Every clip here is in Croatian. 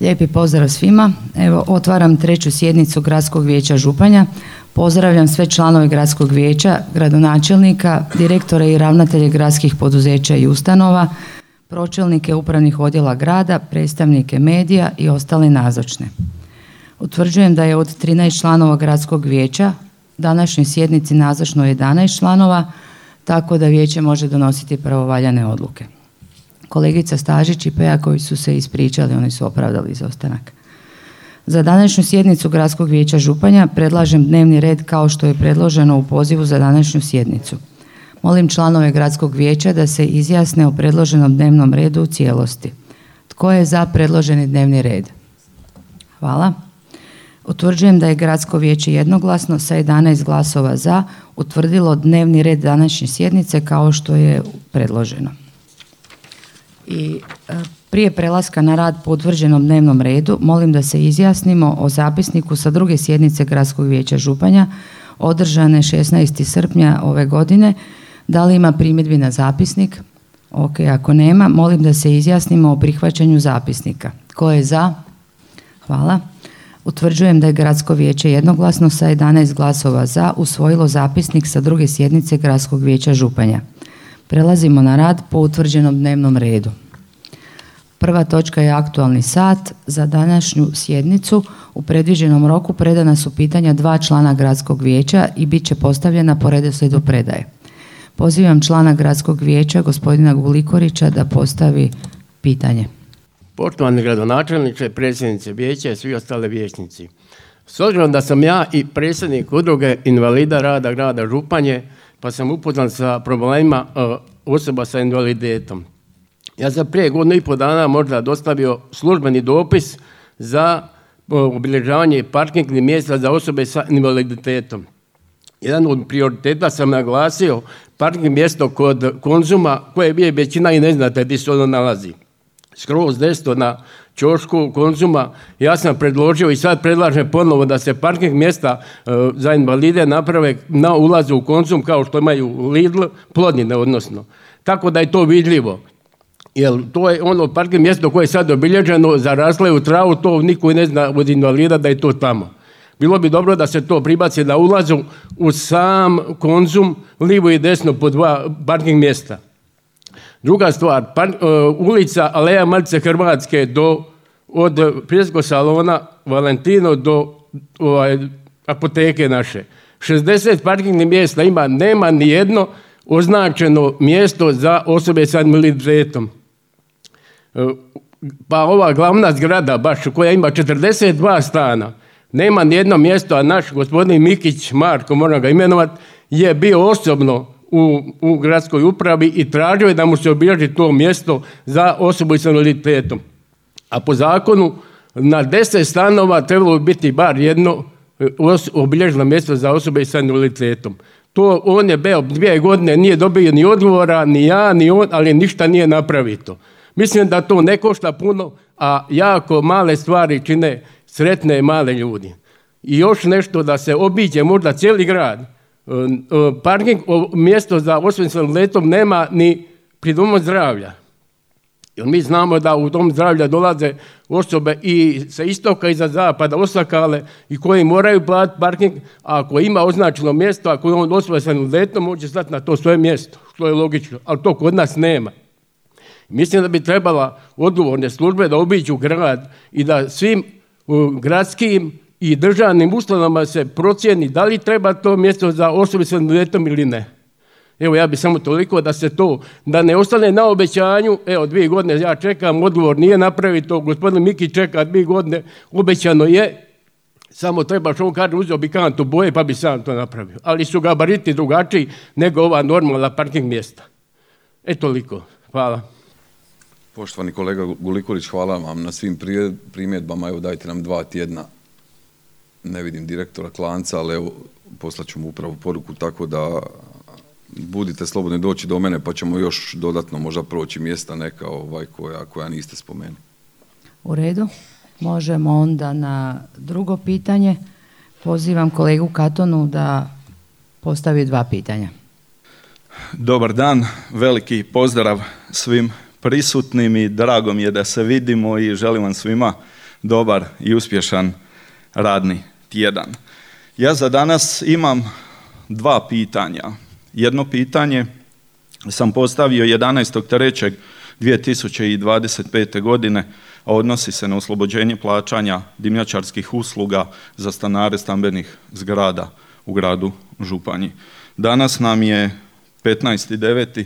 Lijepi pozdrav svima. Evo, otvaram treću sjednicu Gradskog vijeća Županja. Pozdravljam sve članove Gradskog vijeća, gradonačelnika, direktore i ravnatelje gradskih poduzeća i ustanova, pročelnike upravnih odjela grada, predstavnike medija i ostale nazočne. Utvrđujem da je od 13 članova Gradskog vijeća današnjoj sjednici nazočno 11 članova, tako da vijeće može donositi pravovaljane odluke. Kolegica Stažić i Peja koji su se ispričali, oni su opravdali izostanak. Za današnju sjednicu Gradskog vijeća Županja predlažem dnevni red kao što je predloženo u pozivu za današnju sjednicu. Molim članove Gradskog vijeća da se izjasne o predloženom dnevnom redu u cijelosti. Tko je za predloženi dnevni red? Hvala. Utvrđujem da je Gradsko vijeće jednoglasno sa 11 glasova za utvrdilo dnevni red današnje sjednice kao što je predloženo. I e, prije prelaska na rad po utvrđenom dnevnom redu molim da se izjasnimo o zapisniku sa druge sjednice Gradskog vijeća Županja održane 16. srpnja ove godine. Da li ima primjedbi na zapisnik? Ok, ako nema, molim da se izjasnimo o prihvaćanju zapisnika. Ko je za? Hvala. Utvrđujem da je Gradsko vijeće jednoglasno sa 11 glasova za usvojilo zapisnik sa druge sjednice Gradskog vijeća Županja. Prelazimo na rad po utvrđenom dnevnom redu. Prva točka je aktualni sat. Za današnju sjednicu u predviđenom roku predana su pitanja dva člana Gradskog vijeća i bit će postavljena po redoslijedu predaje. Pozivam člana Gradskog vijeća, gospodina Gulikorića, da postavi pitanje. Poštovani gradonačelniče, predsjednice vijeća i svi ostale vijećnici. S obzirom da sam ja i predsjednik udruge invalida rada grada Županje, pa sam upoznat sa problemima e, osoba sa invaliditetom. Ja sam prije godinu i pol dana možda dostavio službeni dopis za e, obilježavanje parkingnih mjesta za osobe sa invaliditetom. Jedan od prioriteta sam naglasio parking mjesto kod konzuma koje vi većina i ne znate gdje se ono nalazi skroz desno na čošku konzuma, ja sam predložio i sad predlažem ponovo da se parking mjesta e, za invalide naprave na ulazu u konzum kao što imaju Lidl, plodnine odnosno. Tako da je to vidljivo. Jer to je ono parking mjesto koje je sad obilježeno, zarasle u travu, to niko ne zna od invalida da je to tamo. Bilo bi dobro da se to pribaci na ulazu u sam konzum, livo i desno po dva parking mjesta. Druga stvar, pa, ulica Aleja Malice Hrvatske do, od prijeskog salona Valentino do ovaj, apoteke naše. 60 parkingnih mjesta ima, nema ni jedno označeno mjesto za osobe sa invaliditetom. E, pa ova glavna zgrada baš koja ima 42 stana, nema ni jedno mjesto, a naš gospodin Mikić, Marko, moram ga imenovati, je bio osobno u, u gradskoj upravi i tražio je da mu se obilježi to mjesto za osobu s invaliditetom. A po zakonu na deset stanova trebalo bi biti bar jedno e, obilježeno mjesto za osobe s invaliditetom. To on je bio dvije godine, nije dobio ni odgovora, ni ja, ni on, ali ništa nije napravito. Mislim da to ne košta puno, a jako male stvari čine sretne male ljudi. I još nešto da se obiđe možda cijeli grad, parking, mjesto za s letom nema ni pri domu zdravlja. Jer mi znamo da u dom zdravlja dolaze osobe i sa istoka i za zapada osakale i koji moraju platiti parking, a ako ima označeno mjesto, ako je on sa invaliditetom, može stati na to svoje mjesto, što je logično, ali to kod nas nema. Mislim da bi trebala odgovorne službe da obiđu grad i da svim gradskim i državnim ustanovama se procijeni da li treba to mjesto za osobe s invaliditetom ili ne. Evo ja bih samo toliko da se to, da ne ostane na obećanju, evo dvije godine ja čekam, odgovor nije napravi to, gospodin Miki čeka dvije godine, obećano je, samo treba što on kaže uzeo bi kantu boje pa bi sam to napravio. Ali su gabariti drugačiji nego ova normalna parking mjesta. E toliko. Hvala. Poštovani kolega Gulikolić, hvala vam na svim primjedbama. Evo dajte nam dva tjedna ne vidim direktora klanca, ali evo poslaću mu upravo poruku tako da budite slobodni doći do mene pa ćemo još dodatno možda proći mjesta neka ovaj koja, koja niste spomenuli. U redu. Možemo onda na drugo pitanje. Pozivam kolegu Katonu da postavi dva pitanja. Dobar dan, veliki pozdrav svim prisutnim i drago mi je da se vidimo i želim vam svima dobar i uspješan radni tjedan. Ja za danas imam dva pitanja. Jedno pitanje sam postavio 11.3.2025. godine, a odnosi se na oslobođenje plaćanja dimnjačarskih usluga za stanare stambenih zgrada u gradu Županji. Danas nam je 15.9.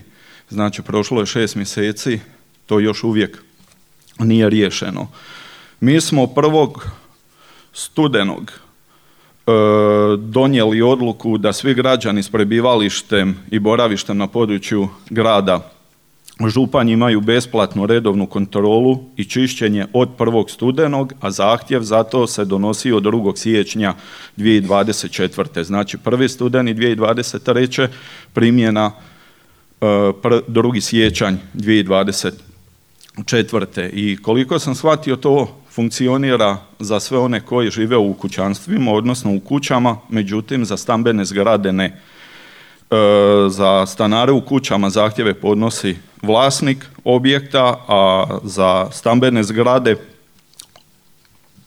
znači prošlo je šest mjeseci, to još uvijek nije riješeno. Mi smo prvog studenog donijeli odluku da svi građani s prebivalištem i boravištem na području grada Županj imaju besplatnu redovnu kontrolu i čišćenje od prvog studenog, a zahtjev za to se donosi od 2. siječnja 2024. Znači prvi studeni 2023. primjena e, drugi siječanj 2024. I koliko sam shvatio to funkcionira za sve one koji žive u kućanstvima, odnosno u kućama, međutim za stambene zgrade ne. E, za stanare u kućama zahtjeve podnosi vlasnik objekta, a za stambene zgrade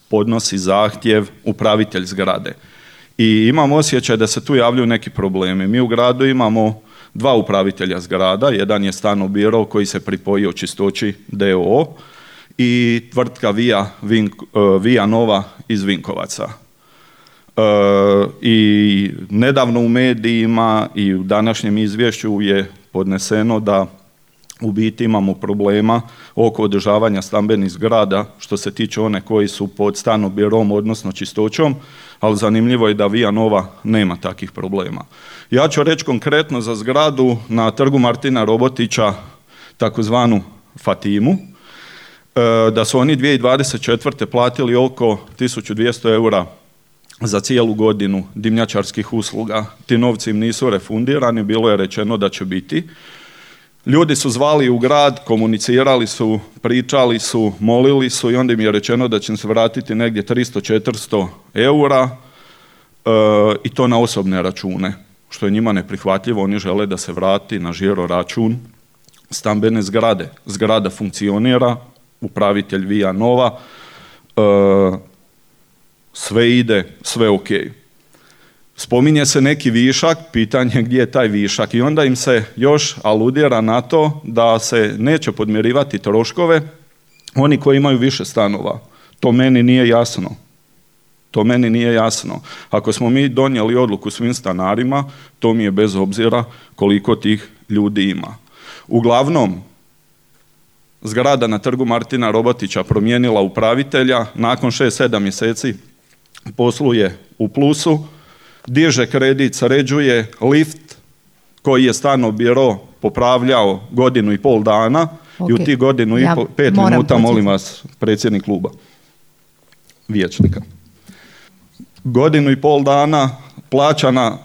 podnosi zahtjev upravitelj zgrade. I imam osjećaj da se tu javljaju neki problemi. Mi u gradu imamo dva upravitelja zgrada, jedan je stano biro koji se pripojio čistoći DOO i tvrtka Via, Vink, e, Via Nova iz Vinkovaca. E, I nedavno u medijima i u današnjem izvješću je podneseno da u biti imamo problema oko održavanja stambenih zgrada što se tiče one koji su pod stanobirom odnosno čistoćom, ali zanimljivo je da Via Nova nema takvih problema. Ja ću reći konkretno za zgradu na trgu Martina Robotića, takozvanu Fatimu, da su oni 2024. platili oko 1200 eura za cijelu godinu dimnjačarskih usluga. Ti novci im nisu refundirani, bilo je rečeno da će biti. Ljudi su zvali u grad, komunicirali su, pričali su, molili su i onda im je rečeno da će se vratiti negdje 300-400 eura e, i to na osobne račune, što je njima neprihvatljivo. Oni žele da se vrati na žiro račun stambene zgrade. Zgrada funkcionira, upravitelj Vija Nova, e, sve ide, sve ok spominje se neki višak, pitanje gdje je taj višak i onda im se još aludira na to da se neće podmirivati troškove oni koji imaju više stanova. To meni nije jasno. To meni nije jasno. Ako smo mi donijeli odluku svim stanarima, to mi je bez obzira koliko tih ljudi ima. Uglavnom, zgrada na trgu Martina Robotića promijenila upravitelja, nakon 6-7 mjeseci posluje u plusu, diže kredit, sređuje lift koji je stano biro popravljao godinu i pol dana i u tih godinu i pol, pet minuta, molim vas, predsjednik kluba, vijećnika. Godinu i pol dana plaćana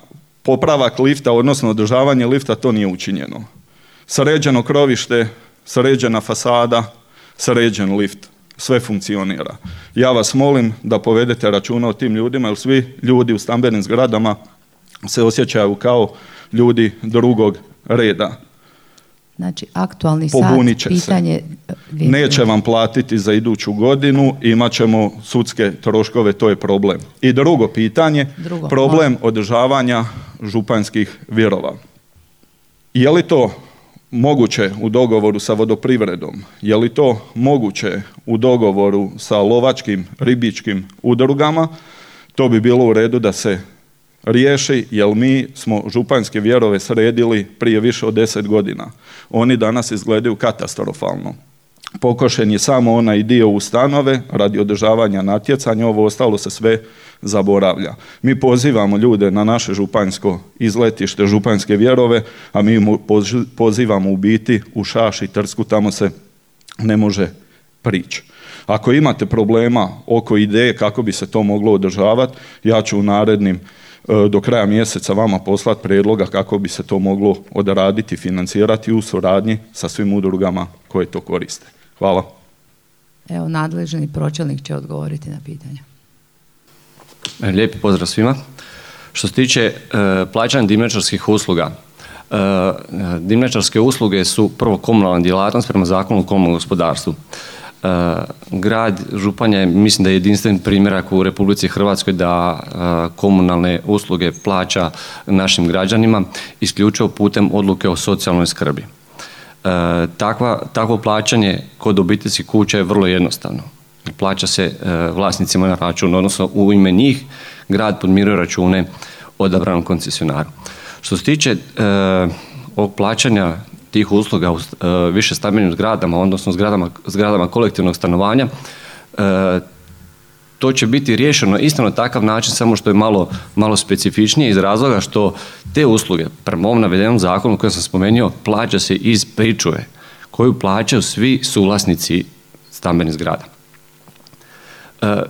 popravak lifta, odnosno održavanje lifta, to nije učinjeno. Sređeno krovište, sređena fasada, sređen lift sve funkcionira. Ja vas molim da povedete računa o tim ljudima, jer svi ljudi u stambenim zgradama se osjećaju kao ljudi drugog reda. Znači, aktualni Pobunit sat, pitanje... Se. Neće vam platiti za iduću godinu, imat ćemo sudske troškove, to je problem. I drugo pitanje, drugo, problem održavanja županskih vjerova. Je li to moguće u dogovoru sa vodoprivredom? Je li to moguće u dogovoru sa lovačkim, ribičkim udrugama? To bi bilo u redu da se riješi, jer mi smo županjske vjerove sredili prije više od deset godina. Oni danas izgledaju katastrofalno. Pokošen je samo onaj dio ustanove radi održavanja natjecanja, ovo ostalo se sve zaboravlja. Mi pozivamo ljude na naše županjsko izletište, županjske vjerove, a mi pozivamo u biti u Šaš i Trsku, tamo se ne može prići. Ako imate problema oko ideje kako bi se to moglo održavati, ja ću u narednim e, do kraja mjeseca vama poslati prijedloga kako bi se to moglo odraditi, financirati u suradnji sa svim udrugama koje to koriste. Hvala. Evo, nadležni pročelnik će odgovoriti na pitanje. E, lijepi pozdrav svima. Što se tiče e, plaćanja dimnjačarskih usluga, e, dimnjačarske usluge su prvo komunalna djelatnost prema zakonu o komunalnom gospodarstvu. grad Županja je, mislim da je jedinstven primjerak u Republici Hrvatskoj da komunalne usluge plaća našim građanima isključivo putem odluke o socijalnoj skrbi. Takva, takvo plaćanje kod obiteljskih kuća je vrlo jednostavno. Plaća se vlasnicima na račun, odnosno u ime njih grad podmiruje račune odabranom koncesionaru. Što se tiče ovog plaćanja tih usluga u e, više stambenim zgradama, odnosno zgradama, zgradama kolektivnog stanovanja, e, to će biti riješeno isto na takav način, samo što je malo, malo specifičnije iz razloga što te usluge, prema ovom navedenom zakonu koji sam spomenuo, plaća se iz pričuve koju plaćaju svi suvlasnici stambenih zgrada. E,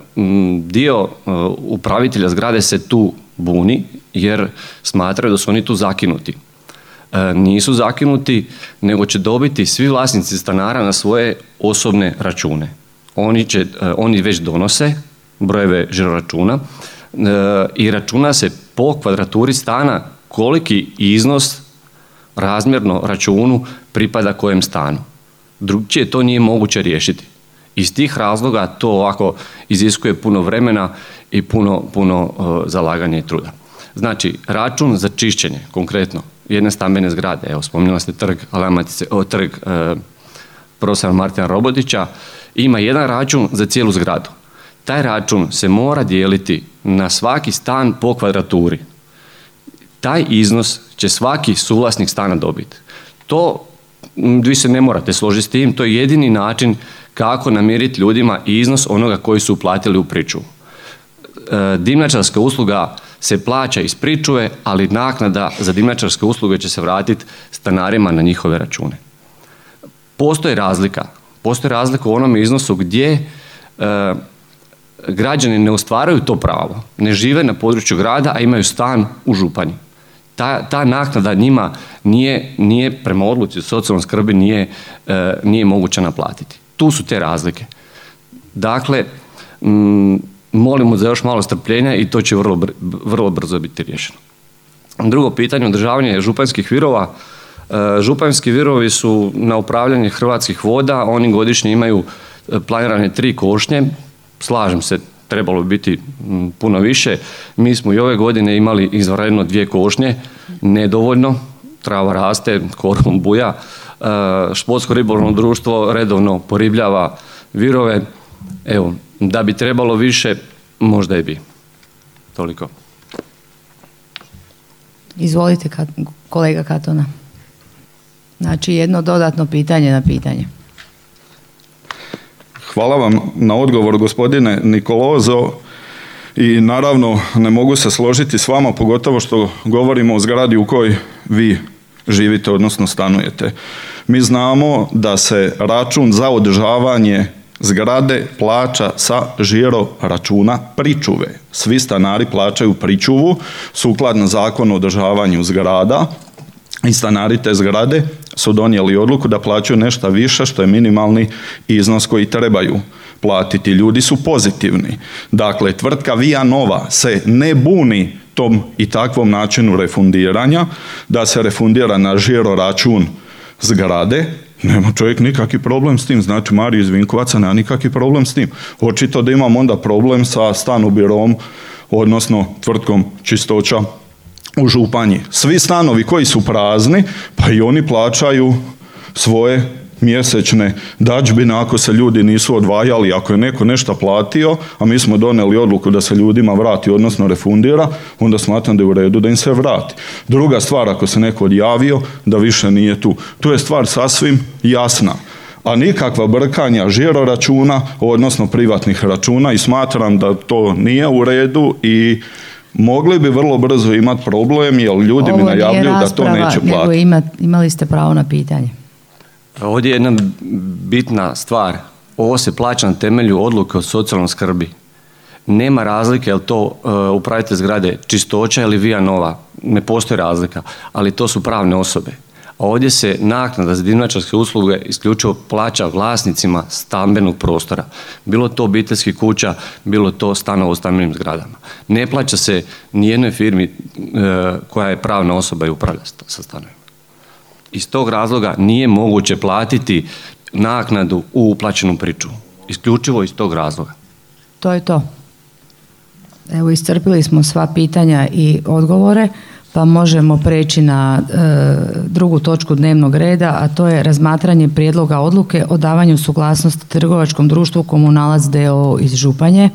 dio upravitelja zgrade se tu buni jer smatraju da su oni tu zakinuti. E, nisu zakinuti, nego će dobiti svi vlasnici stanara na svoje osobne račune. Oni, će, e, oni već donose brojeve žiroračuna e, i računa se po kvadraturi stana koliki iznos razmjerno računu pripada kojem stanu. Drugčije to nije moguće riješiti. Iz tih razloga to ovako iziskuje puno vremena i puno, puno zalaganja i truda. Znači, račun za čišćenje, konkretno, jedne stambene zgrade. Evo, spominjala ste trg Alamatice, o, trg e, profesora Martina Robotića, ima jedan račun za cijelu zgradu. Taj račun se mora dijeliti na svaki stan po kvadraturi. Taj iznos će svaki suvlasnik stana dobiti. To vi se ne morate složiti s tim, to je jedini način kako namiriti ljudima iznos onoga koji su uplatili u priču. E, dimnjačarska usluga se plaća iz pričuve, ali naknada za dimnjačarske usluge će se vratiti stanarima na njihove račune. Postoji razlika. Postoji razlika u onom iznosu gdje e, građani ne ostvaraju to pravo. Ne žive na području grada, a imaju stan u Županji. Ta, ta naknada njima nije, nije prema odluci o socijalnoj skrbi nije, e, nije moguća naplatiti. Tu su te razlike. Dakle, molimo za još malo strpljenja i to će vrlo, vrlo brzo biti riješeno. Drugo pitanje, održavanje županjskih virova. E, županjski virovi su na upravljanje Hrvatskih voda, oni godišnje imaju e, planirane tri košnje, slažem se, trebalo bi biti puno više. Mi smo i ove godine imali izvanredno dvije košnje, nedovoljno, trava raste, korom buja, športsko ribolovno društvo redovno poribljava virove, evo, da bi trebalo više, možda i bi. Toliko. Izvolite kolega Katona. Znači jedno dodatno pitanje na pitanje. Hvala vam na odgovor gospodine Nikolozo i naravno ne mogu se složiti s vama pogotovo što govorimo o zgradi u kojoj vi živite odnosno stanujete. Mi znamo da se račun za održavanje zgrade plaća sa žiro računa pričuve. Svi stanari plaćaju pričuvu sukladno zakonu o održavanju zgrada i stanari te zgrade su donijeli odluku da plaćaju nešto više što je minimalni iznos koji trebaju platiti. Ljudi su pozitivni. Dakle, tvrtka Via Nova se ne buni tom i takvom načinu refundiranja, da se refundira na žiro račun zgrade, nema čovjek nikakvi problem s tim, znači Mariju iz Vinkovaca nema nikakvi problem s tim. Očito da imam onda problem sa stanobirom, odnosno tvrtkom čistoća u Županji. Svi stanovi koji su prazni, pa i oni plaćaju svoje mjesečne dađbine ako se ljudi nisu odvajali, ako je neko nešto platio, a mi smo donijeli odluku da se ljudima vrati, odnosno refundira, onda smatram da je u redu da im se vrati. Druga stvar, ako se neko odjavio, da više nije tu. Tu je stvar sasvim jasna a nikakva brkanja žiro računa, odnosno privatnih računa i smatram da to nije u redu i mogli bi vrlo brzo imati problem jer ljudi mi najavljuju da to neće platiti. imali ste pravo na pitanje. Ovdje je jedna bitna stvar. Ovo se plaća na temelju odluke o socijalnoj skrbi. Nema razlike je li to uh, upravitelj zgrade čistoća ili vija nova. Ne postoji razlika, ali to su pravne osobe. A ovdje se naknada za dimnjačarske usluge isključivo plaća vlasnicima stambenog prostora. Bilo to obiteljskih kuća, bilo to stanova u stambenim zgradama. Ne plaća se nijednoj firmi uh, koja je pravna osoba i upravlja sa stanovima. Iz tog razloga nije moguće platiti naknadu u uplaćenu priču. Isključivo iz tog razloga. To je to. Evo iscrpili smo sva pitanja i odgovore pa možemo preći na e, drugu točku dnevnog reda, a to je razmatranje prijedloga odluke o davanju suglasnosti trgovačkom društvu Komunalac DO iz Županje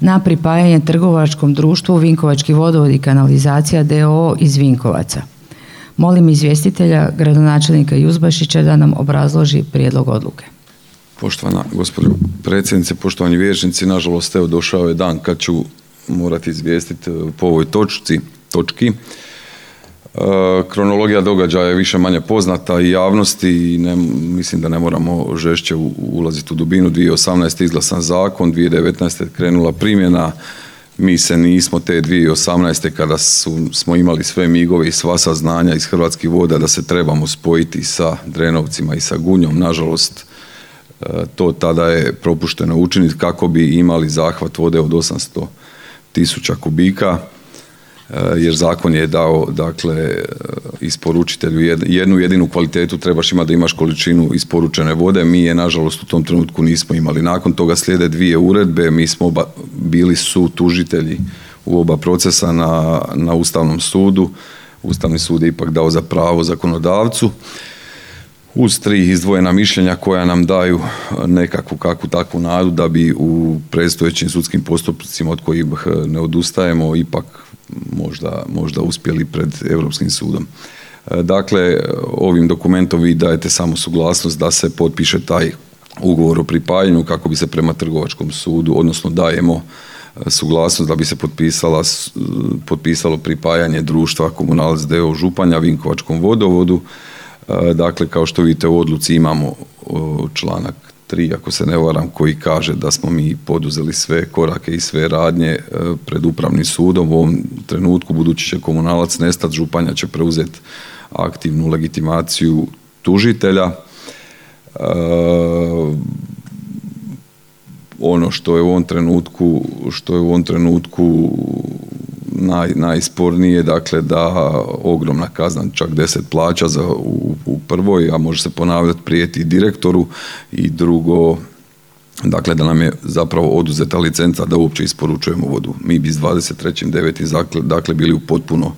na pripajanje trgovačkom društvu Vinkovački vodovod i kanalizacija DO iz Vinkovaca. Molim izvjestitelja gradonačelnika Juzbašića da nam obrazloži prijedlog odluke. Poštovana gospođo predsjednice, poštovani vijećnici, nažalost evo došao je dan kad ću morati izvijestiti po ovoj točci točki. E, kronologija događaja je više manje poznata i javnosti i ne, mislim da ne moramo žešće ulaziti u dubinu. 2018. izglasan zakon, 2019. krenula primjena, mi se nismo te 2018. kada su, smo imali sve migove i sva saznanja iz Hrvatskih voda da se trebamo spojiti sa Drenovcima i sa Gunjom. Nažalost, e, to tada je propušteno učiniti kako bi imali zahvat vode od 800 tisuća kubika jer zakon je dao dakle isporučitelju jednu jedinu kvalitetu trebaš imati da imaš količinu isporučene vode. Mi je nažalost u tom trenutku nismo imali. Nakon toga slijede dvije uredbe, mi smo oba, bili su tužitelji u oba procesa na, na Ustavnom sudu. Ustavni sud je ipak dao za pravo zakonodavcu uz tri izdvojena mišljenja koja nam daju nekakvu kakvu takvu nadu da bi u predstojećim sudskim postupcima od kojih ne odustajemo ipak možda, možda uspjeli pred Europskim sudom. E, dakle, ovim dokumentom vi dajete samo suglasnost da se potpiše taj ugovor o pripajanju kako bi se prema trgovačkom sudu, odnosno dajemo e, suglasnost da bi se potpisala, potpisalo pripajanje društva Komunalac deo Županja Vinkovačkom vodovodu. E, dakle, kao što vidite u odluci imamo članak 3, ako se ne varam, koji kaže da smo mi poduzeli sve korake i sve radnje e, pred upravnim sudom. U ovom trenutku, budući će komunalac nestat, županja će preuzeti aktivnu legitimaciju tužitelja. E, ono što je u ovom trenutku, što je u ovom trenutku naj, najspornije, dakle da ogromna kazna, čak 10 plaća za, u, u prvoj, a može se ponavljati prijeti direktoru i drugo, dakle da nam je zapravo oduzeta licenca da uopće isporučujemo vodu. Mi bi s 23.9. Dakle, bili u potpuno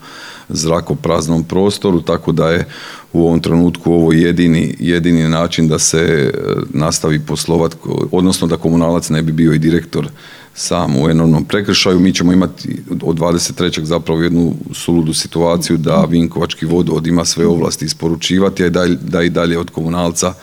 zrakopraznom prostoru, tako da je u ovom trenutku ovo jedini, jedini način da se e, nastavi poslovat, odnosno da komunalac ne bi bio i direktor sam u enormnom prekršaju. Mi ćemo imati od 23. zapravo jednu suludu situaciju da Vinkovački vodovod ima sve ovlasti isporučivati, a da i dalje od komunalca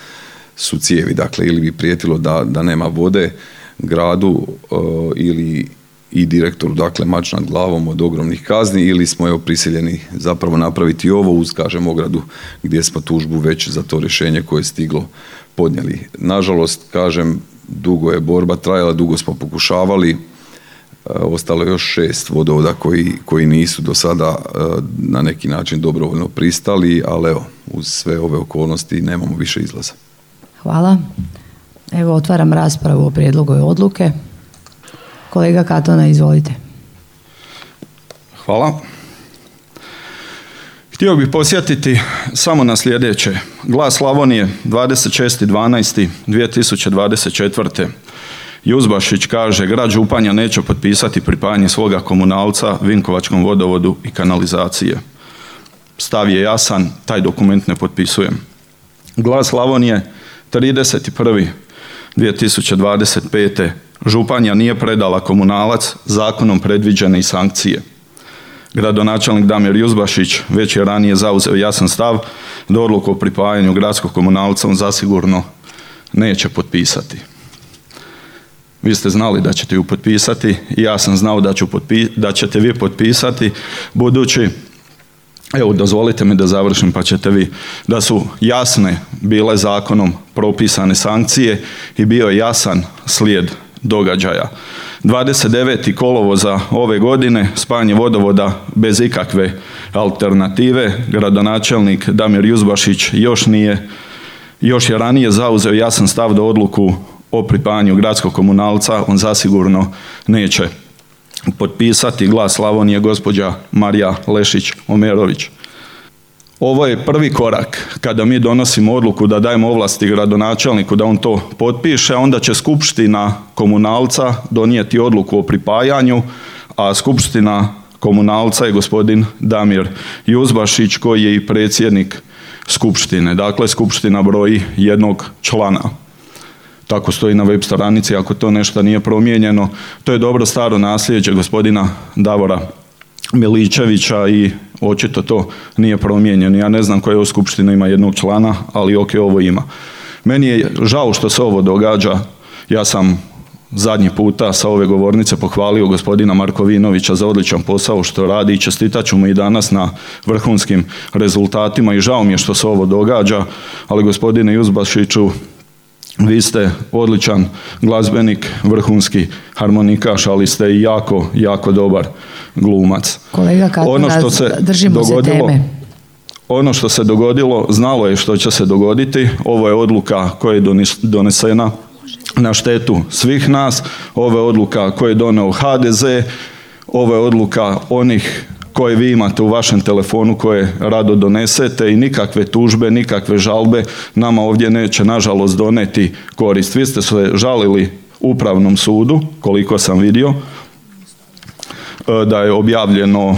su cijevi. Dakle, ili bi prijetilo da, da nema vode gradu e, ili i direktoru, dakle, mač nad glavom od ogromnih kazni ili smo evo prisiljeni zapravo napraviti ovo uz, kažem, ogradu gdje smo tužbu već za to rješenje koje je stiglo podnijeli. Nažalost, kažem, dugo je borba trajala, dugo smo pokušavali, e, ostalo je još šest vodovoda koji, koji nisu do sada e, na neki način dobrovoljno pristali, ali evo, uz sve ove okolnosti nemamo više izlaza. Hvala. Evo, otvaram raspravu o prijedlogu odluke. Kolega Katona, izvolite. Hvala. Htio bih posjetiti samo na sljedeće. Glas Slavonije 26.12.2024. Juzbašić kaže grad Županja neće potpisati pripajanje svoga komunalca Vinkovačkom vodovodu i kanalizacije. Stav je jasan, taj dokument ne potpisujem. Glas Slavonije 31.2025. Županja nije predala komunalac zakonom predviđene i sankcije. Gradonačelnik Damir Juzbašić već je ranije zauzeo jasan stav da odluku o pripajanju gradskog komunalca on zasigurno neće potpisati. Vi ste znali da ćete ju potpisati i ja sam znao da, ću da ćete vi potpisati budući Evo, dozvolite mi da završim pa ćete vi, da su jasne bile zakonom propisane sankcije i bio jasan slijed događaja. 29. kolovoza ove godine spajanje vodovoda bez ikakve alternative. Gradonačelnik Damir Juzbašić još nije, još je ranije zauzeo jasan stav da odluku o pripajanju gradskog komunalca on zasigurno neće potpisati. Glas Slavonije gospođa Marija Lešić Omerović. Ovo je prvi korak kada mi donosimo odluku da dajemo ovlasti gradonačelniku da on to potpiše, onda će skupština komunalca donijeti odluku o pripajanju, a skupština komunalca je gospodin Damir Juzbašić koji je i predsjednik skupštine. Dakle, skupština broji jednog člana. Tako stoji na web stranici, ako to nešto nije promijenjeno. To je dobro staro nasljeđe gospodina Davora Miličevića i očito to nije promijenjeno. Ja ne znam koja je skupština ima jednog člana, ali ok, ovo ima. Meni je žao što se ovo događa. Ja sam zadnji puta sa ove govornice pohvalio gospodina Markovinovića za odličan posao što radi i čestitat ću mu i danas na vrhunskim rezultatima i žao mi je što se ovo događa, ali gospodine Juzbašiću, vi ste odličan glazbenik, vrhunski harmonikaš, ali ste i jako, jako dobar glumac. Kolega ono što se držimo dogodilo, teme. Ono što se dogodilo, znalo je što će se dogoditi. Ovo je odluka koja je donesena na štetu svih nas. Ovo je odluka koju je doneo HDZ. Ovo je odluka onih koje vi imate u vašem telefonu koje rado donesete i nikakve tužbe, nikakve žalbe nama ovdje neće nažalost doneti korist. Vi ste se žalili upravnom sudu, koliko sam vidio, da je objavljeno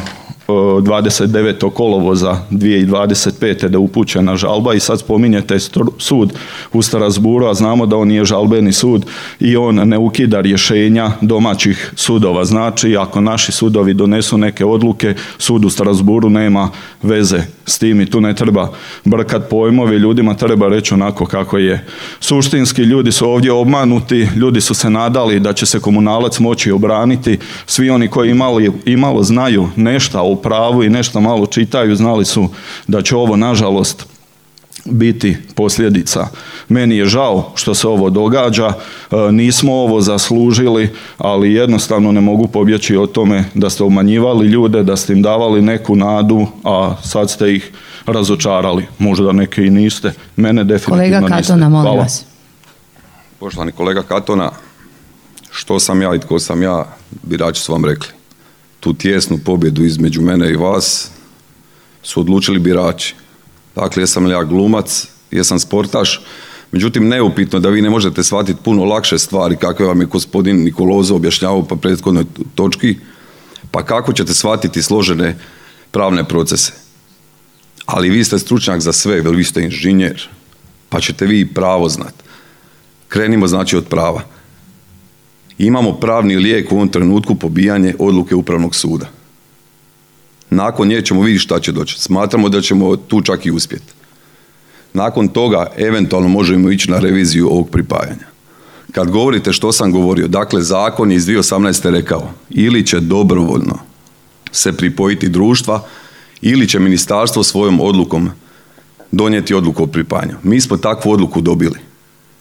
29. kolovoza 2025. da je upućena žalba i sad spominjete sud u Strasburu, a znamo da on nije žalbeni sud i on ne ukida rješenja domaćih sudova. Znači, ako naši sudovi donesu neke odluke, sud u Strasburu nema veze s tim i tu ne treba brkat pojmovi, ljudima treba reći onako kako je. Suštinski ljudi su ovdje obmanuti, ljudi su se nadali da će se komunalac moći obraniti, svi oni koji imali, imalo znaju nešto o pravu i nešto malo čitaju, znali su da će ovo nažalost biti posljedica. Meni je žao što se ovo događa, e, nismo ovo zaslužili, ali jednostavno ne mogu pobjeći o tome da ste umanjivali ljude, da ste im davali neku nadu, a sad ste ih razočarali. Možda neke i niste. Mene definitivno kolega Katona, molim vas. Poštovani kolega Katona, što sam ja i tko sam ja, birači su vam rekli tu tjesnu pobjedu između mene i vas su odlučili birači. Dakle, jesam li ja glumac, jesam sportaš, međutim neupitno da vi ne možete shvatiti puno lakše stvari kakve vam je gospodin Nikolozo objašnjavao po prethodnoj točki, pa kako ćete shvatiti složene pravne procese. Ali vi ste stručnjak za sve, vi ste inženjer, pa ćete vi pravo znat. Krenimo znači od prava imamo pravni lijek u ovom trenutku pobijanje odluke Upravnog suda. Nakon nje ćemo vidjeti šta će doći. Smatramo da ćemo tu čak i uspjeti. Nakon toga eventualno možemo ići na reviziju ovog pripajanja. Kad govorite što sam govorio, dakle zakon je iz 2018. rekao ili će dobrovoljno se pripojiti društva ili će ministarstvo svojom odlukom donijeti odluku o pripajanju. Mi smo takvu odluku dobili.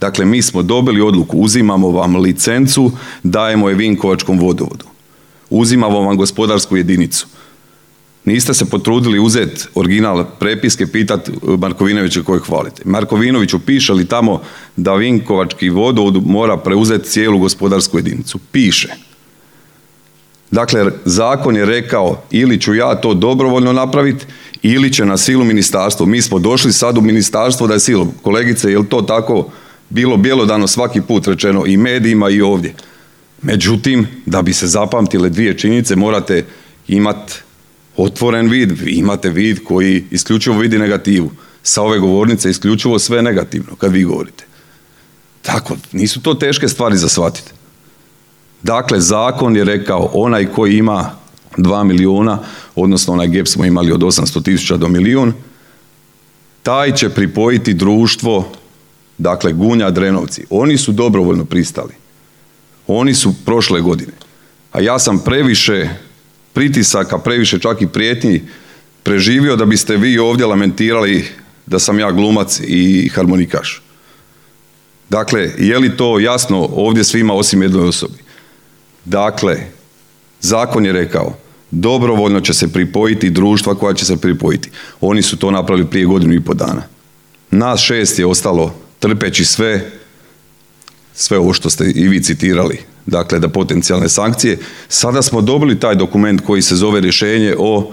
Dakle, mi smo dobili odluku, uzimamo vam licencu, dajemo je Vinkovačkom vodovodu. Uzimamo vam gospodarsku jedinicu. Niste se potrudili uzeti original prepiske, pitati Markovinovića koje hvalite. Markovinoviću piše li tamo da Vinkovački vodovod mora preuzeti cijelu gospodarsku jedinicu? Piše. Dakle, zakon je rekao ili ću ja to dobrovoljno napraviti ili će na silu ministarstvo. Mi smo došli sad u ministarstvo da je silo. Kolegice, je li to tako bilo bjelodano svaki put rečeno i medijima i ovdje. Međutim, da bi se zapamtile dvije činjenice morate imati otvoren vid, vi imate vid koji isključivo vidi negativu. Sa ove govornice isključivo sve negativno kad vi govorite. Tako, nisu to teške stvari za shvatiti. Dakle, zakon je rekao onaj koji ima 2 milijuna, odnosno onaj gap smo imali od 800 tisuća do milijun, taj će pripojiti društvo dakle Gunja, Drenovci, oni su dobrovoljno pristali. Oni su prošle godine. A ja sam previše pritisaka, previše čak i prijetnji preživio da biste vi ovdje lamentirali da sam ja glumac i harmonikaš. Dakle, je li to jasno ovdje svima osim jednoj osobi? Dakle, zakon je rekao, dobrovoljno će se pripojiti društva koja će se pripojiti. Oni su to napravili prije godinu i po dana. Nas šest je ostalo trpeći sve, sve ovo što ste i vi citirali, dakle da potencijalne sankcije, sada smo dobili taj dokument koji se zove rješenje o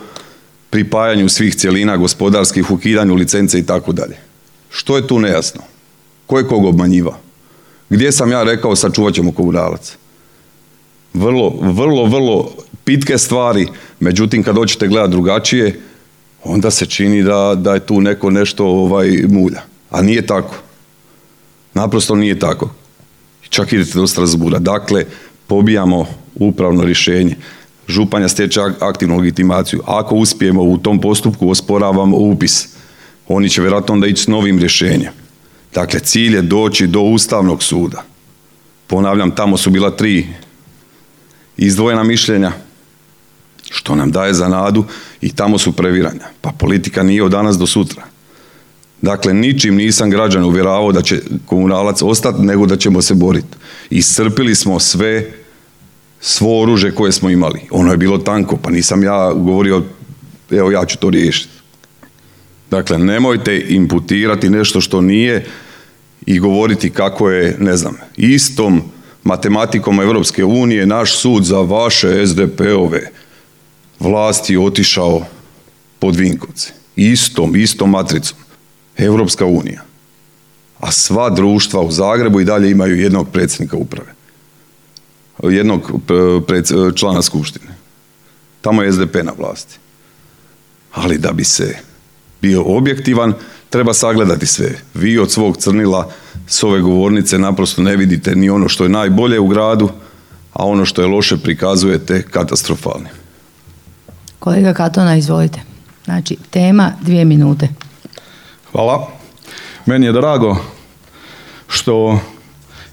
pripajanju svih cjelina gospodarskih, ukidanju licence i tako dalje. Što je tu nejasno? Ko je kog obmanjiva? Gdje sam ja rekao sačuvat ćemo komunalac? Vrlo, vrlo, vrlo pitke stvari, međutim kad hoćete gledati drugačije, onda se čini da, da je tu neko nešto ovaj, mulja. A nije tako. Naprosto nije tako. Čak idete do Strasbura. Dakle, pobijamo upravno rješenje. Županja stječe aktivnu legitimaciju. Ako uspijemo u tom postupku, osporavamo upis. Oni će vjerojatno onda ići s novim rješenjem. Dakle, cilj je doći do Ustavnog suda. Ponavljam, tamo su bila tri izdvojena mišljenja, što nam daje za nadu i tamo su previranja. Pa politika nije od danas do sutra. Dakle, ničim nisam građan uvjeravao da će komunalac ostati, nego da ćemo se boriti. Iscrpili smo sve, svo oružje koje smo imali. Ono je bilo tanko, pa nisam ja govorio, evo ja ću to riješiti. Dakle, nemojte imputirati nešto što nije i govoriti kako je, ne znam, istom matematikom Europske unije naš sud za vaše SDP-ove vlasti otišao pod Vinkovce. Istom, istom matricom. Europska unija. A sva društva u Zagrebu i dalje imaju jednog predsjednika uprave. Jednog člana skupštine. Tamo je SDP na vlasti. Ali da bi se bio objektivan, treba sagledati sve. Vi od svog crnila s ove govornice naprosto ne vidite ni ono što je najbolje u gradu, a ono što je loše prikazujete katastrofalnim. Kolega Katona, izvolite. Znači, tema dvije minute. Hvala. Meni je drago što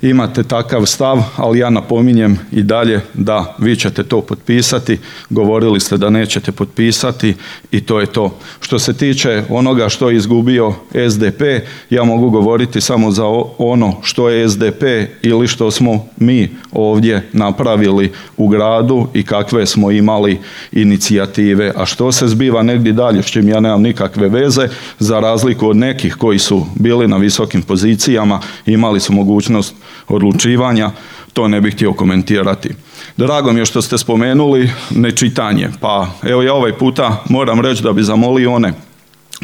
imate takav stav, ali ja napominjem i dalje da vi ćete to potpisati, govorili ste da nećete potpisati i to je to. Što se tiče onoga što je izgubio SDP, ja mogu govoriti samo za ono što je SDP ili što smo mi ovdje napravili u gradu i kakve smo imali inicijative. A što se zbiva negdje dalje, s čim ja nemam nikakve veze, za razliku od nekih koji su bili na visokim pozicijama, imali su mogućnost odlučivanja, to ne bih htio komentirati. Drago mi je što ste spomenuli nečitanje, pa evo ja ovaj puta moram reći da bi zamolio one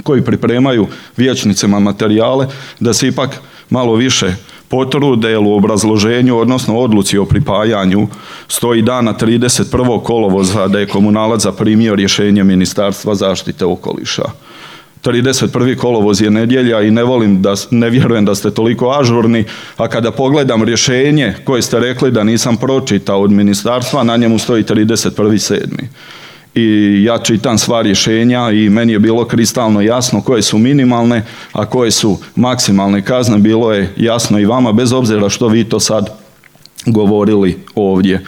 koji pripremaju vijećnicima materijale da se ipak malo više potrude jer u obrazloženju, odnosno odluci o pripajanju stoji dana 31. kolovoza da je komunalac zaprimio rješenje Ministarstva zaštite okoliša. 31. kolovoz je nedjelja i ne volim da, ne vjerujem da ste toliko ažurni, a kada pogledam rješenje koje ste rekli da nisam pročitao od ministarstva, na njemu stoji 31.7. I ja čitam sva rješenja i meni je bilo kristalno jasno koje su minimalne, a koje su maksimalne kazne, bilo je jasno i vama, bez obzira što vi to sad govorili ovdje.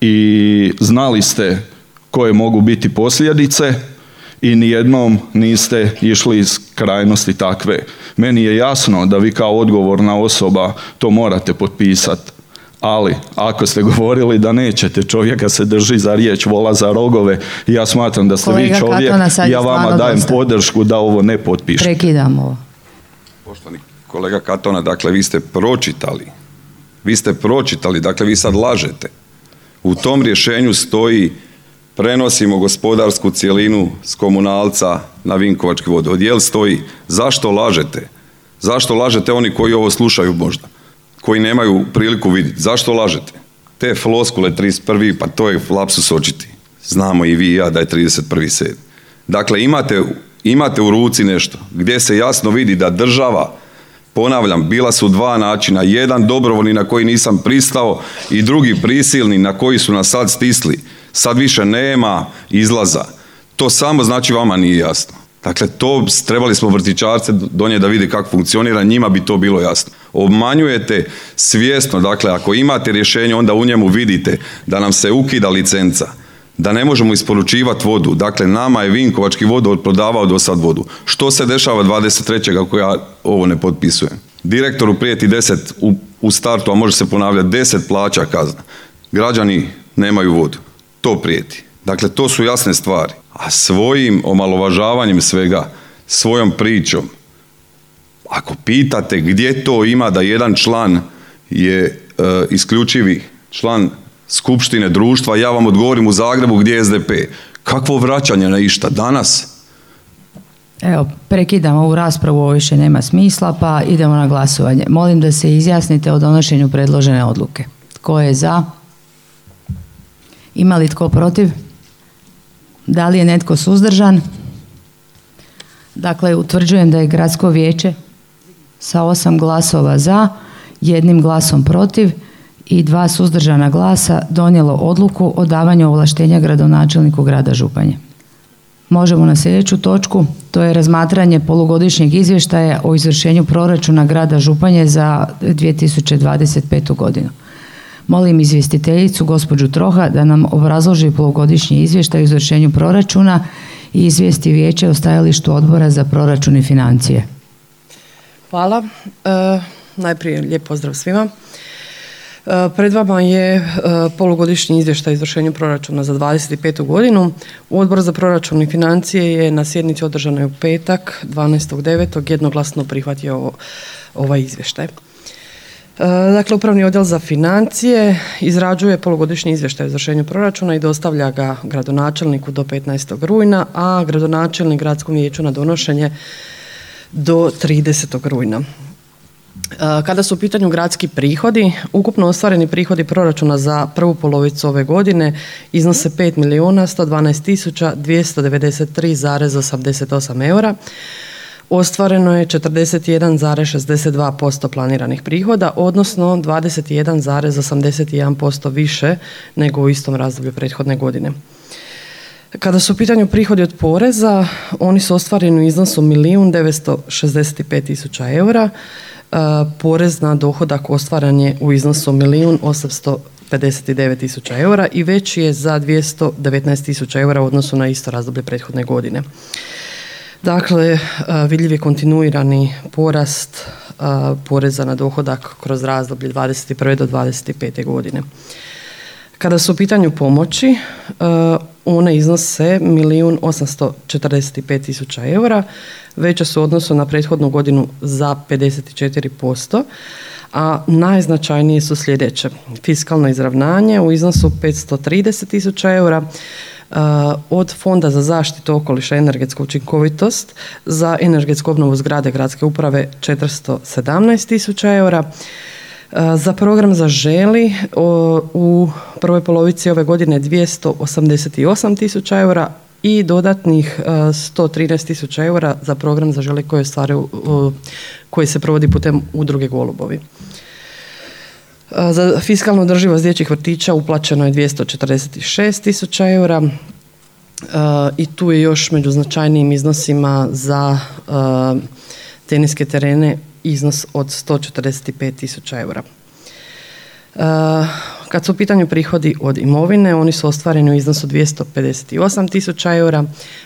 I znali ste koje mogu biti posljedice, i nijednom niste išli iz krajnosti takve. Meni je jasno da vi kao odgovorna osoba to morate potpisati, ali ako ste govorili da nećete, čovjeka se drži za riječ, vola za rogove, ja smatram da ste vi čovjek i ja vama dajem podršku da ovo ne potpišete. Prekidamo ovo. Poštovani kolega Katona, dakle vi ste pročitali, vi ste pročitali, dakle vi sad lažete. U tom rješenju stoji prenosimo gospodarsku cjelinu s komunalca na Vinkovački vodovod. stoji? Zašto lažete? Zašto lažete oni koji ovo slušaju možda? Koji nemaju priliku vidjeti? Zašto lažete? Te floskule 31. pa to je lapsus očiti. Znamo i vi i ja da je 31.7. Dakle, imate, imate u ruci nešto gdje se jasno vidi da država Ponavljam, bila su dva načina. Jedan dobrovoljni na koji nisam pristao i drugi prisilni na koji su nas sad stisli. Sad više nema izlaza. To samo znači vama nije jasno. Dakle, to trebali smo vrtičarce donijeti da vidi kako funkcionira, njima bi to bilo jasno. Obmanjujete svjesno, dakle, ako imate rješenje, onda u njemu vidite da nam se ukida licenca, da ne možemo isporučivati vodu. Dakle, nama je Vinkovački vodovod prodavao do sad vodu. Što se dešava 23. ako ja ovo ne potpisujem? Direktoru prijeti 10 u, u startu, a može se ponavljati 10 plaća kazna. Građani nemaju vodu to prijeti. Dakle, to su jasne stvari. A svojim omalovažavanjem svega, svojom pričom, ako pitate gdje to ima da jedan član je e, isključivi član skupštine društva, ja vam odgovorim u Zagrebu gdje je SDP. Kakvo vraćanje na išta danas? Evo, prekidamo ovu raspravu, ovo više nema smisla, pa idemo na glasovanje. Molim da se izjasnite o donošenju predložene odluke. Tko je za? Ima li tko protiv? Da li je netko suzdržan? Dakle, utvrđujem da je gradsko vijeće sa osam glasova za, jednim glasom protiv i dva suzdržana glasa donijelo odluku o davanju ovlaštenja gradonačelniku grada Županje. Možemo na sljedeću točku, to je razmatranje polugodišnjeg izvještaja o izvršenju proračuna grada Županje za 2025. godinu. Molim izvjestiteljicu, gospođu Troha, da nam obrazloži polugodišnji izvještaj o izvršenju proračuna i izvijesti vijeće o stajalištu odbora za proračun i financije. Hvala. E, najprije lijep pozdrav svima. E, pred vama je e, polugodišnji izvještaj o izvršenju proračuna za 2025. godinu. Odbor za proračun i financije je na sjednici održanoj u petak 12.9. jednoglasno prihvatio ovaj izvještaj. Dakle, Upravni odjel za financije izrađuje polugodišnji izvještaj o izvršenju proračuna i dostavlja ga gradonačelniku do 15. rujna, a gradonačelnik gradskom vijeću na donošenje do 30. rujna. Kada su u pitanju gradski prihodi, ukupno ostvareni prihodi proračuna za prvu polovicu ove godine iznose 5 milijuna 112 tisuća 293,88 eura. Ostvareno je 41,62% planiranih prihoda, odnosno 21,81% više nego u istom razdoblju prethodne godine. Kada su u pitanju prihodi od poreza, oni su ostvareni u iznosu milijun 965 tisuća eura, porez na dohodak ostvaren je u iznosu milijun 859 tisuća eura i veći je za 219 tisuća eura u odnosu na isto razdoblje prethodne godine. Dakle, vidljiv je kontinuirani porast poreza na dohodak kroz razdoblje 21. do 25. godine. Kada su u pitanju pomoći, one iznose milijun 845 tisuća eura, veće su u odnosu na prethodnu godinu za 54%, a najznačajnije su sljedeće. Fiskalno izravnanje u iznosu 530 tisuća eura, od Fonda za zaštitu okoliša i energetsku učinkovitost za energetsku obnovu zgrade gradske uprave 417 tisuća eura, za program za želi u prvoj polovici ove godine 288 tisuća eura i dodatnih 113 tisuća eura za program za želi koje, koji se provodi putem udruge Golubovi. Za fiskalnu održivost dječjih vrtića uplaćeno je 246 tisuća eura i tu je još među značajnijim iznosima za teniske terene iznos od 145 tisuća eura. Kad su u pitanju prihodi od imovine, oni su ostvareni u iznosu 258 tisuća eura.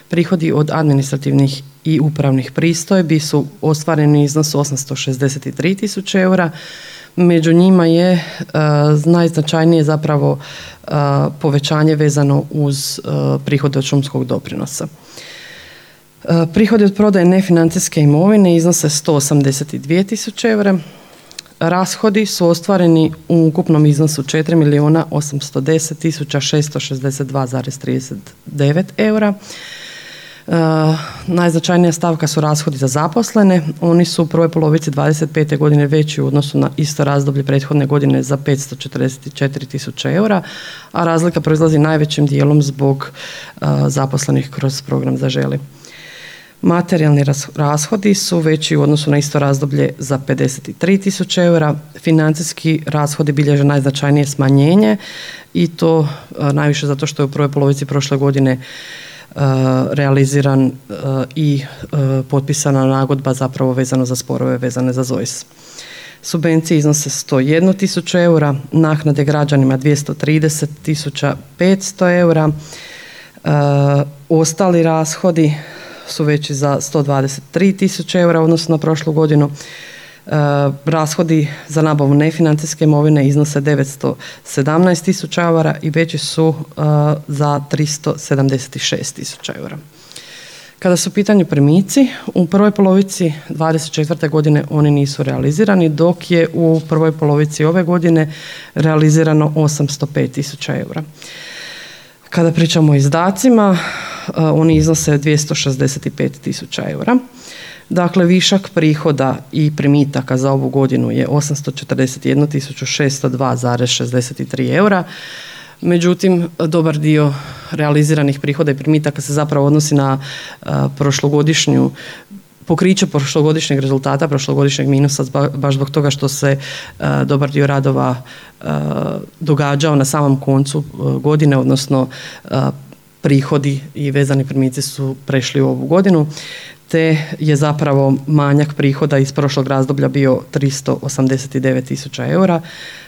Prihodi od administrativnih i upravnih pristojbi su ostvareni u iznosu 863 tisuće eura. Među njima je uh, najznačajnije zapravo povećanje vezano uz prihode od šumskog doprinosa. Prihodi od prodaje nefinancijske imovine iznose 182 tisuće eura. Rashodi su ostvareni u ukupnom iznosu 4 milijuna 810 tisuća 662,39 eura. Uh, najznačajnija stavka su rashodi za zaposlene. Oni su u prvoj polovici 25. godine veći u odnosu na isto razdoblje prethodne godine za 544 tisuće eura, a razlika proizlazi najvećim dijelom zbog uh, zaposlenih kroz program Zaželi. Materijalni rashodi su veći u odnosu na isto razdoblje za 53 tisuće eura. Financijski rashodi bilježe najznačajnije smanjenje i to najviše zato što je u prvoj polovici prošle godine realiziran i potpisana nagodba zapravo vezano za sporove vezane za ZOIS. Subvencije iznose 101 tisuću eura, naknade građanima 230 tisuća 500 eura, ostali rashodi su veći za 123 tisuće eura odnosno na prošlu godinu. E, rashodi za nabavu nefinancijske imovine iznose 917 tisuća eura i veći su e, za 376 tisuća eura. Kada su u pitanju primici, u prvoj polovici 24. godine oni nisu realizirani, dok je u prvoj polovici ove godine realizirano 805 tisuća eura. Kada pričamo o izdacima, oni iznose 265 tisuća eura. Dakle, višak prihoda i primitaka za ovu godinu je 841.602,63 eura. Međutim, dobar dio realiziranih prihoda i primitaka se zapravo odnosi na prošlogodišnju pokriće prošlogodišnjeg rezultata, prošlogodišnjeg minusa baš zbog toga što se dobar dio radova događao na samom koncu godine, odnosno prihodi i vezani primici su prešli u ovu godinu te je zapravo manjak prihoda iz prošlog razdoblja bio 389 tisuća eura,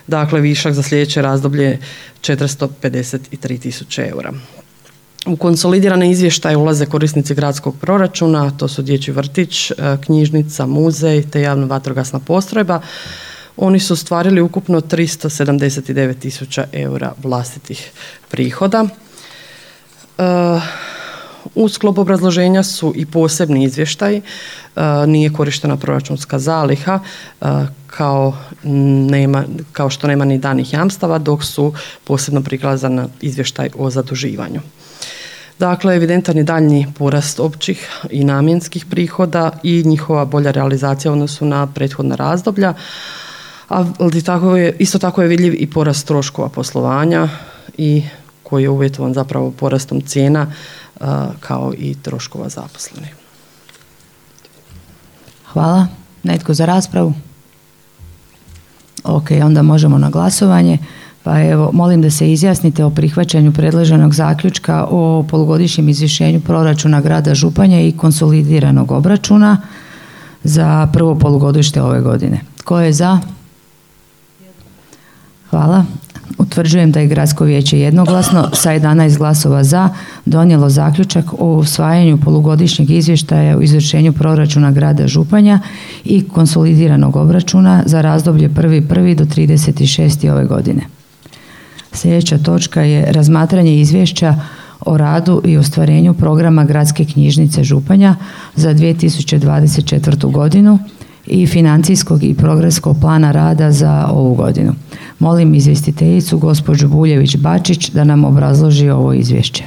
dakle višak za sljedeće razdoblje 453 tisuće eura. U konsolidirane izvještaje ulaze korisnici gradskog proračuna, to su dječji vrtić, e, knjižnica, muzej te javna vatrogasna postrojba. Oni su ostvarili ukupno 379 tisuća eura vlastitih prihoda. E, u sklopu obrazloženja su i posebni izvještaj, e, nije korištena proračunska zaliha kao, nema, kao što nema ni danih jamstava dok su posebno prikazana izvještaj o zaduživanju. Dakle, evidentan je daljnji porast općih i namjenskih prihoda i njihova bolja realizacija u odnosu na prethodna razdoblja, ali tako je, isto tako je vidljiv i porast troškova poslovanja i koji je uvjetovan zapravo porastom cijena kao i troškova zaposlenih. Hvala. Netko za raspravu? Ok, onda možemo na glasovanje. Pa evo, molim da se izjasnite o prihvaćanju predloženog zaključka o polugodišnjem izvješenju proračuna grada Županja i konsolidiranog obračuna za prvo polugodište ove godine. Tko je za? Hvala. Utvrđujem da je Gradsko vijeće jednoglasno sa 11 glasova za donijelo zaključak o usvajanju polugodišnjeg izvještaja o izvršenju proračuna grada Županja i konsolidiranog obračuna za razdoblje 1.1. do 36. ove godine. Sljedeća točka je razmatranje izvješća o radu i ostvarenju programa Gradske knjižnice Županja za 2024. godinu i financijskog i progreskog plana rada za ovu godinu. Molim izvjestiteljicu gospođu Buljević-Bačić da nam obrazloži ovo izvješće.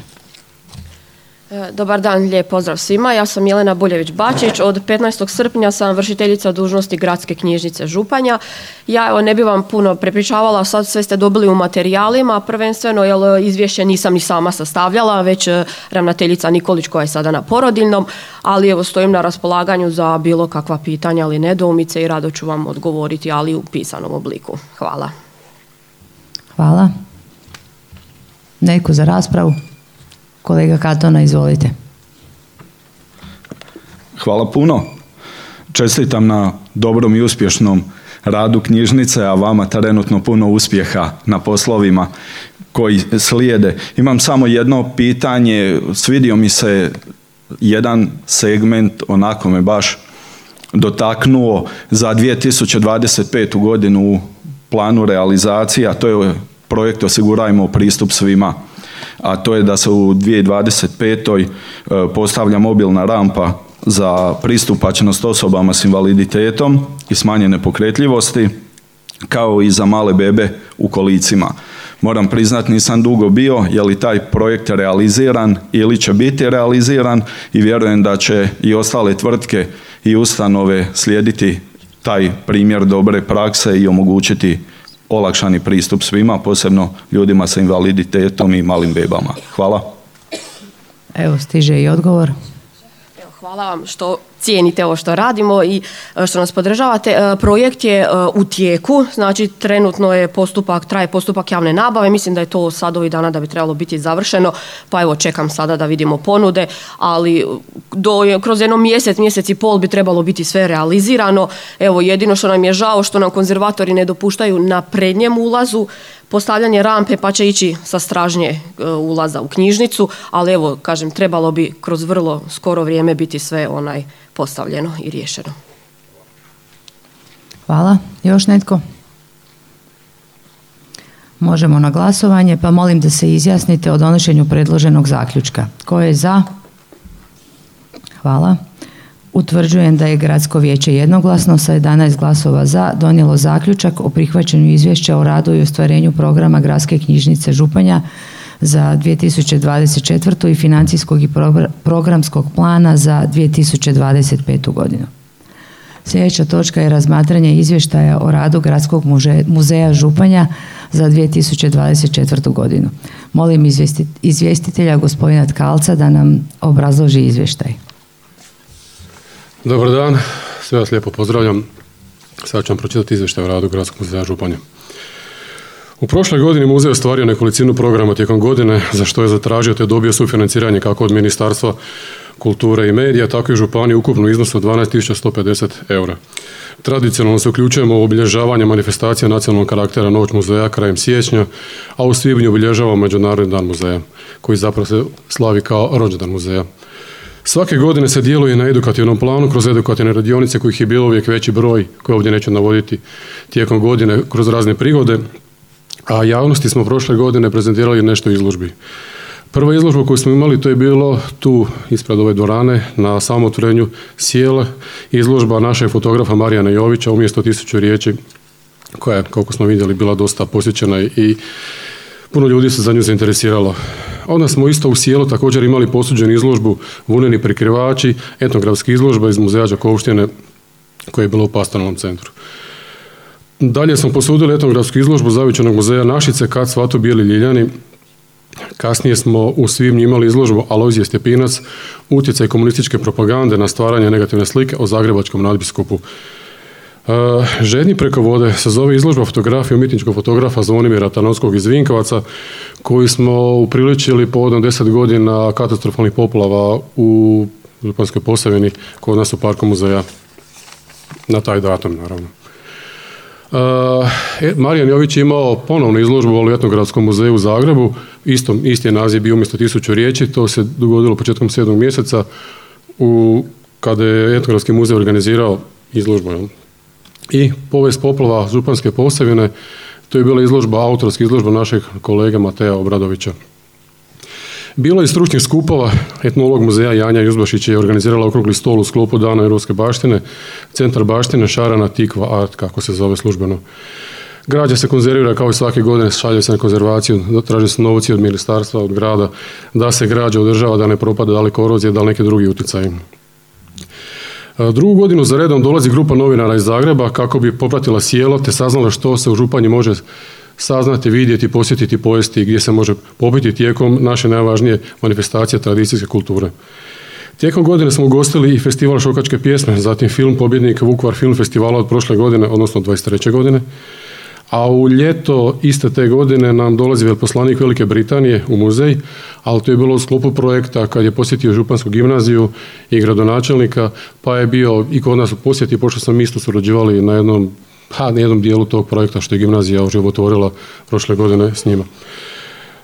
E, dobar dan, lijep pozdrav svima. Ja sam Jelena Buljević-Bačić. Od 15. srpnja sam vršiteljica dužnosti Gradske knjižnice Županja. Ja evo ne bi vam puno prepričavala, sad sve ste dobili u materijalima, prvenstveno jer izvješće nisam ni sama sastavljala, već e, ravnateljica Nikolić koja je sada na porodiljnom, ali evo stojim na raspolaganju za bilo kakva pitanja ali nedoumice i rado ću vam odgovoriti, ali u pisanom obliku. Hvala. Hvala. Neko za raspravu? Kolega Katona, izvolite. Hvala puno. Čestitam na dobrom i uspješnom radu knjižnice, a vama trenutno puno uspjeha na poslovima koji slijede. Imam samo jedno pitanje, svidio mi se jedan segment, onako me baš dotaknuo za 2025. godinu u planu realizacije, a to je projekt Osigurajmo pristup svima a to je da se u 2025. E, postavlja mobilna rampa za pristupačnost osobama s invaliditetom i smanjene pokretljivosti, kao i za male bebe u kolicima. Moram priznati nisam dugo bio je li taj projekt realiziran ili će biti realiziran i vjerujem da će i ostale tvrtke i ustanove slijediti taj primjer dobre prakse i omogućiti olakšani pristup svima, posebno ljudima sa invaliditetom i malim bebama. Hvala. Evo, stiže i odgovor. Hvala vam što cijenite ovo što radimo i e, što nas podržavate. E, projekt je e, u tijeku, znači trenutno je postupak, traje postupak javne nabave, mislim da je to sad ovih dana da bi trebalo biti završeno, pa evo čekam sada da vidimo ponude, ali do, kroz jedno mjesec, mjesec i pol bi trebalo biti sve realizirano. Evo jedino što nam je žao što nam konzervatori ne dopuštaju na prednjem ulazu postavljanje rampe pa će ići sa stražnje ulaza u knjižnicu, ali evo kažem trebalo bi kroz vrlo skoro vrijeme biti sve onaj postavljeno i riješeno. Hvala. Još netko? Možemo na glasovanje, pa molim da se izjasnite o donošenju predloženog zaključka. Ko je za? Hvala. Utvrđujem da je Gradsko vijeće jednoglasno sa 11 glasova za donijelo zaključak o prihvaćanju izvješća o radu i ostvarenju programa Gradske knjižnice Županja za 2024. i financijskog i programskog plana za 2025. godinu. Sljedeća točka je razmatranje izvještaja o radu Gradskog muzeja Županja za 2024. godinu. Molim izvjestitelja gospodina Tkalca da nam obrazloži izvještaj. Dobar dan, sve vas lijepo pozdravljam. Sad ću vam pročitati izvještaj o radu Gradskog muzeja Županja. U prošloj godini muzej ostvario nekolicinu programa tijekom godine za što je zatražio te dobio sufinanciranje kako od Ministarstva kulture i medija, tako i županije ukupno iznosu od 12.150 eura. Tradicionalno se uključujemo u obilježavanje manifestacija nacionalnog karaktera Noć muzeja krajem siječnja, a u svibnju obilježavamo Međunarodni dan muzeja, koji zapravo se slavi kao rođendan muzeja. Svake godine se djeluje na edukativnom planu kroz edukativne radionice kojih je bilo uvijek veći broj, koje ovdje neću navoditi tijekom godine kroz razne prigode, a javnosti smo prošle godine prezentirali nešto izložbi. Prva izložba koju smo imali to je bilo tu ispred ove dvorane na samom sjela izložba našeg fotografa Marijana Jovića umjesto tisuću riječi koja je, kako smo vidjeli, bila dosta posjećena i puno ljudi se za nju zainteresiralo. Onda smo isto u sjelu također imali posuđenu izložbu Vuneni prikrivači, etnografska izložba iz muzeja Đakovštine koja je bila u Pastorovnom centru. Dalje smo posudili etnografsku izložbu Zavičanog muzeja Našice, kad svato bijeli ljiljani. Kasnije smo u svibnju imali izložbu Alojzije Stepinac, utjecaj komunističke propagande na stvaranje negativne slike o zagrebačkom nadbiskupu. Uh, Žedni preko vode se zove izložba fotografije umjetničkog fotografa Zvonimira Tanovskog iz Vinkovaca koji smo upriličili povodom deset godina katastrofalnih poplava u Županskoj Posavini kod nas u Parku muzeja na taj datum naravno. E, Marijan Jović je imao ponovnu izložbu u Etnogradskom muzeju u Zagrebu, Isto, isti je naziv bio umjesto tisuću riječi, to se dogodilo početkom sedmog mjeseca u, kada je Etnogradski muzej organizirao izložbu. I povijest poplava Županske Posavine, to je bila izložba, autorska izložba našeg kolege Mateja Obradovića. Bilo je stručnih skupova, etnolog muzeja Janja Juzbašić je organizirala okrugli stol u sklopu Dana Europske baštine, Centar baštine Šarana Tikva Art, kako se zove službeno. Građa se konzervira kao i svake godine, šalje se na konzervaciju, traže se novci od ministarstva, od grada, da se građa održava, da ne propada, da li korozije, da li neki drugi utjecaji. Drugu godinu za redom dolazi grupa novinara iz Zagreba kako bi popratila sjelo te saznala što se u Županji može saznati, vidjeti, posjetiti, pojesti gdje se može popiti tijekom naše najvažnije manifestacije tradicijske kulture. Tijekom godine smo ugostili i festival šokačke pjesme, zatim film pobjednik Vukovar film festivala od prošle godine, odnosno 23. godine, a u ljeto iste te godine nam dolazi veleposlanik Velike Britanije u muzej, ali to je bilo u sklopu projekta kad je posjetio Župansku gimnaziju i gradonačelnika, pa je bio i kod nas u posjeti, pošto smo isto surađivali na jednom ha, na jednom dijelu tog projekta što je gimnazija oživotvorila prošle godine s njima.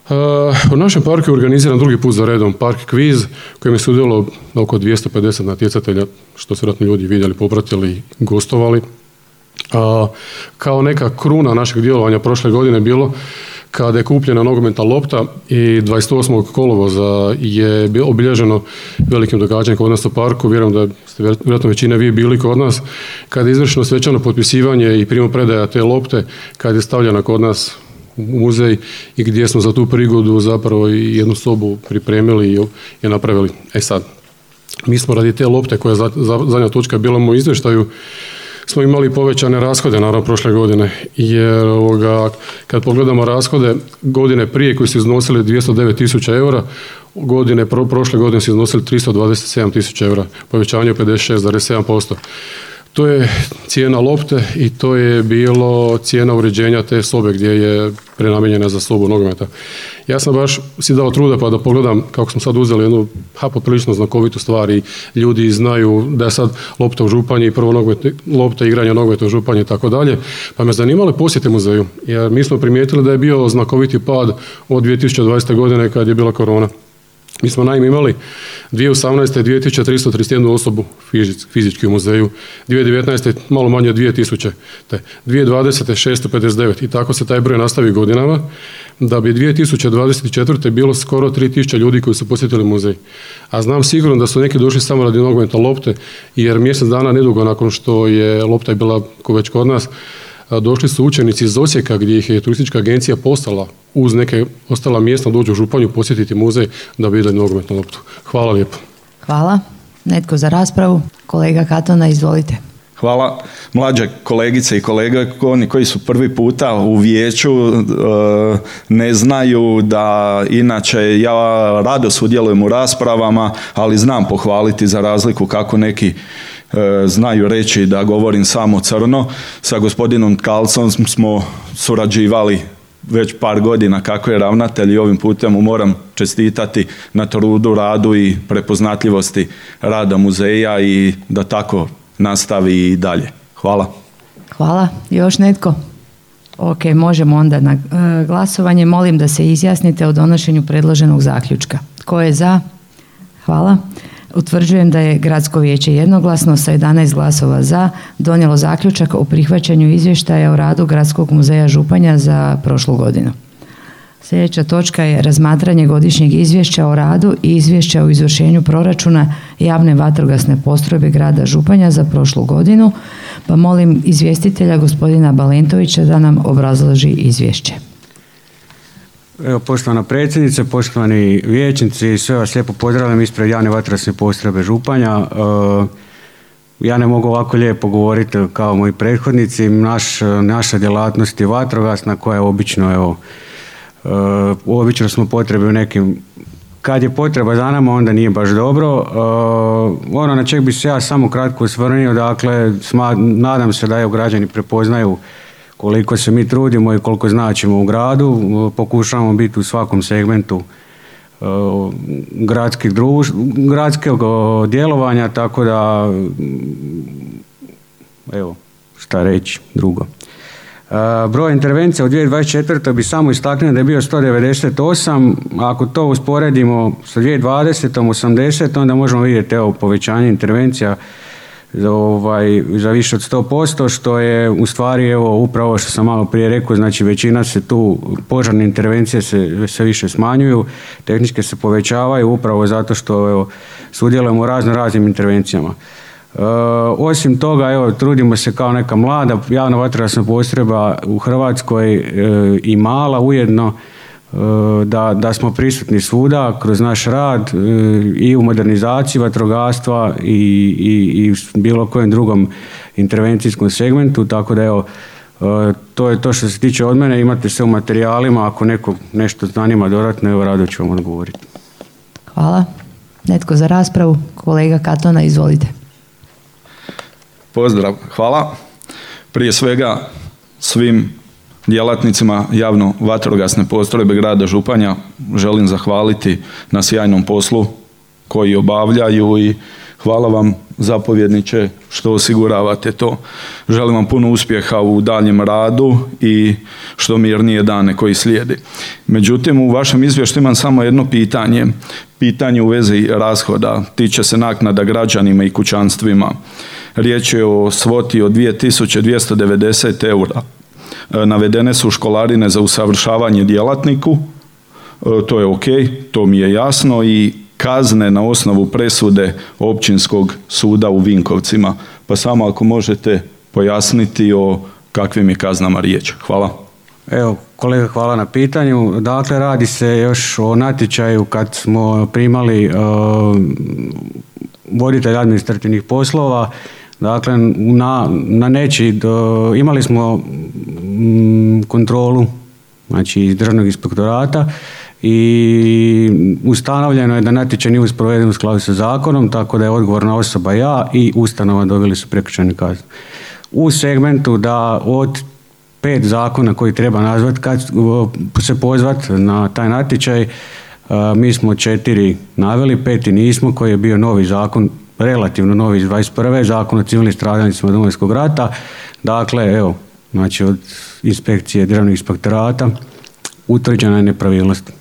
Uh, u našem parku je organiziran drugi put za redom park kviz kojem je sudjelo oko 250 natjecatelja što su vjerojatno ljudi vidjeli, popratili gostovali. Uh, kao neka kruna našeg djelovanja prošle godine bilo kada je kupljena nogometna lopta i 28. kolovoza je obilježeno velikim događanjem kod nas u parku, vjerujem da ste vjerojatno većina vi bili kod nas, kada je izvršeno svečano potpisivanje i predaja te lopte, kada je stavljena kod nas u muzej i gdje smo za tu prigodu zapravo i jednu sobu pripremili i je napravili. E sad, mi smo radi te lopte koja je zadnja točka bila u izvještaju smo imali povećane rashode naravno prošle godine jer ovoga, kad pogledamo rashode godine prije koji su iznosili 209 tisuća eura, godine, pro, prošle godine su iznosili 327 tisuća eura, povećanje 56,7%. To je cijena lopte i to je bilo cijena uređenja te sobe gdje je prenamijenjena za sobu nogometa. Ja sam baš si dao truda pa da pogledam kako smo sad uzeli jednu ha, poprilično znakovitu stvar i ljudi znaju da je sad lopta u županji i prvo nogomet, lopta igranja nogometa u županji i tako dalje. Pa me zanimale posjete muzeju jer mi smo primijetili da je bio znakoviti pad od 2020. godine kad je bila korona. Mi smo naime imali 2018. 2331 osobu fizički u muzeju, 2019. malo manje od 2000, te 2020. 659 i tako se taj broj nastavi godinama, da bi 2024. bilo skoro 3000 ljudi koji su posjetili muzej. A znam sigurno da su neki došli samo radi nogometa lopte, jer mjesec dana nedugo nakon što je lopta bila već kod nas, došli su učenici iz Osijeka gdje ih je turistička agencija postala uz neke ostala mjesta dođu u Županju posjetiti muzej da vide nogometnu loptu. Hvala lijepo. Hvala. Netko za raspravu? Kolega Katona, izvolite. Hvala. Mlađe kolegice i kolege, oni koji su prvi puta u vijeću e, ne znaju da inače ja rado sudjelujem u raspravama, ali znam pohvaliti za razliku kako neki znaju reći da govorim samo crno. Sa gospodinom Kalcom smo surađivali već par godina kako je ravnatelj i ovim putem mu moram čestitati na trudu, radu i prepoznatljivosti rada muzeja i da tako nastavi i dalje. Hvala. Hvala. Još netko? Ok, možemo onda na e, glasovanje. Molim da se izjasnite o donošenju predloženog zaključka. Tko je za? Hvala. Utvrđujem da je Gradsko vijeće jednoglasno sa 11 glasova za donijelo zaključak o prihvaćanju izvještaja o radu Gradskog muzeja Županja za prošlu godinu. Sljedeća točka je razmatranje godišnjeg izvješća o radu i izvješća o izvršenju proračuna javne vatrogasne postrojbe grada Županja za prošlu godinu, pa molim izvjestitelja gospodina Balentovića da nam obrazloži izvješće. Evo, poštovana predsjednice, poštovani vijećnici, sve vas lijepo pozdravljam ispred javne vatrogasne postrojbe Županja. E, ja ne mogu ovako lijepo govoriti kao moji prethodnici. Naš, naša djelatnost je vatrogasna koja je obično evo, Uh, obično smo potrebi u nekim kad je potreba za nama onda nije baš dobro. Uh, ono na čeg bi se ja samo kratko osvrnio, dakle nadam se da je građani prepoznaju koliko se mi trudimo i koliko značimo u gradu. Pokušavamo biti u svakom segmentu gradskih druž, gradskog djelovanja, tako da evo šta reći drugo. Broj intervencija u 2024. bi samo istaknuo da je bio 198, ako to usporedimo sa 2020. 80, onda možemo vidjeti evo, povećanje intervencija ovaj, za više od 100%, što je u stvari evo, upravo što sam malo prije rekao, znači većina se tu, požarne intervencije se sve više smanjuju, tehničke se povećavaju upravo zato što evo, sudjelujemo u razno raznim intervencijama. E, osim toga, evo, trudimo se kao neka mlada javna vatrogasna postrojba u Hrvatskoj e, i mala ujedno da, da smo prisutni svuda kroz naš rad i u modernizaciji vatrogastva i, i, i bilo kojem drugom intervencijskom segmentu, tako da evo, to je to što se tiče od mene, imate sve u materijalima, ako neko nešto zanima dodatno, evo rado ću vam odgovoriti. Hvala. Netko za raspravu? Kolega Katona, izvolite. Pozdrav, hvala. Prije svega svim djelatnicima javno vatrogasne postrojbe grada Županja želim zahvaliti na sjajnom poslu koji obavljaju i hvala vam zapovjedniče što osiguravate to. Želim vam puno uspjeha u daljem radu i što mirnije dane koji slijedi. Međutim, u vašem izvješću imam samo jedno pitanje. Pitanje u vezi rashoda tiče se naknada građanima i kućanstvima. Riječ je o svoti od 2290 eura. Navedene su školarine za usavršavanje djelatniku, e, to je ok, to mi je jasno i kazne na osnovu presude općinskog suda u Vinkovcima. Pa samo ako možete pojasniti o kakvim je kaznama riječ. Hvala. Evo, kolega, hvala na pitanju. Dakle, radi se još o natječaju kad smo primali uh, voditelj administrativnih poslova Dakle, na, na neći, do, imali smo mm, kontrolu znači iz državnog inspektorata i ustanovljeno je da natječaj nije usproveden u skladu sa zakonom, tako da je odgovorna osoba ja i ustanova dobili su prekršajne kazne. U segmentu da od pet zakona koji treba nazvati, kad se pozvati na taj natječaj, mi smo četiri naveli, peti nismo, koji je bio novi zakon relativno novi iz 21. zakon o civilnim stradalnicima Domovinskog rata. Dakle, evo, znači od inspekcije državnog inspektorata utvrđena je nepravilnost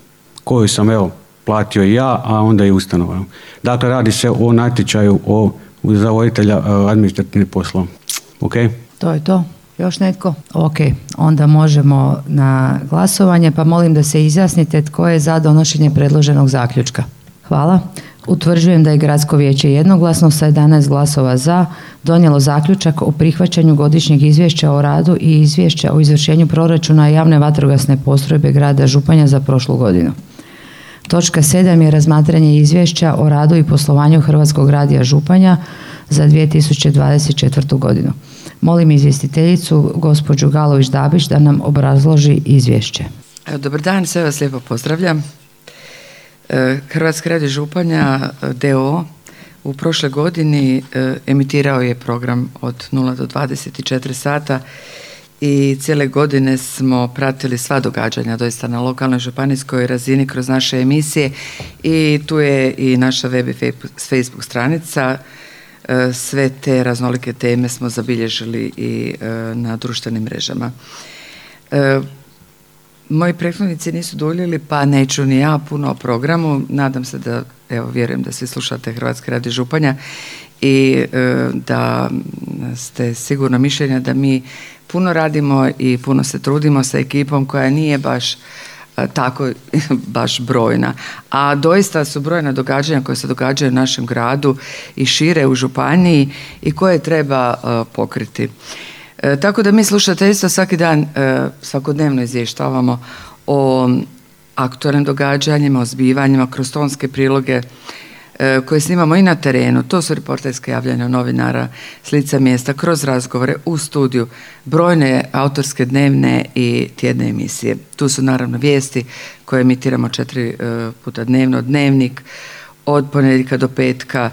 koju sam evo platio i ja, a onda i ustanova. Dakle, radi se o natječaju o zavoditelja e, administrativnih poslova. Ok? To je to. Još netko? Ok, onda možemo na glasovanje, pa molim da se izjasnite tko je za donošenje predloženog zaključka. Hvala. Utvrđujem da je Gradsko vijeće jednoglasno sa 11 glasova za donijelo zaključak o prihvaćanju godišnjeg izvješća o radu i izvješća o izvršenju proračuna javne vatrogasne postrojbe grada Županja za prošlu godinu. Točka 7 je razmatranje izvješća o radu i poslovanju Hrvatskog radija Županja za 2024. godinu. Molim izvjestiteljicu gospođu Galović Dabić da nam obrazloži izvješće. Dobar dan, sve vas lijepo pozdravljam. Hrvatski radio Županja e, DO u prošloj godini e, emitirao je program od 0 do 24 sata i cijele godine smo pratili sva događanja doista na lokalnoj županijskoj razini kroz naše emisije i tu je i naša web i Facebook stranica. Sve te raznolike teme smo zabilježili i na društvenim mrežama. Moji prethodnici nisu duljili, pa neću ni ja puno o programu. Nadam se da, evo, vjerujem da svi slušate Hrvatski radi Županja i e, da ste sigurno mišljenja da mi puno radimo i puno se trudimo sa ekipom koja nije baš e, tako baš brojna. A doista su brojna događanja koja se događaju u našem gradu i šire u županiji i koje treba e, pokriti. E, tako da mi slušateljstvo svaki dan e, svakodnevno izvještavamo o aktualnim događanjima, o zbivanjima, kroz tonske priloge e, koje snimamo i na terenu. To su reporterske javljanja novinara s lica mjesta, kroz razgovore u studiju, brojne autorske dnevne i tjedne emisije. Tu su naravno vijesti koje emitiramo četiri puta dnevno, dnevnik od ponedjeljka do petka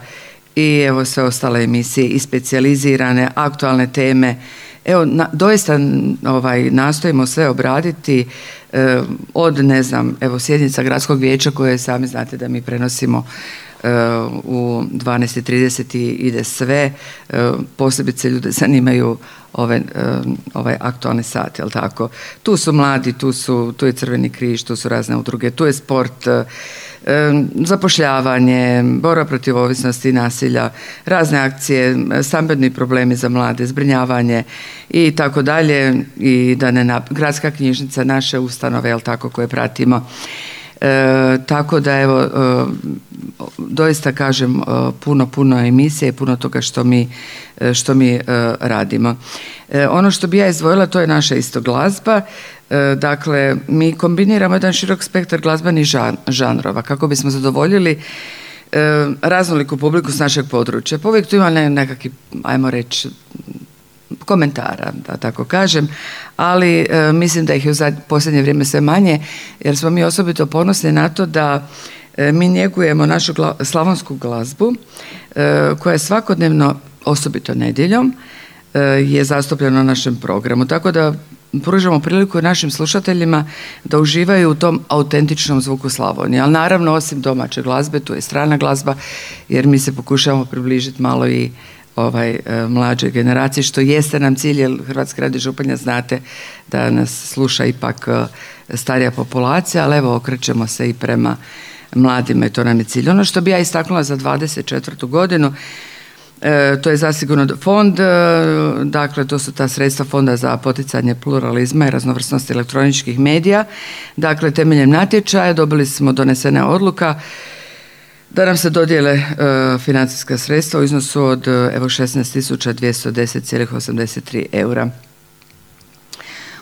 i evo sve ostale emisije i specijalizirane, aktualne teme Evo, na, doista ovaj, nastojimo sve obraditi e, od, ne znam, evo sjednica gradskog vijeća koje sami znate da mi prenosimo e, u 12.30 ide sve, e, posebice ljude zanimaju ove, ovaj aktualni sat, jel tako? Tu su mladi, tu, su, tu je Crveni križ, tu su razne udruge, tu je sport, zapošljavanje, borba protiv ovisnosti i nasilja, razne akcije, stambeni problemi za mlade, zbrinjavanje i tako dalje. I da ne gradska knjižnica, naše ustanove, jel tako, koje pratimo. E, tako da evo e, doista kažem e, puno puno emisije puno toga što mi, e, što mi radimo. Ono što bi ja izdvojila to je naša isto glazba dakle mi kombiniramo jedan širok spektar glazbenih žanrova kako bismo zadovoljili raznoliku publiku s našeg područja. Pa uvijek tu ima nekakvi, ajmo reći, komentara, da tako kažem, ali e, mislim da ih je u posljednje vrijeme sve manje, jer smo mi osobito ponosni na to da e, mi njegujemo našu slavonsku glazbu e, koja je svakodnevno, osobito nedjeljom, je zastupljena na našem programu. Tako da pružamo priliku našim slušateljima da uživaju u tom autentičnom zvuku Slavonije. Ali naravno, osim domaće glazbe, tu je strana glazba, jer mi se pokušavamo približiti malo i ovaj, e, mlađe generacije, što jeste nam cilj, jer Hrvatska radi Županja znate da nas sluša ipak e, starija populacija, ali evo okrećemo se i prema mladima i to nam je cilj. Ono što bi ja istaknula za 24. godinu, to je zasigurno fond, dakle to su ta sredstva fonda za poticanje pluralizma i raznovrsnosti elektroničkih medija. Dakle, temeljem natječaja dobili smo donesene odluka da nam se dodijele e, financijska sredstva u iznosu od e, evo 16.210,83 eura.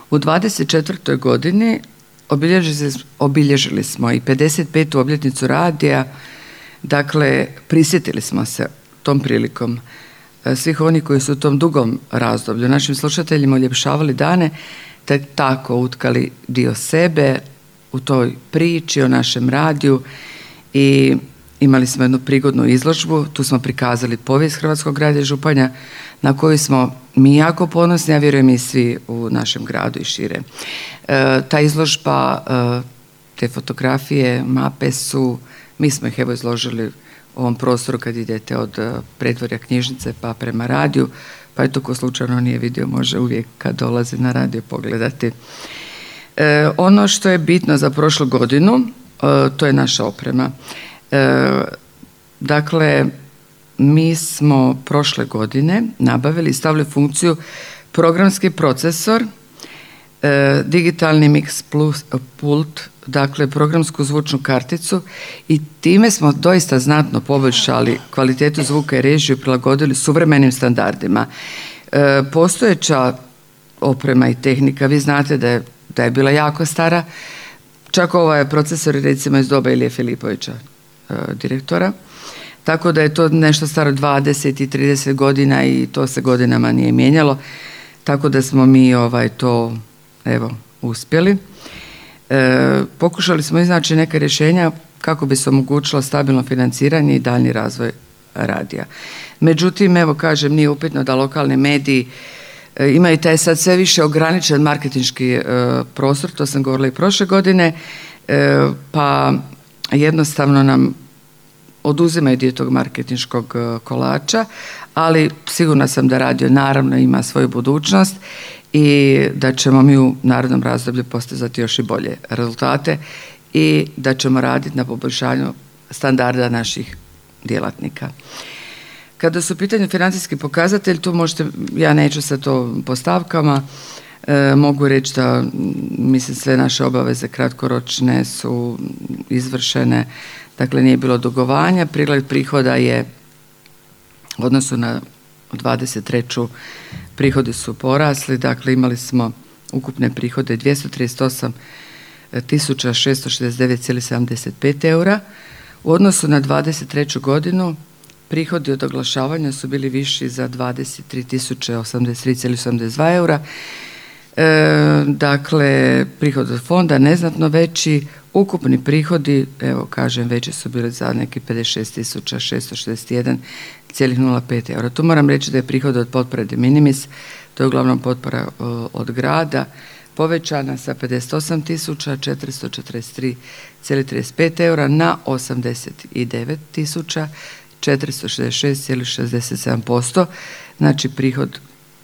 U 24. godini obilježili, obilježili smo i 55. obljetnicu radija, dakle prisjetili smo se tom prilikom e, svih onih koji su u tom dugom razdoblju našim slušateljima uljepšavali dane, te tako utkali dio sebe u toj priči o našem radiju i Imali smo jednu prigodnu izložbu, tu smo prikazali povijest Hrvatskog grada Županja na koju smo mi jako ponosni, a vjerujem i svi u našem gradu i šire. E, ta izložba, e, te fotografije, mape su, mi smo ih evo izložili ovom prostoru kad idete od e, pretvorja knjižnice pa prema radiju, pa eto ko slučajno nije vidio može uvijek kad dolazi na radio pogledati. E, ono što je bitno za prošlu godinu, to je naša oprema. E, dakle, mi smo prošle godine nabavili i stavili funkciju programski procesor, e, digitalni mix plus pult dakle programsku zvučnu karticu i time smo doista znatno poboljšali kvalitetu zvuka i režiju prilagodili suvremenim standardima. E, postojeća oprema i tehnika, vi znate da je, da je bila jako stara, čak ovaj procesor recimo iz doba Ilije Filipovića, e, direktora, tako da je to nešto staro 20 i 30 godina i to se godinama nije mijenjalo, tako da smo mi ovaj to evo uspjeli. E, pokušali smo iznaći neke rješenja kako bi se omogućilo stabilno financiranje i daljnji razvoj radija. Međutim, evo kažem, nije upitno da lokalni mediji e, imaju taj sad sve više ograničen marketinški e, prostor, to sam govorila i prošle godine, e, pa jednostavno nam oduzimaju dio tog marketinškog kolača, ali sigurna sam da radio naravno ima svoju budućnost i da ćemo mi u narodnom razdoblju postizati još i bolje rezultate i da ćemo raditi na poboljšanju standarda naših djelatnika. Kada su u pitanju financijski pokazatelj, tu možete, ja neću sa to po stavkama, e, mogu reći da mislim sve naše obaveze kratkoročne su izvršene, dakle nije bilo dugovanja, prigled prihoda je u odnosu na 23. prihodi su porasli, dakle imali smo ukupne prihode 238 669,75 eura. U odnosu na 23. godinu prihodi od oglašavanja su bili viši za 23.083,82 eura. E, dakle, prihod od fonda neznatno veći, ukupni prihodi, evo kažem, veći su bili za neki 56.661,05 eura. Tu moram reći da je prihod od potpore de minimis, to je uglavnom potpora od grada, povećana sa 58.443,35 eura na 89.466,67%. Znači prihod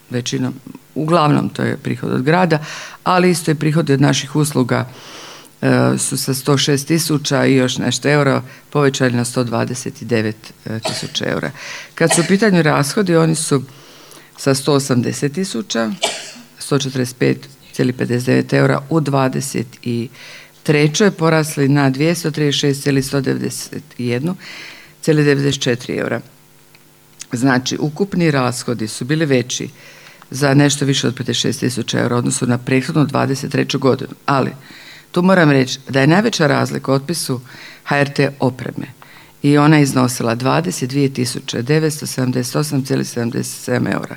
većinom, uglavnom to je prihod od grada, ali isto i prihodi od naših usluga su sa 106 tisuća i još nešto euro povećali na 129 tisuća eura. Kad su u pitanju rashodi, oni su sa 180 tisuća, 145 59 eura u 23. porasli na 236,191,94 eura. Znači, ukupni rashodi su bili veći za nešto više od 56 tisuća eura odnosno na prethodnu 23. godinu. Ali, tu moram reći da je najveća razlika u otpisu HRT opreme i ona je iznosila 22.978,77 eura.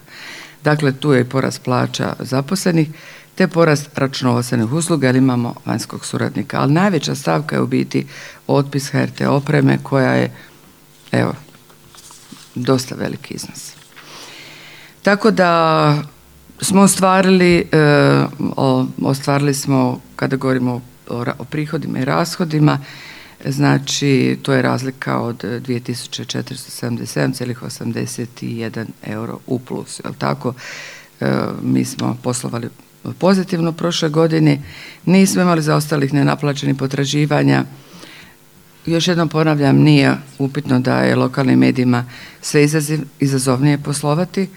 Dakle, tu je i porast plaća zaposlenih te porast računovodstvenih usluga jer imamo vanjskog suradnika. Ali najveća stavka je u biti otpis HRT opreme koja je evo dosta veliki iznos. Tako da smo ostvarili, e, ostvarili smo kada govorimo o, prihodima i rashodima, znači to je razlika od 2477,81 euro u plus, jel tako? E, mi smo poslovali pozitivno prošle godine, nismo imali zaostalih nenaplaćenih potraživanja. Još jednom ponavljam, nije upitno da je lokalnim medijima sve izazovnije poslovati,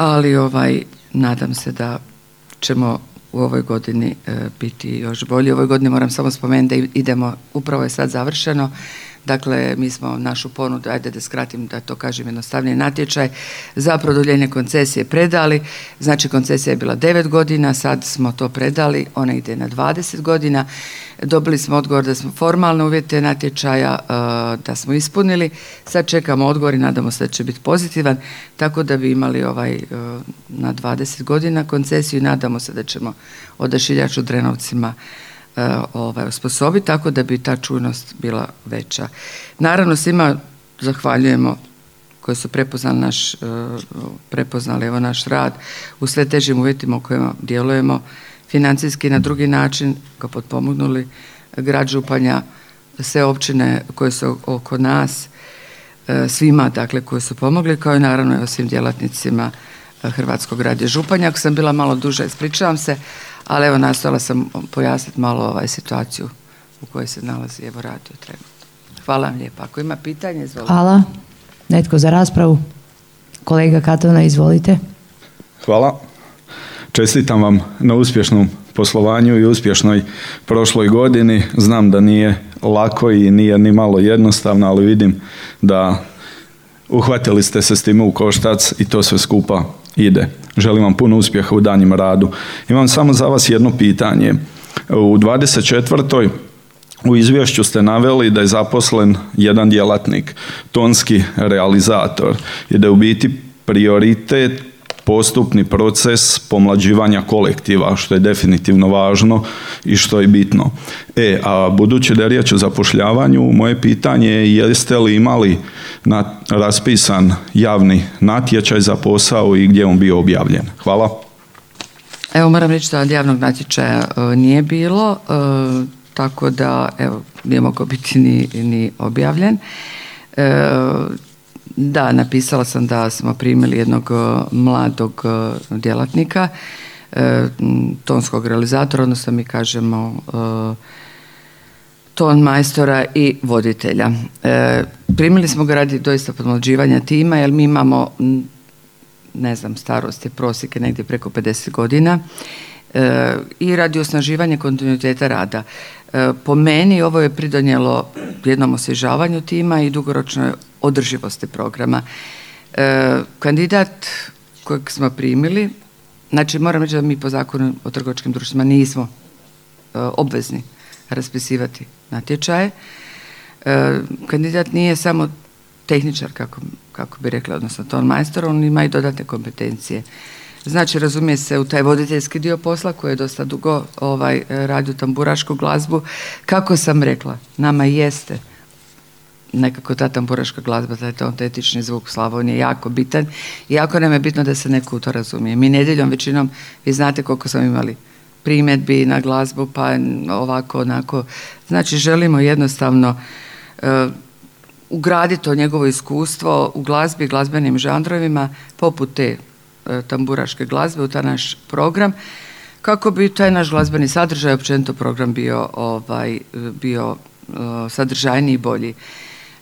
ali ovaj, nadam se da ćemo u ovoj godini e, biti još bolji. U ovoj godini moram samo spomenuti da idemo, upravo je sad završeno, Dakle, mi smo našu ponudu, ajde da skratim da to kažem jednostavnije, natječaj za produljenje koncesije predali. Znači, koncesija je bila 9 godina, sad smo to predali, ona ide na 20 godina. Dobili smo odgovor da smo formalne uvjete natječaja e, da smo ispunili. Sad čekamo odgovor i nadamo se da će biti pozitivan, tako da bi imali ovaj e, na 20 godina koncesiju i nadamo se da ćemo odašiljač u Drenovcima ovaj, osposobiti tako da bi ta čujnost bila veća. Naravno svima zahvaljujemo koji su prepoznali naš, e, prepoznali evo naš rad u sve težim uvjetima u kojima djelujemo, financijski na drugi način ga potpomognuli grad Županja, sve općine koje su oko nas, e, svima dakle koji su pomogli kao i naravno i svim djelatnicima Hrvatskog radija Županja. Ako sam bila malo duže, ispričavam se, ali evo nastala sam pojasniti malo ovaj situaciju u kojoj se nalazi evo radio trenutno. Hvala vam lijepa. Ako ima pitanje, izvolite. Hvala. Netko za raspravu? Kolega Katona, izvolite. Hvala. Čestitam vam na uspješnom poslovanju i uspješnoj prošloj godini. Znam da nije lako i nije ni malo jednostavno, ali vidim da uhvatili ste se s time u koštac i to sve skupa ide. Želim vam puno uspjeha u danjem radu. Imam samo za vas jedno pitanje. U 24. U izvješću ste naveli da je zaposlen jedan djelatnik, tonski realizator i da je u biti prioritet postupni proces pomlađivanja kolektiva, što je definitivno važno i što je bitno. E, a budući da je riječ o zapošljavanju, moje pitanje je jeste li imali na, raspisan javni natječaj za posao i gdje on bio objavljen? Hvala. Evo moram reći da od javnog natječaja e, nije bilo, e, tako da evo, nije mogao biti ni, ni objavljen. E, da, napisala sam da smo primili jednog e, mladog e, djelatnika, e, tonskog realizatora, odnosno mi kažemo ton majstora i voditelja. Primili smo ga radi doista podmlađivanja tima, jer mi imamo, ne znam, starosti, prosjeke negdje preko 50 godina i radi osnaživanja kontinuiteta rada. Po meni ovo je pridonijelo jednom osvježavanju tima i dugoročnoj održivosti programa. E, kandidat kojeg smo primili, znači moram reći da mi po zakonu o trgovačkim društvima nismo e, obvezni raspisivati natječaje. E, kandidat nije samo tehničar, kako, kako bi rekla, odnosno ton majstor, on ima i dodatne kompetencije. Znači, razumije se u taj voditeljski dio posla koji je dosta dugo ovaj, radio tamburašku glazbu. Kako sam rekla, nama jeste nekako ta tamburaška glazba, taj autentični zvuk Slavonije jako bitan i jako nam je bitno da se neko u to razumije. Mi nedjeljom većinom, vi znate koliko smo imali primjedbi na glazbu, pa ovako, onako. Znači, želimo jednostavno uh, ugraditi to njegovo iskustvo u glazbi, glazbenim žandrovima, poput te tamburaške glazbe u taj naš program, kako bi taj naš glazbeni sadržaj, općenito program bio, ovaj, bio uh, sadržajniji i bolji.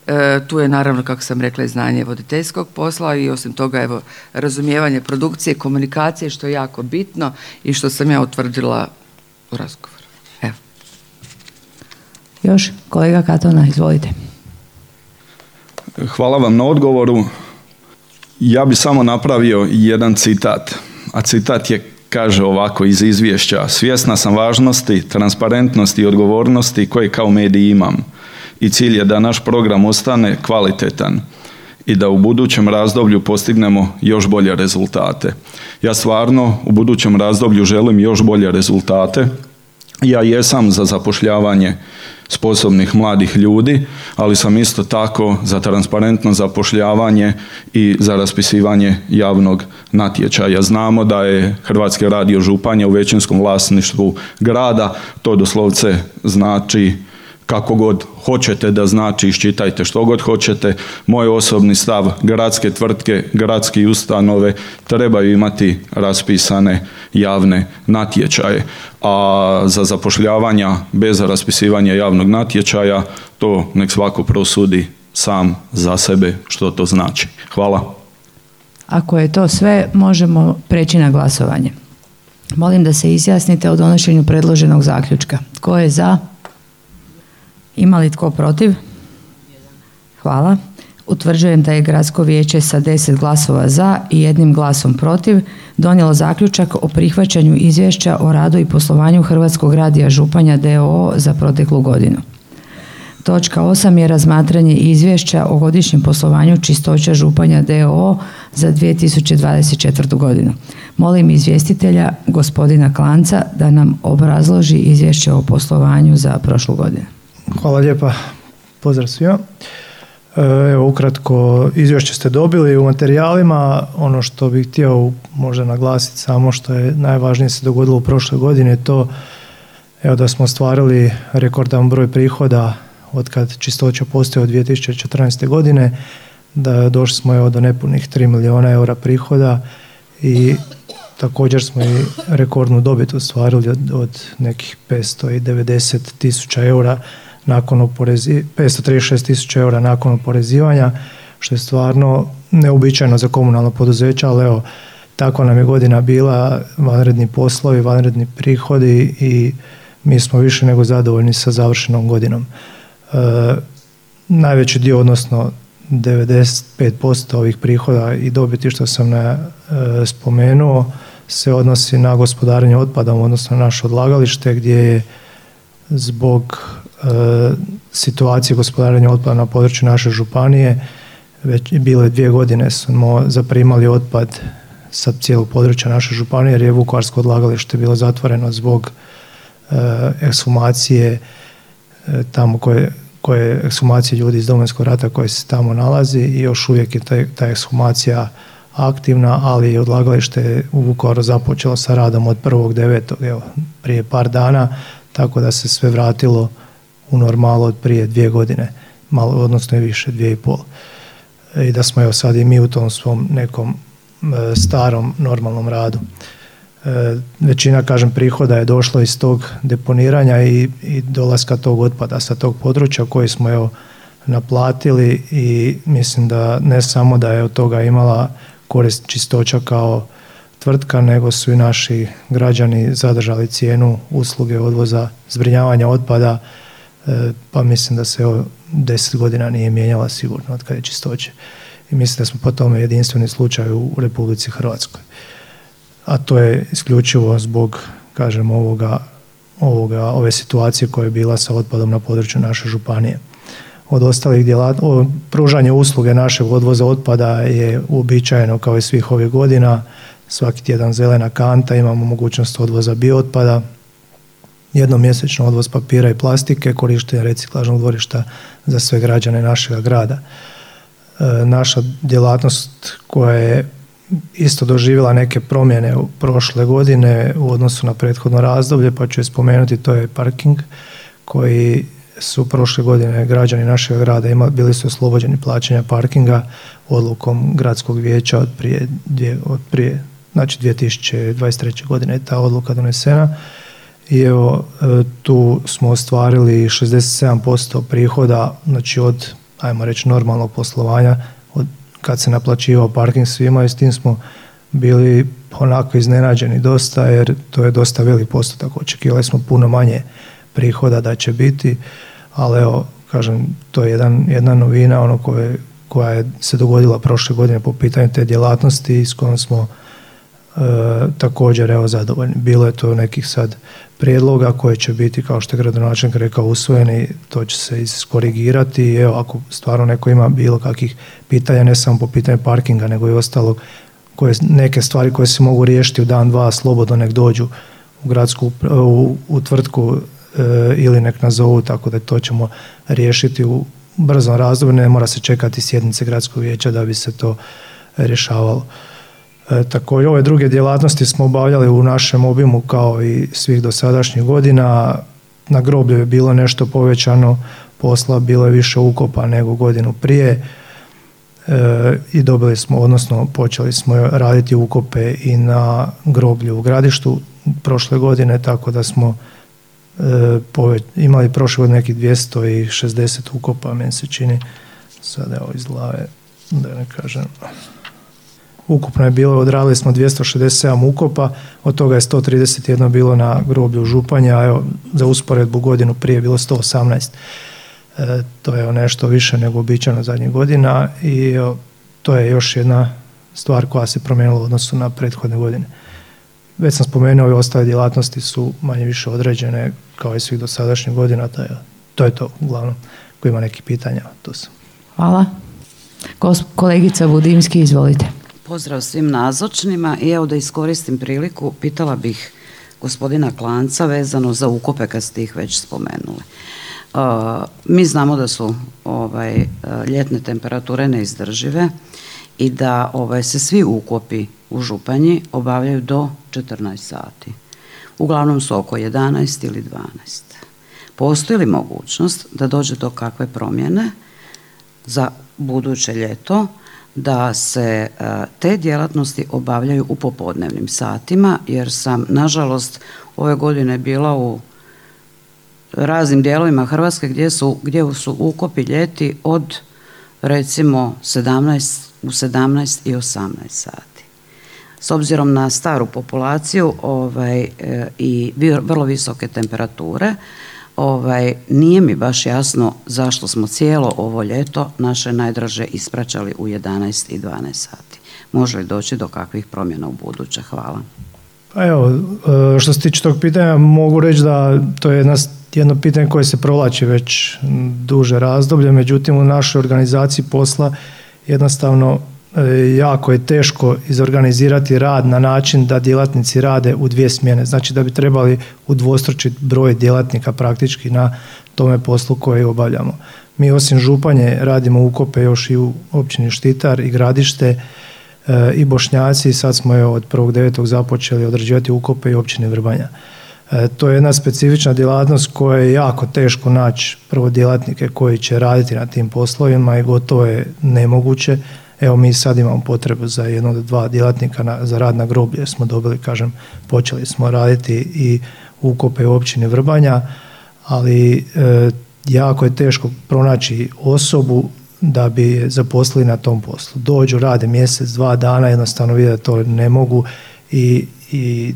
E, tu je naravno, kako sam rekla, i znanje voditeljskog posla i osim toga evo, razumijevanje produkcije, komunikacije što je jako bitno i što sam ja utvrdila u razgovoru. Evo. Još kolega Katona, izvolite. Hvala vam na odgovoru. Ja bi samo napravio jedan citat, a citat je kaže ovako iz izvješća. Svjesna sam važnosti, transparentnosti i odgovornosti koje kao mediji imam i cilj je da naš program ostane kvalitetan i da u budućem razdoblju postignemo još bolje rezultate. Ja stvarno u budućem razdoblju želim još bolje rezultate. Ja jesam za zapošljavanje sposobnih mladih ljudi, ali sam isto tako za transparentno zapošljavanje i za raspisivanje javnog natječaja. Znamo da je Hrvatski radio Županja u većinskom vlasništvu grada, to doslovce znači kako god hoćete da znači, iščitajte što god hoćete. Moj osobni stav, gradske tvrtke, gradski ustanove trebaju imati raspisane javne natječaje. A za zapošljavanja bez raspisivanja javnog natječaja, to nek svako prosudi sam za sebe što to znači. Hvala. Ako je to sve, možemo preći na glasovanje. Molim da se izjasnite o donošenju predloženog zaključka. Tko je za? Ima li tko protiv? Hvala. Utvrđujem da je Gradsko vijeće sa deset glasova za i jednim glasom protiv donijelo zaključak o prihvaćanju izvješća o radu i poslovanju Hrvatskog radija Županja DOO za proteklu godinu. Točka 8 je razmatranje izvješća o godišnjem poslovanju Čistoća Županja DOO za 2024. godinu. Molim izvjestitelja gospodina Klanca da nam obrazloži izvješće o poslovanju za prošlu godinu. Hvala lijepa, pozdrav svima. E, evo ukratko izvješće ste dobili u materijalima. Ono što bih htio možda naglasiti samo što je najvažnije se dogodilo u prošloj godini je to evo da smo ostvarili rekordan broj prihoda od kad čistoća postoje od 2014. godine da došli smo evo do nepunih 3 milijuna eura prihoda i također smo i rekordnu dobit ostvarili od, od nekih 590 tisuća eura nakon oporezi, 536 tisuća eura nakon oporezivanja, što je stvarno neobičajno za komunalno poduzeće, ali evo, takva nam je godina bila, vanredni poslovi, vanredni prihodi i mi smo više nego zadovoljni sa završenom godinom. E, najveći dio, odnosno 95% ovih prihoda i dobiti što sam na, e, spomenuo se odnosi na gospodarenje otpadom, odnosno na naše odlagalište gdje je zbog situacije gospodarenja otpada na području naše županije već bile dvije godine smo zaprimali otpad sa cijelog područja naše županije jer je Vukovarsko odlagalište bilo zatvoreno zbog e, ekshumacije e, tamo koje, koje ekshumacije ljudi iz Domovinskog rata koji se tamo nalazi i još uvijek je ta, ta ekshumacija aktivna, ali odlagalište u Vukovaru započelo sa radom od 1.9. evo prije par dana, tako da se sve vratilo u normalu od prije dvije godine, malo, odnosno i više, dvije i pol. I da smo evo sad i mi u tom svom nekom e, starom normalnom radu. E, većina, kažem, prihoda je došla iz tog deponiranja i, i dolaska tog otpada sa tog područja koji smo evo naplatili i mislim da ne samo da je od toga imala korist čistoća kao tvrtka, nego su i naši građani zadržali cijenu usluge odvoza zbrinjavanja otpada, pa mislim da se evo deset godina nije mijenjala sigurno od kada je čistoće. I mislim da smo po tome jedinstveni slučaj u Republici Hrvatskoj. A to je isključivo zbog, kažem, ovoga, ovoga, ove situacije koja je bila sa otpadom na području naše županije od ostalih djelatnosti. Pružanje usluge našeg odvoza otpada je uobičajeno kao i svih ovih godina. Svaki tjedan zelena kanta, imamo mogućnost odvoza biootpada, jednomjesečno odvoz papira i plastike, korištenje reciklažnog dvorišta za sve građane našega grada. E, naša djelatnost koja je isto doživjela neke promjene u prošle godine u odnosu na prethodno razdoblje, pa ću je spomenuti, to je parking koji su prošle godine građani našeg grada ima, bili su oslobođeni plaćanja parkinga odlukom gradskog vijeća od prije, dvije, od prije znači 2023. godine je ta odluka donesena i evo e, tu smo ostvarili 67% prihoda znači od ajmo reći normalnog poslovanja od kad se naplaćivao parking svima i s tim smo bili onako iznenađeni dosta jer to je dosta velik postotak. Očekivali smo puno manje prihoda da će biti ali evo, kažem, to je jedan, jedna novina ono koje, koja je se dogodila prošle godine po pitanju te djelatnosti s kojom smo e, također evo zadovoljni. Bilo je to nekih sad prijedloga koje će biti, kao što je gradonačelnik rekao, usvojeni, to će se iskorigirati i evo, ako stvarno neko ima bilo kakvih pitanja, ne samo po pitanju parkinga, nego i ostalog, koje, neke stvari koje se mogu riješiti u dan, dva, slobodno nek dođu u gradsku, u, u tvrtku E, ili nek nazovu, tako da to ćemo riješiti u brzom razdoblju, ne mora se čekati sjednice gradskog vijeća da bi se to rješavalo. E, također ove druge djelatnosti smo obavljali u našem obimu kao i svih dosadašnjih godina. Na groblju je bilo nešto povećano posla, bilo je više ukopa nego godinu prije e, i dobili smo, odnosno počeli smo raditi ukope i na groblju u gradištu prošle godine, tako da smo imali prošle godine nekih 260 ukopa, meni se čini, sad evo iz glave, da ne kažem, ukupno je bilo, odradili smo 267 ukopa, od toga je 131 bilo na groblju Županja, a evo, za usporedbu godinu prije bilo 118. E, to je nešto više nego običajno zadnjih godina i to je još jedna stvar koja se promijenila u odnosu na prethodne godine. Već sam spomenuo, ove ostale djelatnosti su manje više određene kao i svih dosadašnjih godina. To je, to je to uglavnom. Ko ima neki pitanja, tu sam. Hvala. Kolegica Budimski, izvolite. Pozdrav svim nazočnima i evo da iskoristim priliku, pitala bih gospodina Klanca vezano za ukope kad ste ih već spomenuli. Mi znamo da su ovaj, ljetne temperature neizdržive i da ovaj, se svi ukopi u Županji obavljaju do 14 sati. Uglavnom su oko 11 ili 12. Postoji li mogućnost da dođe do kakve promjene za buduće ljeto da se e, te djelatnosti obavljaju u popodnevnim satima jer sam nažalost ove godine bila u raznim dijelovima Hrvatske gdje su, gdje su ukopi ljeti od recimo 17, u 17 i 18 sati. S obzirom na staru populaciju ovaj, e, i vrlo visoke temperature, ovaj, nije mi baš jasno zašto smo cijelo ovo ljeto naše najdraže ispraćali u 11 i 12 sati. Može li doći do kakvih promjena u buduće? Hvala. Pa evo, e, što se tiče tog pitanja, mogu reći da to je jedno pitanje koje se provlači već duže razdoblje, međutim u našoj organizaciji posla jednostavno jako je teško izorganizirati rad na način da djelatnici rade u dvije smjene. Znači da bi trebali udvostručiti broj djelatnika praktički na tome poslu koje obavljamo. Mi osim Županje radimo ukope još i u općini Štitar i Gradište e, i Bošnjaci. Sad smo je od 1.9. započeli odrađivati ukope i općine Vrbanja. E, to je jedna specifična djelatnost koja je jako teško naći prvo djelatnike koji će raditi na tim poslovima i gotovo je nemoguće. Evo mi sad imamo potrebu za jedno do dva djelatnika na, za rad na groblje smo dobili, kažem, počeli smo raditi i ukope u općini Vrbanja, ali e, jako je teško pronaći osobu da bi je zaposlili na tom poslu. Dođu, rade mjesec, dva dana, jednostavno vide da to ne mogu i, i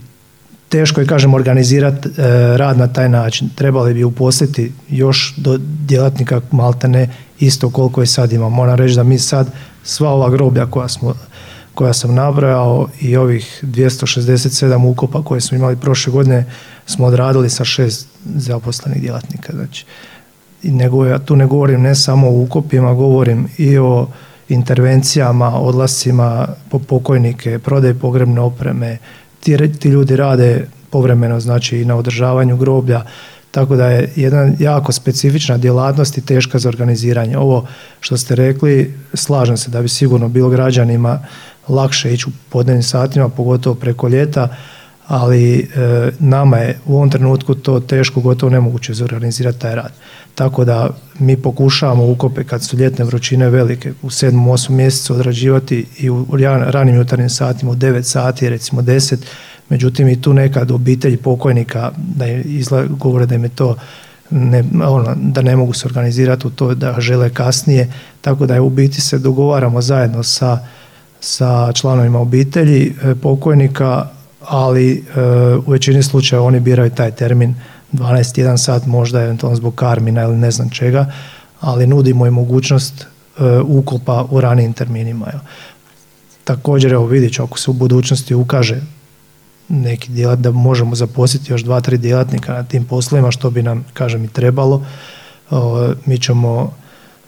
teško je, kažem, organizirati e, rad na taj način. Trebali bi uposliti još do djelatnika maltene isto koliko je sad ima. Moram reći da mi sad sva ova groblja koja, smo, koja sam nabrojao i ovih 267 ukopa koje smo imali prošle godine smo odradili sa šest zaposlenih djelatnika. Znači, nego, ja tu ne govorim ne samo o ukopima, govorim i o intervencijama, odlascima po pokojnike, prodaj pogrebne opreme, ti, ti ljudi rade povremeno znači i na održavanju groblja, tako da je jedna jako specifična djelatnost i teška za organiziranje. Ovo što ste rekli, slažem se da bi sigurno bilo građanima lakše ići u podnevnim satima, pogotovo preko ljeta, ali e, nama je u ovom trenutku to teško, gotovo nemoguće zorganizirati taj rad. Tako da mi pokušavamo ukope kad su ljetne vrućine velike u 7. 8. mjesecu odrađivati i u ranim jutarnjim satima u 9 sati, recimo 10, međutim i tu nekad obitelji pokojnika da izla, govore da im je to ne, ono, da ne mogu se organizirati u to da žele kasnije, tako da je u biti se dogovaramo zajedno sa, sa članovima obitelji e, pokojnika, ali e, u većini slučajeva oni biraju taj termin 12-1 sat možda eventualno zbog karmina ili ne znam čega, ali nudimo i mogućnost e, ukopa u ranijim terminima. Također, evo vidjet ću, ako se u budućnosti ukaže neki djelat, da možemo zaposliti još dva, tri djelatnika na tim poslovima, što bi nam, kažem, i trebalo, mi ćemo,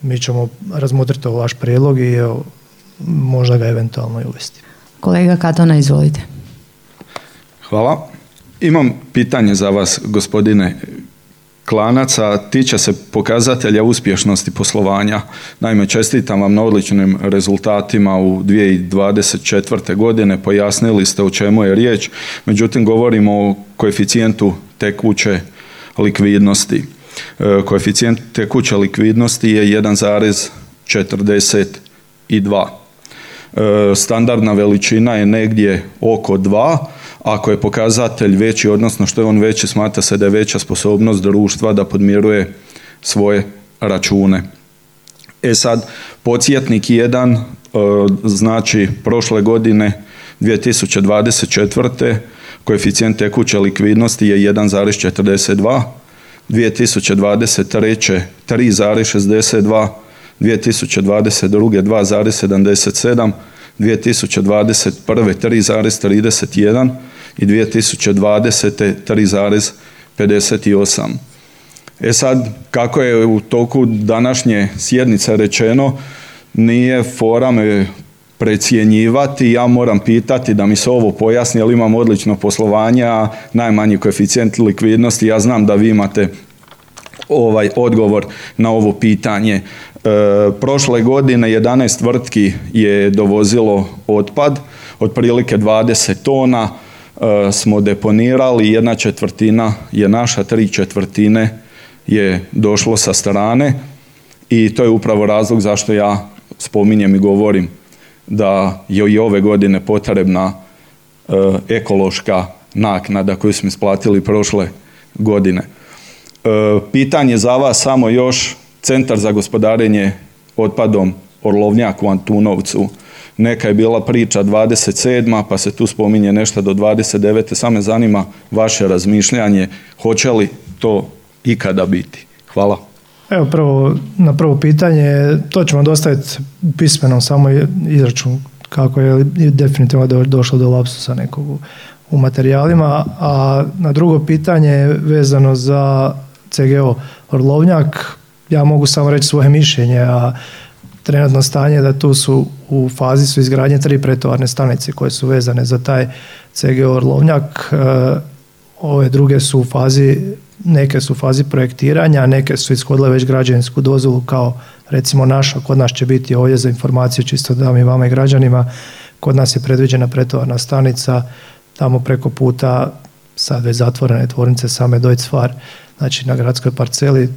mi ćemo razmotriti ovaj vaš prijedlog i evo, možda ga eventualno i uvesti. Kolega Katona, izvolite. Hvala. Imam pitanje za vas, gospodine Klanaca, tiče se pokazatelja uspješnosti poslovanja. Naime, čestitam vam na odličnim rezultatima u 2024. godine, pojasnili ste o čemu je riječ, međutim govorimo o koeficijentu tekuće likvidnosti. E, koeficijent tekuće likvidnosti je 1,42. E, standardna veličina je negdje oko 2, ako je pokazatelj veći, odnosno što je on veći, smatra se da je veća sposobnost društva da podmiruje svoje račune. E sad, podsjetnik jedan, e, znači prošle godine 2024. koeficijent tekuće likvidnosti je 1,42, 2023. 3,62, 2022. 2,77, 2021. 3,31 i 2020. 3,58. E sad, kako je u toku današnje sjednice rečeno, nije fora me precjenjivati, ja moram pitati da mi se ovo pojasni, jer imam odlično poslovanje, a najmanji koeficijent likvidnosti, ja znam da vi imate ovaj odgovor na ovo pitanje. E, prošle godine 11 tvrtki je dovozilo otpad, otprilike 20 tona, smo deponirali, jedna četvrtina je naša, tri četvrtine je došlo sa strane i to je upravo razlog zašto ja spominjem i govorim da je i ove godine potrebna e, ekološka naknada koju smo isplatili prošle godine. E, pitanje za vas samo još Centar za gospodarenje otpadom Orlovnjak u Antunovcu neka je bila priča 27. pa se tu spominje nešto do 29. Samo me zanima vaše razmišljanje, hoće li to ikada biti? Hvala. Evo prvo, na prvo pitanje, to ćemo dostaviti pismenom samo izračun kako je definitivno došlo do lapsusa nekog u materijalima, a na drugo pitanje vezano za CGO Orlovnjak, ja mogu samo reći svoje mišljenje, a trenutno stanje da tu su u fazi su izgradnje tri pretovarne stanice koje su vezane za taj CGO Orlovnjak. E, ove druge su u fazi, neke su u fazi projektiranja, neke su ishodile već građevinsku dozvolu kao recimo naša, kod nas će biti ovdje za informaciju čisto da mi vama i građanima, kod nas je predviđena pretovarna stanica, tamo preko puta sad već zatvorene tvornice same Deutz znači na gradskoj parceli e,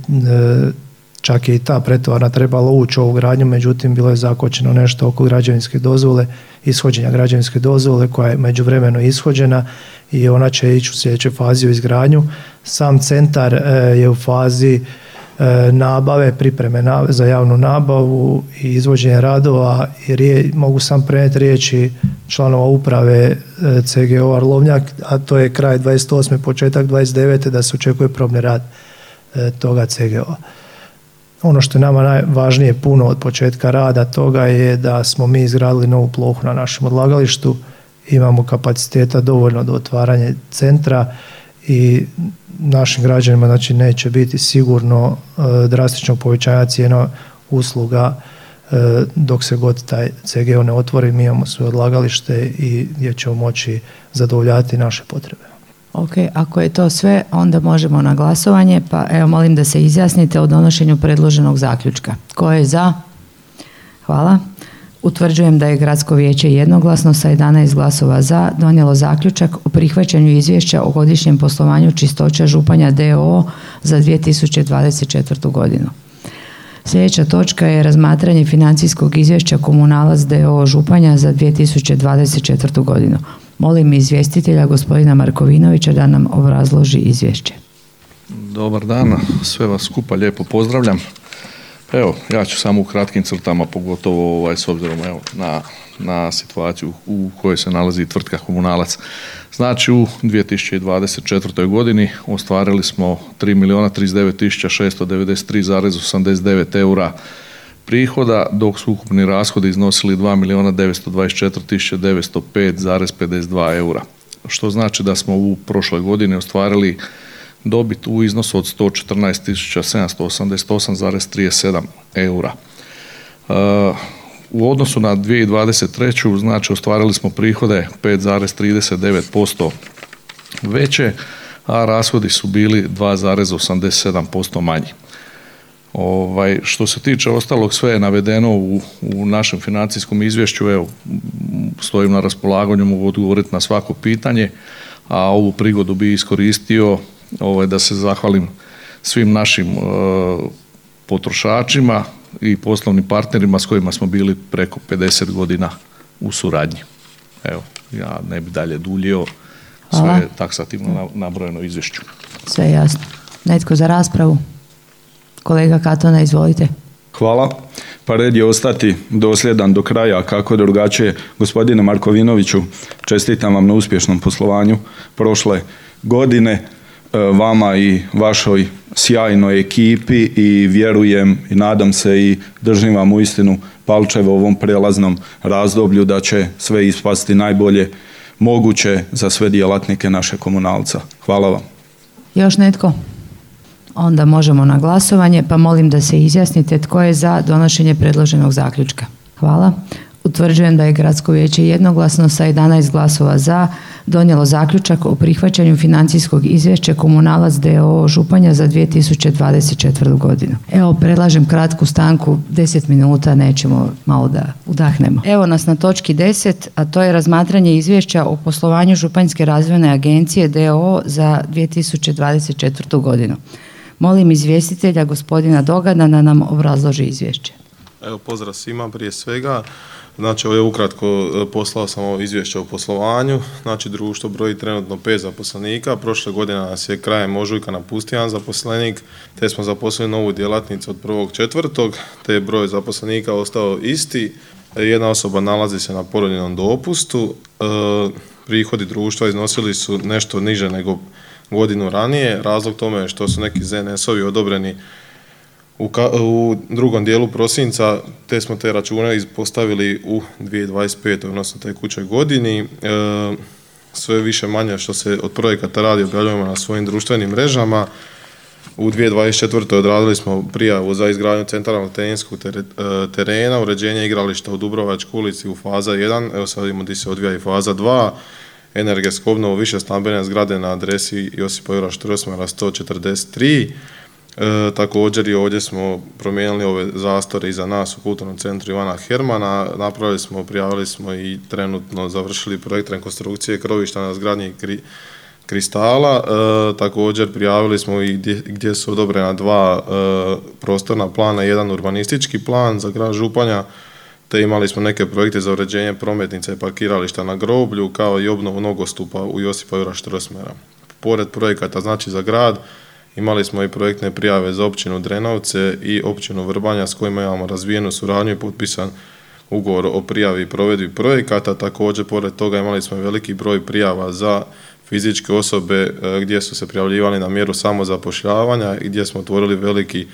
čak je i ta pretovarna trebala ući u ovu gradnju, međutim bilo je zakočeno nešto oko građevinske dozvole, ishođenja građevinske dozvole koja je međuvremeno ishođena i ona će ići u sljedećoj fazi u izgradnju. Sam centar e, je u fazi e, nabave, pripreme za javnu nabavu i izvođenje radova i mogu sam prenijeti riječi članova uprave e, CGO Arlovnjak, a to je kraj 28. početak 29. da se očekuje probni rad toga CGO-a. Ono što je nama najvažnije puno od početka rada toga je da smo mi izgradili novu plohu na našem odlagalištu, imamo kapaciteta dovoljno do otvaranja centra i našim građanima znači neće biti sigurno e, drastičnog povećanja cijena usluga e, dok se god taj CGO ne otvori, mi imamo svoje odlagalište i gdje ćemo moći zadovoljati naše potrebe. Ok, ako je to sve, onda možemo na glasovanje, pa evo molim da se izjasnite o donošenju predloženog zaključka. Ko je za? Hvala. Utvrđujem da je Gradsko vijeće jednoglasno sa 11 glasova za donijelo zaključak o prihvaćanju izvješća o godišnjem poslovanju čistoća Županja DOO za 2024. godinu. Sljedeća točka je razmatranje financijskog izvješća komunalac DOO Županja za 2024. godinu. Molim izvjestitelja gospodina Markovinovića da nam obrazloži izvješće. Dobar dan, sve vas skupa lijepo pozdravljam. Evo, ja ću samo u kratkim crtama, pogotovo ovaj, s obzirom evo, na, na situaciju u kojoj se nalazi tvrtka Komunalac. Znači, u 2024. godini ostvarili smo 3 miliona 39 eura prihoda, dok su ukupni rashodi iznosili 2 miliona 924 eura. Što znači da smo u prošloj godini ostvarili dobit u iznosu od 114.788,37 eura. Uh, u odnosu na 2023. znači ostvarili smo prihode 5,39% veće, a rashodi su bili 2,87% manji. Ovaj, što se tiče ostalog, sve je navedeno u, u našem financijskom izvješću, evo, stojim na raspolaganju, mogu odgovoriti na svako pitanje, a ovu prigodu bi iskoristio ovaj, da se zahvalim svim našim e, potrošačima i poslovnim partnerima s kojima smo bili preko 50 godina u suradnji. Evo, ja ne bi dalje duljio, sve je taksativno nabrojeno izvješću. Sve jasno. Netko za raspravu? Kolega Katona, izvolite. Hvala. Pa red je ostati dosljedan do kraja, kako drugačije. Gospodine Markovinoviću, čestitam vam na uspješnom poslovanju prošle godine, e, vama i vašoj sjajnoj ekipi i vjerujem i nadam se i držim vam u istinu palčevo u ovom prelaznom razdoblju da će sve ispasti najbolje moguće za sve djelatnike naše komunalca. Hvala vam. Još netko? Onda možemo na glasovanje, pa molim da se izjasnite tko je za donošenje predloženog zaključka. Hvala. Utvrđujem da je Gradsko vijeće jednoglasno sa 11 glasova za donijelo zaključak o prihvaćanju financijskog izvješća Komunalac DOO Županja za 2024. godinu. Evo, predlažem kratku stanku, 10 minuta, nećemo malo da udahnemo. Evo nas na točki 10, a to je razmatranje izvješća o poslovanju Županjske razvojne agencije DOO za 2024. godinu. Molim izvjestitelja gospodina Dogana da nam obrazloži izvješće. Evo pozdrav svima prije svega. Znači ovdje ukratko e, poslao sam ovo izvješće o poslovanju. Znači društvo broji trenutno pet zaposlenika. Prošle godine nas je krajem ožujka napustio jedan zaposlenik, te smo zaposlili novu djelatnicu od prvog četvrtog, te je broj zaposlenika ostao isti. jedna osoba nalazi se na porodiljnom dopustu, e, prihodi društva iznosili su nešto niže nego godinu ranije. Razlog tome je što su neki ZNS-ovi odobreni u, u drugom dijelu prosinca, te smo te račune postavili u 2025. odnosno tekućoj godini. E, sve više manje što se od projekata radi objavljujemo na svojim društvenim mrežama. U 2024. odradili smo prijavu za izgradnju centralnog teninskog e, terena, uređenje igrališta u Dubrovačkoj ulici u faza 1, evo sad vidimo gdje se odvija i faza 2, energetsku obnovu više stambene zgrade na adresi Josipa Jura Štrosmara 143, E, također i ovdje smo promijenili ove zastore iza nas u kulturnom centru Ivana Hermana, napravili smo, prijavili smo i trenutno završili projekt rekonstrukcije krovišta na zgradnji kristala. E, također prijavili smo i gdje, su odobrena dva e, prostorna plana, jedan urbanistički plan za grad Županja, te imali smo neke projekte za uređenje prometnica i parkirališta na groblju, kao i obnovu nogostupa u Josipa Jura Štrosmera. Pored projekata znači za grad, Imali smo i projektne prijave za općinu Drenovce i općinu Vrbanja s kojima imamo razvijenu suradnju i potpisan ugovor o prijavi i provedbi projekata. Također, pored toga imali smo veliki broj prijava za fizičke osobe e, gdje su se prijavljivali na mjeru samozapošljavanja i gdje smo otvorili veliki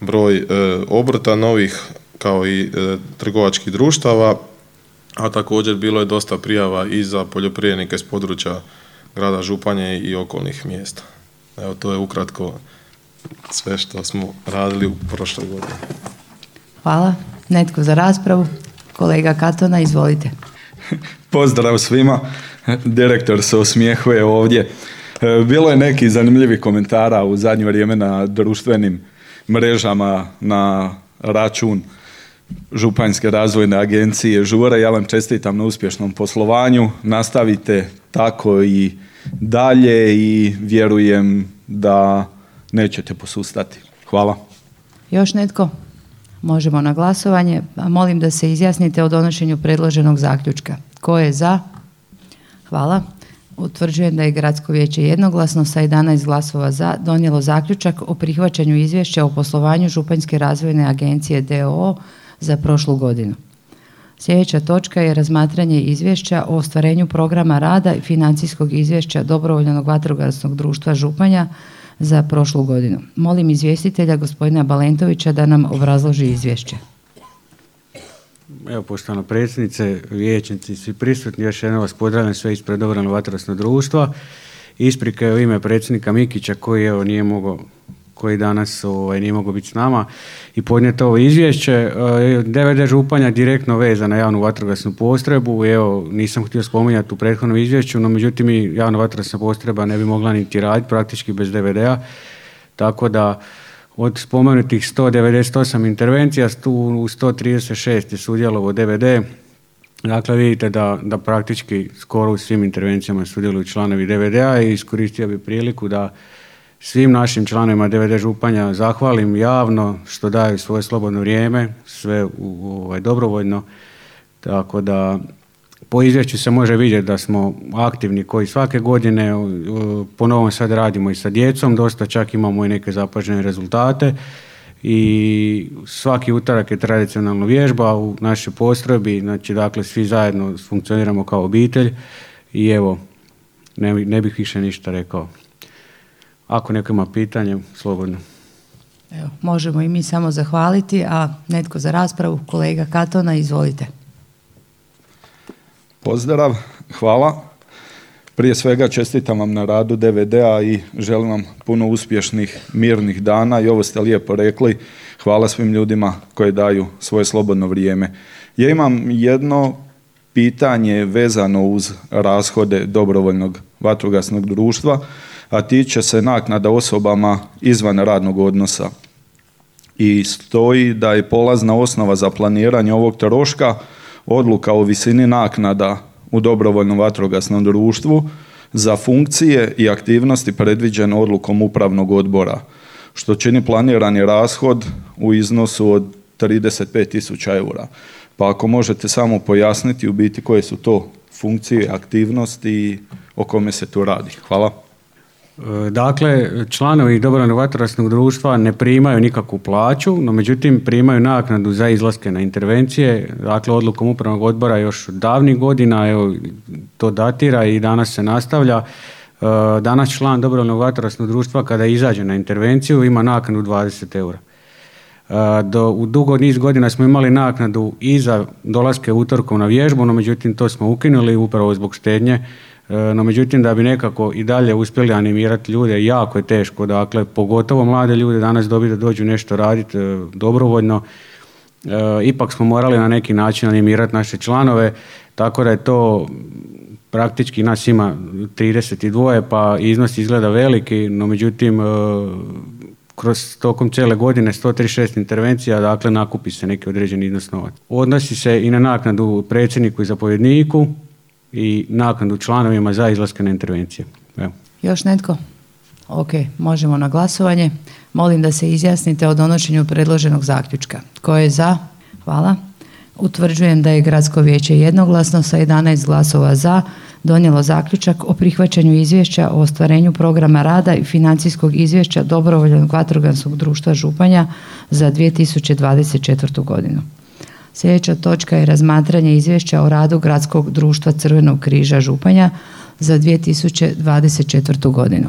broj e, obrta novih kao i e, trgovačkih društava, a također bilo je dosta prijava i za poljoprivrednike s područja grada Županje i okolnih mjesta. Evo to je ukratko sve što smo radili u prošloj godini. Hvala. Netko za raspravu? Kolega Katona, izvolite. Pozdrav svima. Direktor se osmijehuje ovdje. E, bilo je neki zanimljivi komentara u zadnje vrijeme na društvenim mrežama na račun Županjske razvojne agencije Žura. Ja vam čestitam na uspješnom poslovanju. Nastavite tako i dalje i vjerujem da nećete posustati. Hvala. Još netko? Možemo na glasovanje. Molim da se izjasnite o donošenju predloženog zaključka. Ko je za? Hvala. Utvrđujem da je Gradsko vijeće jednoglasno sa 11 glasova za donijelo zaključak o prihvaćanju izvješća o poslovanju Županjske razvojne agencije DOO za prošlu godinu. Sljedeća točka je razmatranje izvješća o ostvarenju programa rada i financijskog izvješća Dobrovoljnog vatrogasnog društva Županja za prošlu godinu. Molim izvjestitelja gospodina Balentovića da nam obrazloži izvješće. Evo, poštovana predsjednice, vijećnici, svi prisutni, još jednom vas pozdravljam sve ispred Dobrovoljnog vatrogasnog društva. Isprike u ime predsjednika Mikića koji evo nije mogao koji danas ovaj, nije mogao biti s nama i podnijeti ovo izvješće. DVD e, Županja direktno veza na javnu vatrogasnu postrebu. Evo, nisam htio spominjati u prethodnom izvješću, no međutim i javna vatrogasna postreba ne bi mogla niti raditi praktički bez DVD-a. Tako da od spomenutih 198 intervencija u 136 je sudjelovao DVD. Dakle, vidite da, da praktički skoro u svim intervencijama sudjeluju članovi DVD-a i iskoristio bi priliku da svim našim članovima DVD Županja zahvalim javno što daju svoje slobodno vrijeme, sve u, ovaj, dobrovoljno. Tako da po izvješću se može vidjeti da smo aktivni koji svake godine, ponovno sad radimo i sa djecom, dosta čak imamo i neke zapažene rezultate i svaki utorak je tradicionalna vježba u našoj postrojbi, znači dakle svi zajedno funkcioniramo kao obitelj i evo, ne, ne bih više ništa rekao. Ako neko ima pitanje, slobodno. Evo, možemo i mi samo zahvaliti, a netko za raspravu, kolega Katona, izvolite. Pozdrav, hvala. Prije svega čestitam vam na radu DVD-a i želim vam puno uspješnih, mirnih dana i ovo ste lijepo rekli. Hvala svim ljudima koji daju svoje slobodno vrijeme. Ja imam jedno pitanje vezano uz rashode dobrovoljnog vatrogasnog društva a tiče se naknada osobama izvan radnog odnosa. I stoji da je polazna osnova za planiranje ovog troška odluka o visini naknada u dobrovoljnom vatrogasnom društvu za funkcije i aktivnosti predviđene odlukom upravnog odbora, što čini planirani rashod u iznosu od 35.000 eura. Pa ako možete samo pojasniti u biti koje su to funkcije, aktivnosti i o kome se tu radi. Hvala. Dakle, članovi dobrovoljnog vatrogasnog društva ne primaju nikakvu plaću, no međutim primaju naknadu za izlaske na intervencije. Dakle, odlukom upravnog odbora još davnih godina, evo, to datira i danas se nastavlja. E, danas član dobrovoljnog vatrogasnog društva kada izađe na intervenciju ima naknadu 20 eura. E, do, u dugo niz godina smo imali naknadu i za dolaske utorkom na vježbu, no međutim to smo ukinuli upravo zbog štednje E, no međutim da bi nekako i dalje uspjeli animirati ljude jako je teško, dakle pogotovo mlade ljude danas dobiti da dođu nešto raditi e, dobrovoljno. E, ipak smo morali na neki način animirati naše članove, tako da je to praktički nas ima 32 pa iznos izgleda veliki, no međutim kroz tokom cijele godine 136 intervencija, dakle nakupi se neki određeni iznos novaca. Odnosi se i na naknadu predsjedniku i zapovjedniku, i naknadu članovima za izlaske na intervencije. Evo. Još netko? Ok, možemo na glasovanje. Molim da se izjasnite o donošenju predloženog zaključka. Ko je za? Hvala. Utvrđujem da je Gradsko vijeće jednoglasno sa 11 glasova za donijelo zaključak o prihvaćanju izvješća o ostvarenju programa rada i financijskog izvješća dobrovoljnog vatrogasnog društva Županja za 2024. godinu. Sljedeća točka je razmatranje izvješća o radu Gradskog društva Crvenog križa Županja za 2024. godinu.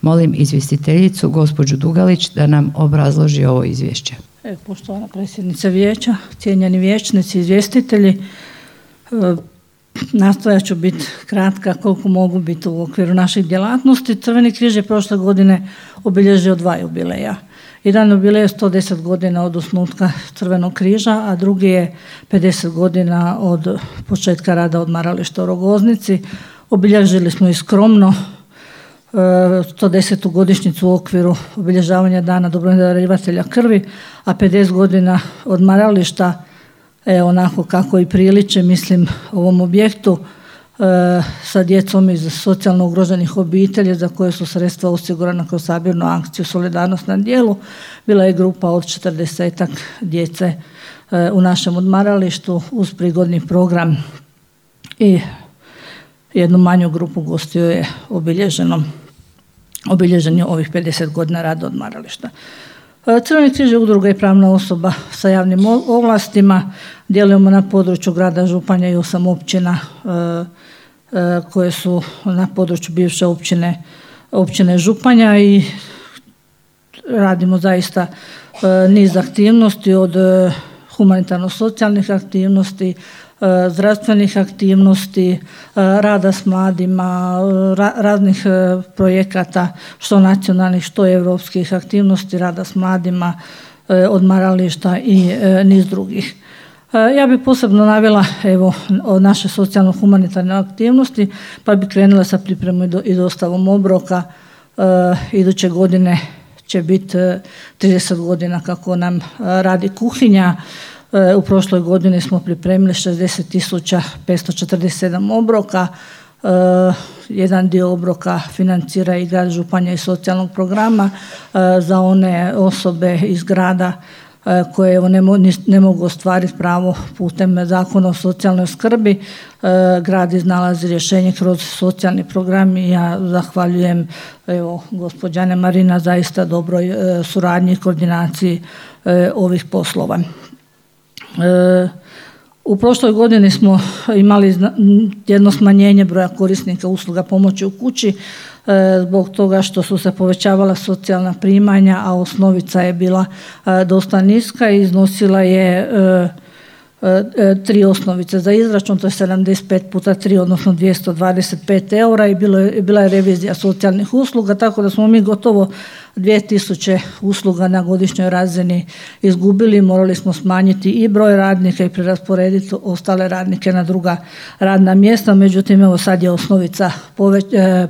Molim izvjestiteljicu, gospođu Dugalić, da nam obrazloži ovo izvješće. E, poštovana predsjednica vijeća, cijenjeni vijećnici, izvjestitelji, e, nastojat ću biti kratka koliko mogu biti u okviru naših djelatnosti. Crveni križ je prošle godine obilježio dva jubileja. Jedan jubilej je 110 godina od osnutka Crvenog križa, a drugi je 50 godina od početka rada odmarališta u Rogoznici. Obilježili smo i skromno 110. E, godišnjicu u okviru obilježavanja dana dobrodarivatelja krvi, a 50 godina odmarališta, e, onako kako i priliče, mislim, ovom objektu, sa djecom iz socijalno ugroženih obitelji za koje su sredstva osigurana kroz sabirnu akciju Solidarnost na dijelu. Bila je grupa od 40 djece e, u našem odmaralištu uz prigodni program i jednu manju grupu gostiju je obilježeno obilježenje ovih 50 godina rada odmarališta. E, Crveni križ je udruga i pravna osoba sa javnim ovlastima. Djelujemo na području grada Županja i osam općina e, E, koje su na području bivše općine, općine Županja i radimo zaista niz aktivnosti od humanitarno-socijalnih aktivnosti, zdravstvenih aktivnosti, rada s mladima, raznih projekata, što nacionalnih, što europskih aktivnosti, rada s mladima, odmarališta i niz drugih. E, ja bih posebno navela evo, naše socijalno-humanitarne aktivnosti, pa bi krenula sa pripremom i dostavom obroka. E, iduće godine će biti 30 e, godina kako nam radi kuhinja. U prošloj godini smo pripremili 60.547 obroka. Jedan dio obroka financira i grad Županja i socijalnog programa za one osobe iz grada E, koje ne, mogu ostvariti pravo putem zakona o socijalnoj skrbi. E, grad iznalazi rješenje kroz socijalni program i ja zahvaljujem evo, gospođane Marina zaista dobroj e, suradnji i koordinaciji ovih poslova. U prošloj godini smo imali jedno smanjenje broja korisnika usluga pomoći u kući E, zbog toga što su se povećavala socijalna primanja, a osnovica je bila e, dosta niska i iznosila je e, tri osnovice. Za izračun, to je 75 puta 3, odnosno 225 eura i bilo je, bila je revizija socijalnih usluga, tako da smo mi gotovo 2000 usluga na godišnjoj razini izgubili, morali smo smanjiti i broj radnika i prerasporediti ostale radnike na druga radna mjesta, međutim evo sad je osnovica poveć, e, e,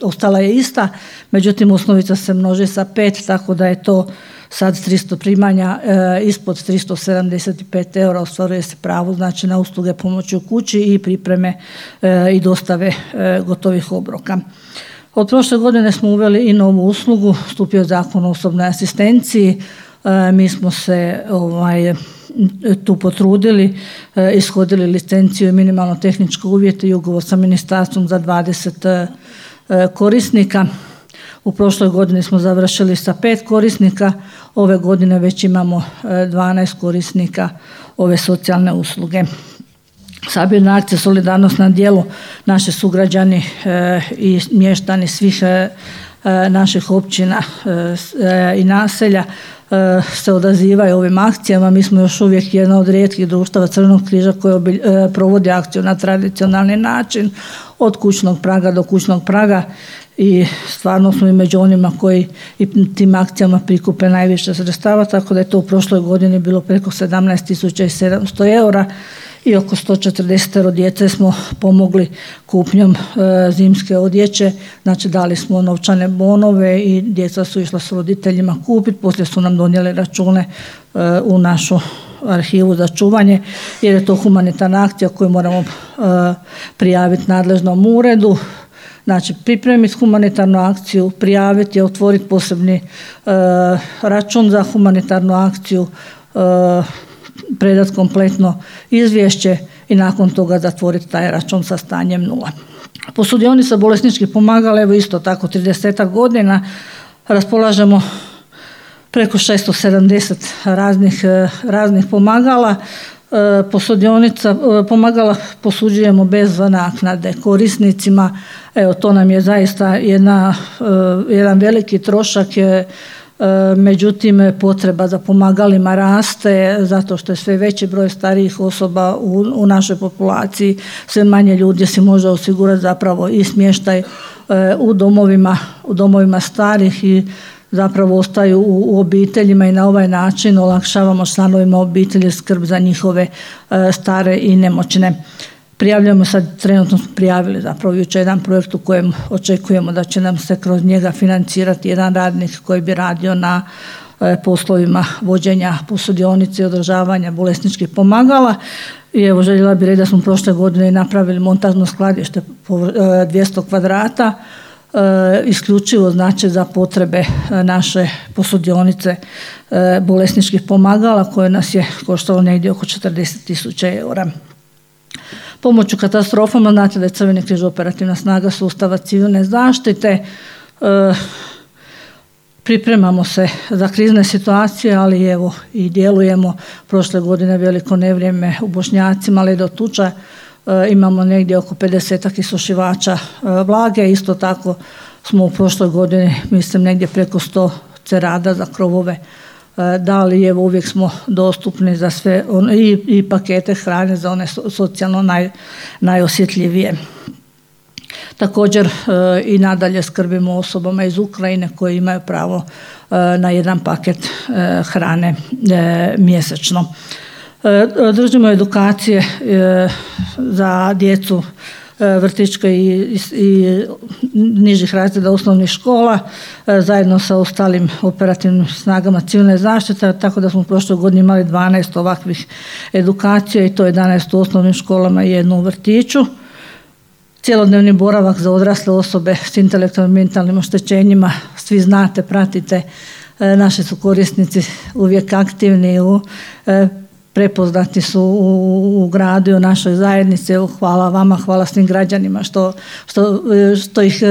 ostala je ista, međutim osnovica se množi sa pet, tako da je to sad 300 primanja e, ispod 375 eura ostvaruje se pravo znači na usluge pomoći u kući i pripreme i dostave gotovih obroka. Od prošle godine smo uveli i novu uslugu, stupio zakon o osobnoj asistenciji. E, mi smo se ovaj, tu potrudili, e, ishodili licenciju i minimalno tehničke uvjete i ugovor sa ministarstvom za 20 korisnika. U prošloj godini smo završili sa pet korisnika, ove godine već imamo 12 korisnika ove socijalne usluge. Sabirna akcija Solidarnost na dijelu naši sugrađani i mještani svih naših općina i naselja se odazivaju ovim akcijama. Mi smo još uvijek jedna od rijetkih društava Crvenog križa koji provodi akciju na tradicionalni način od kućnog praga do kućnog praga. I stvarno smo i među onima koji i tim akcijama prikupe najviše sredstava, tako da je to u prošloj godini bilo preko 17.700 eura i oko 140 djece smo pomogli kupnjom zimske odjeće, znači dali smo novčane bonove i djeca su išla s roditeljima kupiti, poslije su nam donijeli račune u našu arhivu za čuvanje jer je to humanitarna akcija koju moramo prijaviti nadležnom uredu. Znači pripremiti humanitarnu akciju, prijaviti je, otvoriti posebni račun za humanitarnu akciju, predati kompletno izvješće i nakon toga zatvoriti taj račun sa stanjem nula. Posudionica bolesničkih pomagala, evo isto tako 30 godina raspolažemo preko 670 raznih, raznih pomagala. Posudionica pomagala posuđujemo bez naknade korisnicima. Evo to nam je zaista jedna, jedan veliki trošak je međutim potreba za pomagalima raste zato što je sve veći broj starijih osoba u, u našoj populaciji, sve manje ljudi si može osigurati zapravo i smještaj u domovima, u domovima starih i zapravo ostaju u, u obiteljima i na ovaj način olakšavamo članovima obitelji skrb za njihove stare i nemoćne. Prijavljujemo sad, trenutno smo prijavili zapravo jučer jedan projekt u kojem očekujemo da će nam se kroz njega financirati jedan radnik koji bi radio na poslovima vođenja posudionice i održavanja bolesničkih pomagala. I evo željela bih reći da smo prošle godine napravili montažno skladište po 200 kvadrata isključivo znači za potrebe naše posudionice bolesničkih pomagala koje nas je koštalo negdje oko 40 tisuća eura. Pomoć u katastrofama, znate da je Crveni križ operativna snaga sustava civilne zaštite. Pripremamo se za krizne situacije, ali evo i djelujemo. Prošle godine veliko nevrijeme u Bošnjacima, ledo tuča. Imamo negdje oko 50 isušivača vlage. Isto tako smo u prošloj godini, mislim, negdje preko 100 cerada za krovove dali, evo uvijek smo dostupni za sve i, i pakete hrane za one socijalno naj, najosjetljivije. Također i nadalje skrbimo osobama iz Ukrajine koji imaju pravo na jedan paket hrane mjesečno. Držimo edukacije za djecu vrtićke i, i nižih razreda osnovnih škola zajedno sa ostalim operativnim snagama civilne zaštite, tako da smo u prošloj godini imali 12 ovakvih edukacija i to 11 u osnovnim školama i jednu u vrtiću. Cjelodnevni boravak za odrasle osobe s intelektualnim mentalnim oštećenjima, svi znate, pratite, naši su korisnici uvijek aktivni u prepoznati su u, u gradu i u našoj zajednici. Hvala vama, hvala svim građanima što, što, što ih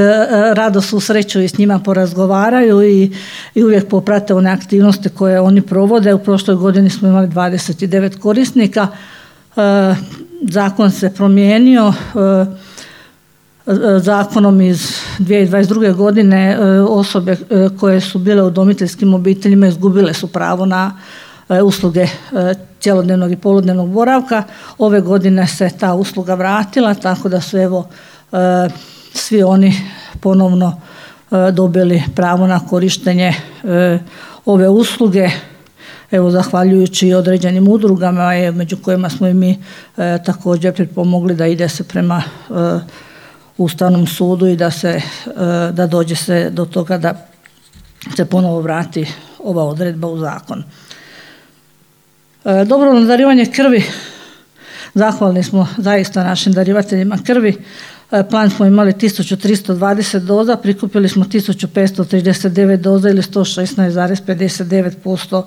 rado susreću i s njima porazgovaraju i, i uvijek poprate one aktivnosti koje oni provode. U prošloj godini smo imali 29 korisnika. Zakon se promijenio zakonom iz 2022. godine osobe koje su bile u domiteljskim obiteljima izgubile su pravo na usluge cjelodnevnog i poludnevnog boravka. Ove godine se ta usluga vratila tako da su evo svi oni ponovno dobili pravo na korištenje ove usluge. Evo zahvaljujući određenim udrugama među kojima smo i mi također pripomogli da ide se prema Ustavnom sudu i da se da dođe se do toga da se ponovo vrati ova odredba u zakon. Dobrovoljno darivanje krvi, zahvalni smo zaista našim darivateljima krvi. Plan smo imali 1320 doza, prikupili smo 1539 doza ili 116,59%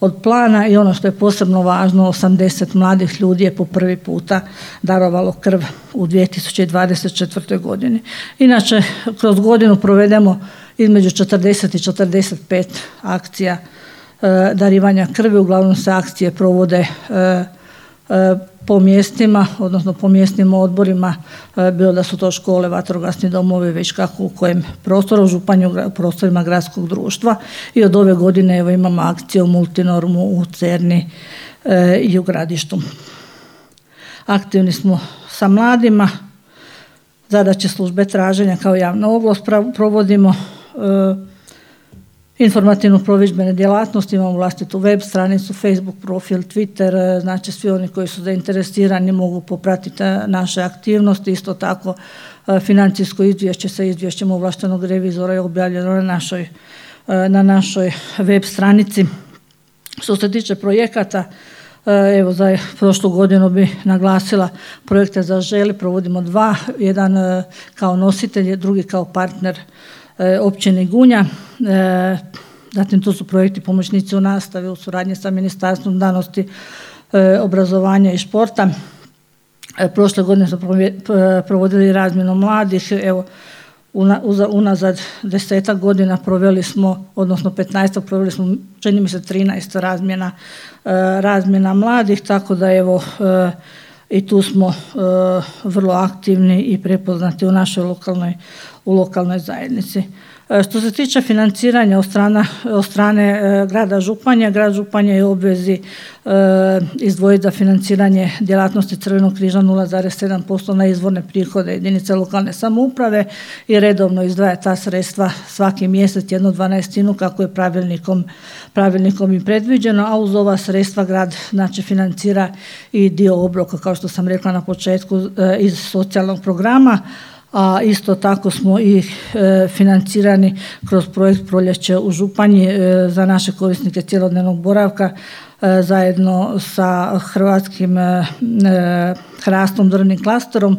od plana i ono što je posebno važno, 80 mladih ljudi je po prvi puta darovalo krv u 2024. godini. Inače, kroz godinu provedemo između 40 i 45 akcija e, darivanja krvi. Uglavnom se akcije provode e, e, po mjestima, odnosno po mjesnim odborima, bilo da su to škole, vatrogasni domovi, već kako u kojem prostoru, županju, prostorima gradskog društva. I od ove godine evo imamo akciju u Multinormu, u Cerni i u Gradištu. Aktivni smo sa mladima, zadaće službe traženja kao javna ovlast provodimo informativno proviđbene djelatnosti, imamo vlastitu web stranicu, Facebook profil, Twitter, e, znači svi oni koji su zainteresirani mogu popratiti e, naše aktivnosti, isto tako e, financijsko izvješće sa izvješćem ovlaštenog revizora je objavljeno na našoj, na našoj web stranici. Što se tiče projekata, Evo za prošlu godinu bi naglasila projekte za želi, provodimo dva, jedan kao nositelj, drugi kao partner općine Gunja. E, zatim tu su projekti pomoćnici u nastavi u suradnji sa Ministarstvom znanosti, e, obrazovanja i športa. Prošle godine smo provodili razmjenu mladih, evo unazad desetak godina proveli smo, odnosno 15 proveli smo, čini mi se 13 razmjena, razmjena mladih, tako da evo i tu smo vrlo aktivni i prepoznati u našoj lokalnoj u lokalnoj zajednici. E, što se tiče financiranja od, od strane e, grada Županja, grad Županja je obvezi e, izdvojiti za financiranje djelatnosti Crvenog križa 0,7% na izvorne prihode jedinice lokalne samouprave i redovno izdvaja ta sredstva svaki mjesec jednu dvanaestinu kako je pravilnikom, pravilnikom i predviđeno, a uz ova sredstva grad znači financira i dio obroka kao što sam rekla na početku iz socijalnog programa a isto tako smo i e, financirani kroz projekt Proljeće u Županji e, za naše korisnike cjelodnevnog boravka e, zajedno sa hrvatskim hrastom drvnim klasterom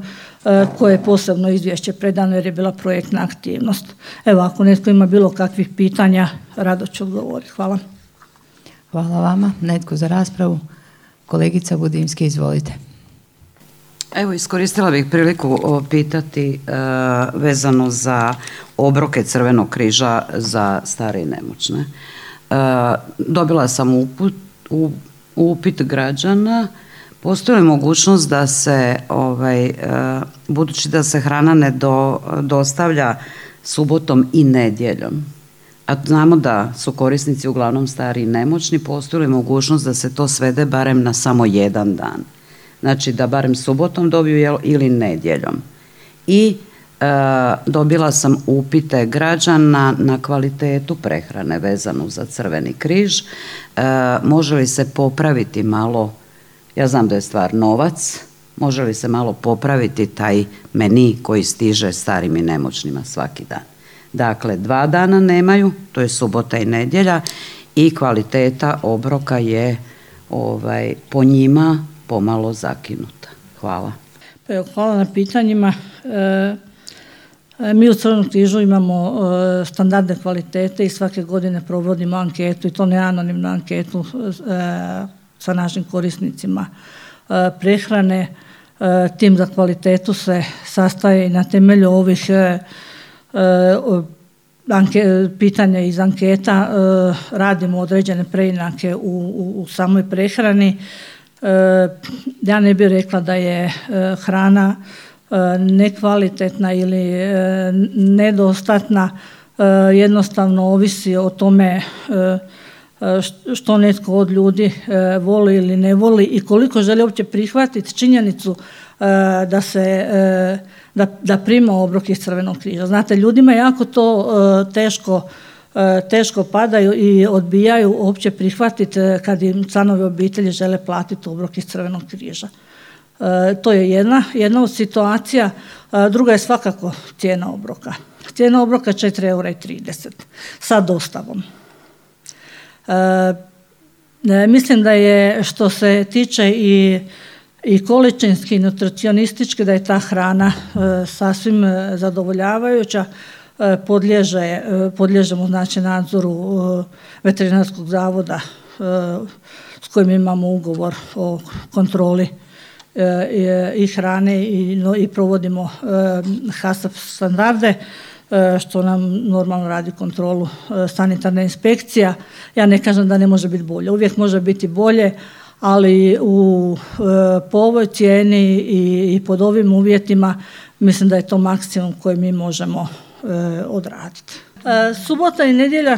koje je posebno izvješće predano jer je bila projektna aktivnost. Evo, ako netko ima bilo kakvih pitanja, rado ću odgovoriti. Hvala. Hvala vama. Netko za raspravu? Kolegica Budimski, izvolite. Evo, iskoristila bih priliku pitati e, vezano za obroke Crvenog križa za stare i nemoćne. E, dobila sam uput, upit građana, postoji li mogućnost da se, ovaj, e, budući da se hrana ne dostavlja subotom i nedjeljom, a znamo da su korisnici uglavnom stari i nemoćni, postoji li mogućnost da se to svede barem na samo jedan dan? Znači da barem subotom dobiju ili nedjeljom. I e, dobila sam upite građana na kvalitetu prehrane vezanu za Crveni križ. E, može li se popraviti malo, ja znam da je stvar novac, može li se malo popraviti taj meni koji stiže starim i nemoćnima svaki dan. Dakle, dva dana nemaju, to je subota i nedjelja i kvaliteta obroka je ovaj, po njima pomalo zakinuta. Hvala. Pa hvala na pitanjima. E, e, mi u Crvenom križu imamo e, standardne kvalitete i svake godine provodimo anketu i to ne anonimnu anketu sa našim korisnicima prehrane. Tim za kvalitetu se sastaje i na temelju ovih pitanja iz anketa radimo određene preinake u samoj prehrani ja ne bih rekla da je e, hrana e, nekvalitetna ili e, nedostatna, jednostavno ovisi o tome što netko od ljudi voli ili ne voli i koliko želi uopće prihvatiti činjenicu da se da, da prima obrok iz Crvenog križa. Znate, ljudima je jako to teško E, teško padaju i odbijaju uopće prihvatiti e, kad im članovi obitelji žele platiti obrok iz Crvenog križa. E, to je jedna, jedna od situacija. Druga je svakako cijena obroka. Cijena obroka 4,30 eura sa dostavom. Mislim da je što se tiče i i količinski i nutricionistički da je ta hrana sasvim zadovoljavajuća podliježe, podliježemo znači nadzoru e, veterinarskog zavoda s kojim imamo ugovor o kontroli i hrane i provodimo HASAP standarde što nam normalno radi kontrolu sanitarna inspekcija. Ja ne kažem da ne može biti bolje, uvijek može biti bolje, ali u, po ovoj cijeni i pod ovim uvjetima mislim da je to maksimum koji mi možemo odraditi. Subota i nedjelja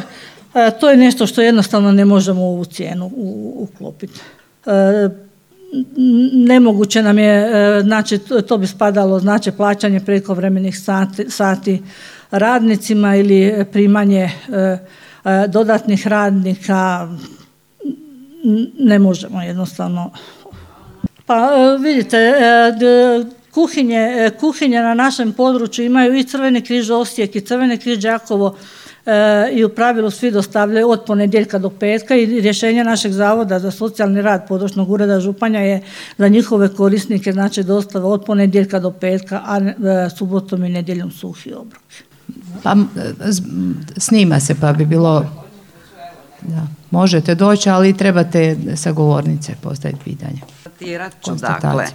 to je nešto što jednostavno ne možemo u cijenu uklopiti. Nemoguće nam je, znači to bi spadalo znači plaćanje prekovremenih sati, sati radnicima ili primanje dodatnih radnika ne možemo jednostavno. Pa vidite, kuhinje, kuhinje na našem području imaju i Crveni križ Osijek i Crveni križ Đakovo i u pravilu svi dostavljaju od ponedjeljka do petka i rješenje našeg Zavoda za socijalni rad područnog ureda Županja je za njihove korisnike znači dostava od ponedjeljka do petka, a subotom i nedjeljom suhi obrok. Pa snima se pa bi bilo da, možete doći, ali trebate sa govornice postaviti pitanje. Ću, dakle,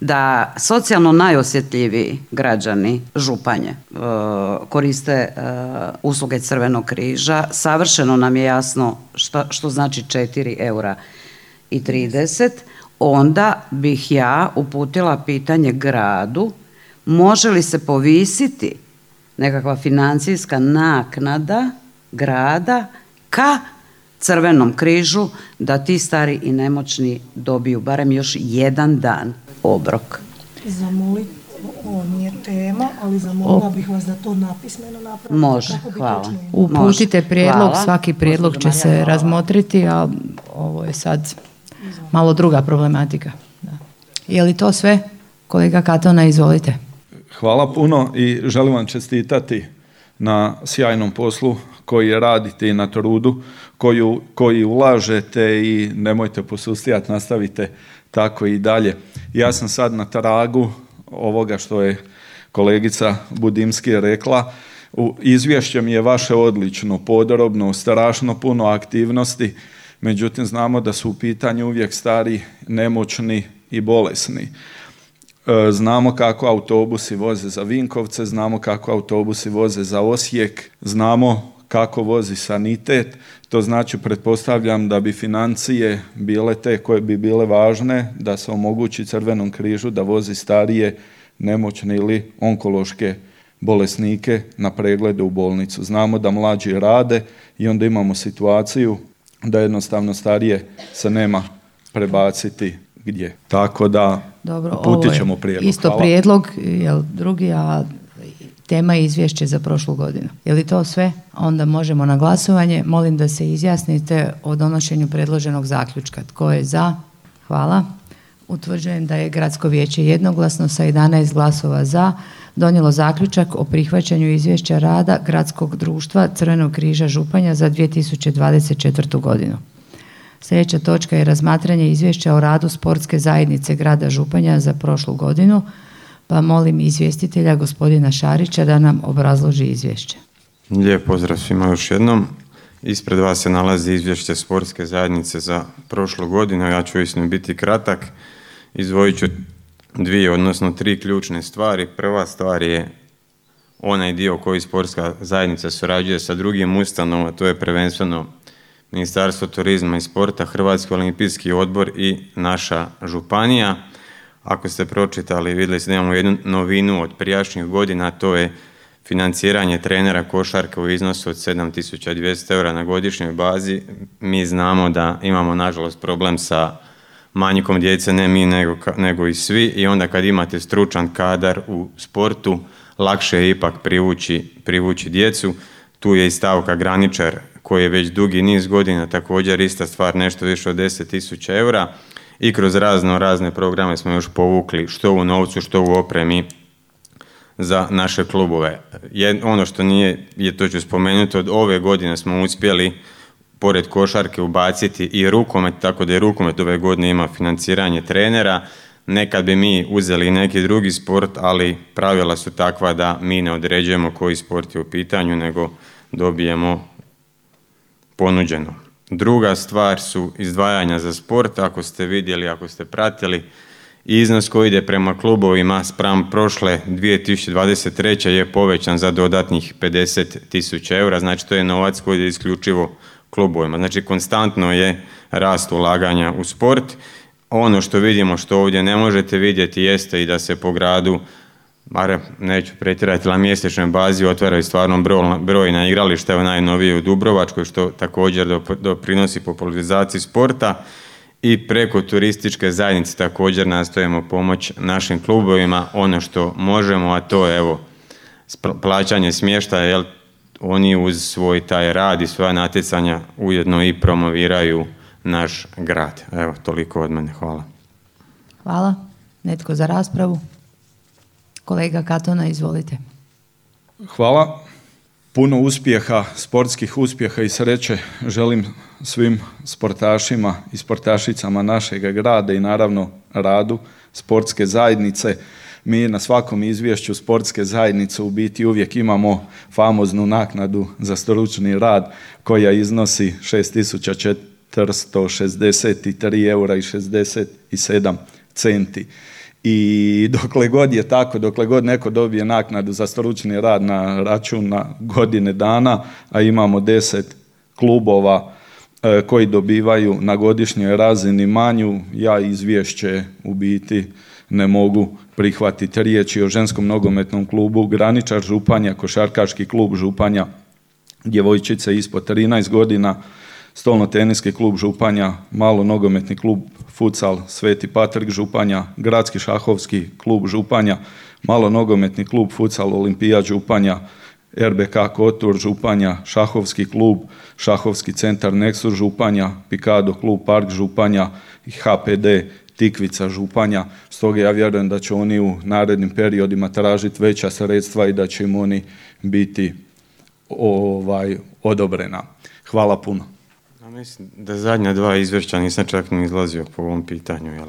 da socijalno najosjetljiviji građani Županje e, koriste e, usluge Crvenog križa. Savršeno nam je jasno šta, što znači 4 eura i 30. Onda bih ja uputila pitanje gradu može li se povisiti nekakva financijska naknada grada ka Crvenom križu da ti stari i nemoćni dobiju barem još jedan dan obrok. Zamolit, ovo nije tema, ali zamolila bih vas da to napismeno napravite. Može, hvala. Uputite prijedlog, svaki prijedlog će se razmotriti, a ovo je sad malo druga problematika. Da. Je li to sve? Kolega Katona, izvolite. Hvala puno i želim vam čestitati na sjajnom poslu koji radite i na trudu koju, koji ulažete i nemojte posustijati, nastavite tako i dalje. Ja sam sad na tragu ovoga što je kolegica Budimski rekla. U izvješće mi je vaše odlično, podrobno, strašno puno aktivnosti, međutim znamo da su u pitanju uvijek stari, nemoćni i bolesni. E, znamo kako autobusi voze za Vinkovce, znamo kako autobusi voze za Osijek, znamo kako vozi sanitet, to znači pretpostavljam da bi financije bile te koje bi bile važne da se omogući Crvenom križu da vozi starije, nemoćne ili onkološke bolesnike na preglede u bolnicu. Znamo da mlađi rade i onda imamo situaciju da jednostavno starije se nema prebaciti gdje. Tako da Dobro, uputit ćemo prijedlog. Isto prijedlog, jel drugi, a tema je izvješće za prošlu godinu. Je li to sve? Onda možemo na glasovanje. Molim da se izjasnite o donošenju predloženog zaključka. Tko je za? Hvala. Utvrđujem da je Gradsko vijeće jednoglasno sa 11 glasova za donijelo zaključak o prihvaćanju izvješća rada Gradskog društva Crvenog križa Županja za 2024. godinu. Sljedeća točka je razmatranje izvješća o radu sportske zajednice grada Županja za prošlu godinu pa molim izvjestitelja gospodina Šarića da nam obrazloži izvješće. Lijep pozdrav svima još jednom. Ispred vas se nalazi izvješće sportske zajednice za prošlu godinu. Ja ću istinu biti kratak. Izvojit ću dvije, odnosno tri ključne stvari. Prva stvar je onaj dio koji sportska zajednica surađuje sa drugim ustanovama, to je prvenstveno Ministarstvo turizma i sporta, Hrvatski olimpijski odbor i naša županija. Ako ste pročitali, vidjeli ste da imamo jednu novinu od prijašnjih godina, to je financiranje trenera košarke u iznosu od 7200 eura na godišnjoj bazi. Mi znamo da imamo nažalost problem sa manjikom djece, ne mi nego, nego i svi i onda kad imate stručan kadar u sportu, lakše je ipak privući, privući djecu. Tu je i stavka graničar koji je već dugi niz godina također ista stvar, nešto više od 10.000 eura i kroz razno razne programe smo još povukli što u novcu, što u opremi za naše klubove. ono što nije, je to ću spomenuti, od ove godine smo uspjeli pored košarke ubaciti i rukomet, tako da je rukomet ove godine ima financiranje trenera. Nekad bi mi uzeli neki drugi sport, ali pravila su takva da mi ne određujemo koji sport je u pitanju, nego dobijemo ponuđeno. Druga stvar su izdvajanja za sport, ako ste vidjeli, ako ste pratili, iznos koji ide prema klubovima spram prošle 2023. je povećan za dodatnih 50 tisuća eura, znači to je novac koji ide isključivo klubovima. Znači konstantno je rast ulaganja u sport. Ono što vidimo što ovdje ne možete vidjeti jeste i da se po gradu barem neću pretjerati, na mjesečnoj bazi otvaraju stvarno brojna igrališta, evo najnovije u Dubrovačkoj, što također doprinosi popularizaciji sporta i preko turističke zajednice također nastojimo pomoć našim klubovima ono što možemo, a to je evo plaćanje smještaja, jer oni uz svoj taj rad i svoja natjecanja ujedno i promoviraju naš grad. Evo, toliko od mene. Hvala. Hvala. Netko za raspravu? Kolega Katona, izvolite. Hvala. Puno uspjeha, sportskih uspjeha i sreće želim svim sportašima i sportašicama našeg grada i naravno radu sportske zajednice. Mi na svakom izvješću sportske zajednice u biti uvijek imamo famoznu naknadu za stručni rad koja iznosi 6463 eura i 67 centi i dokle god je tako, dokle god neko dobije naknadu za stručni rad na račun na godine dana, a imamo deset klubova e, koji dobivaju na godišnjoj razini manju, ja izvješće u biti ne mogu prihvatiti. Riječ o ženskom nogometnom klubu Graničar Županja, košarkaški klub Županja, djevojčice ispod 13 godina, stolno-teniski klub Županja, malo nogometni klub Futsal Sveti Patrik Županja, gradski šahovski klub Županja, malo nogometni klub Futsal Olimpija Županja, RBK Kotur Županja, šahovski klub, šahovski centar Nexus Županja, Pikado klub Park Županja i HPD Tikvica Županja. Stoga ja vjerujem da će oni u narednim periodima tražiti veća sredstva i da će im oni biti ovaj odobrena. Hvala puno. Mislim da zadnja dva izvješća nisam čak ni izlazio po ovom pitanju. Jel?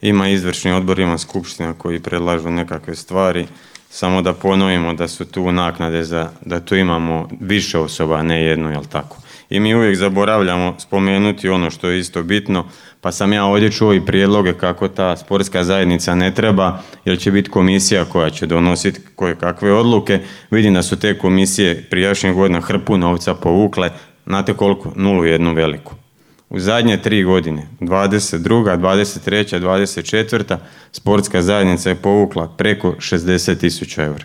Ima izvršni odbor, ima skupština koji predlažu nekakve stvari. Samo da ponovimo da su tu naknade za, da tu imamo više osoba, a ne jednu, jel tako? I mi uvijek zaboravljamo spomenuti ono što je isto bitno, pa sam ja ovdje čuo i prijedloge kako ta sportska zajednica ne treba, jer će biti komisija koja će donositi koje kakve odluke. Vidim da su te komisije prijašnjih godina hrpu novca povukle, Znate koliko? Nulu jednu veliku. U zadnje tri godine, 22. 23. 24. sportska zajednica je povukla preko 60 tisuća eura.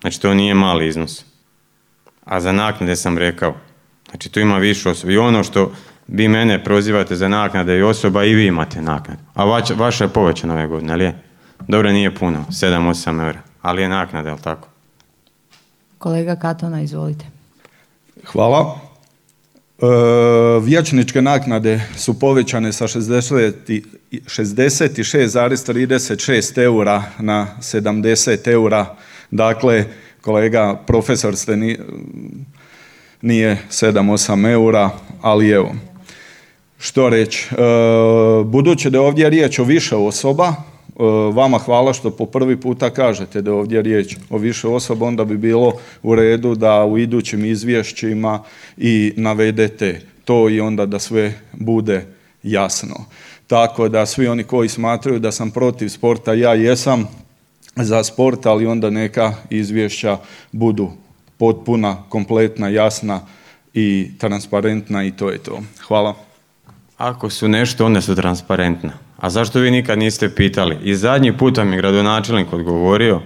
Znači to nije mali iznos. A za naknade sam rekao. Znači tu ima više osoba. I ono što vi mene prozivate za naknade i osoba i vi imate naknadu. A vaša je povećana ove godine, ali je? Dobro, nije puno, 7-8 eura. Ali je naknada, jel tako? Kolega Katona, izvolite. Hvala. E, Vječničke naknade su povećane sa 66,36 eura na 70 eura. Dakle, kolega profesor ste nije 7-8 eura, ali evo. Što reći? E, budući da je ovdje riječ o više osoba, vama hvala što po prvi puta kažete da je ovdje riječ o više osoba, onda bi bilo u redu da u idućim izvješćima i navedete to i onda da sve bude jasno. Tako da svi oni koji smatraju da sam protiv sporta, ja jesam za sport, ali onda neka izvješća budu potpuna, kompletna, jasna i transparentna i to je to. Hvala. Ako su nešto, onda su transparentna. A zašto vi nikad niste pitali? I zadnji puta mi gradonačelnik odgovorio,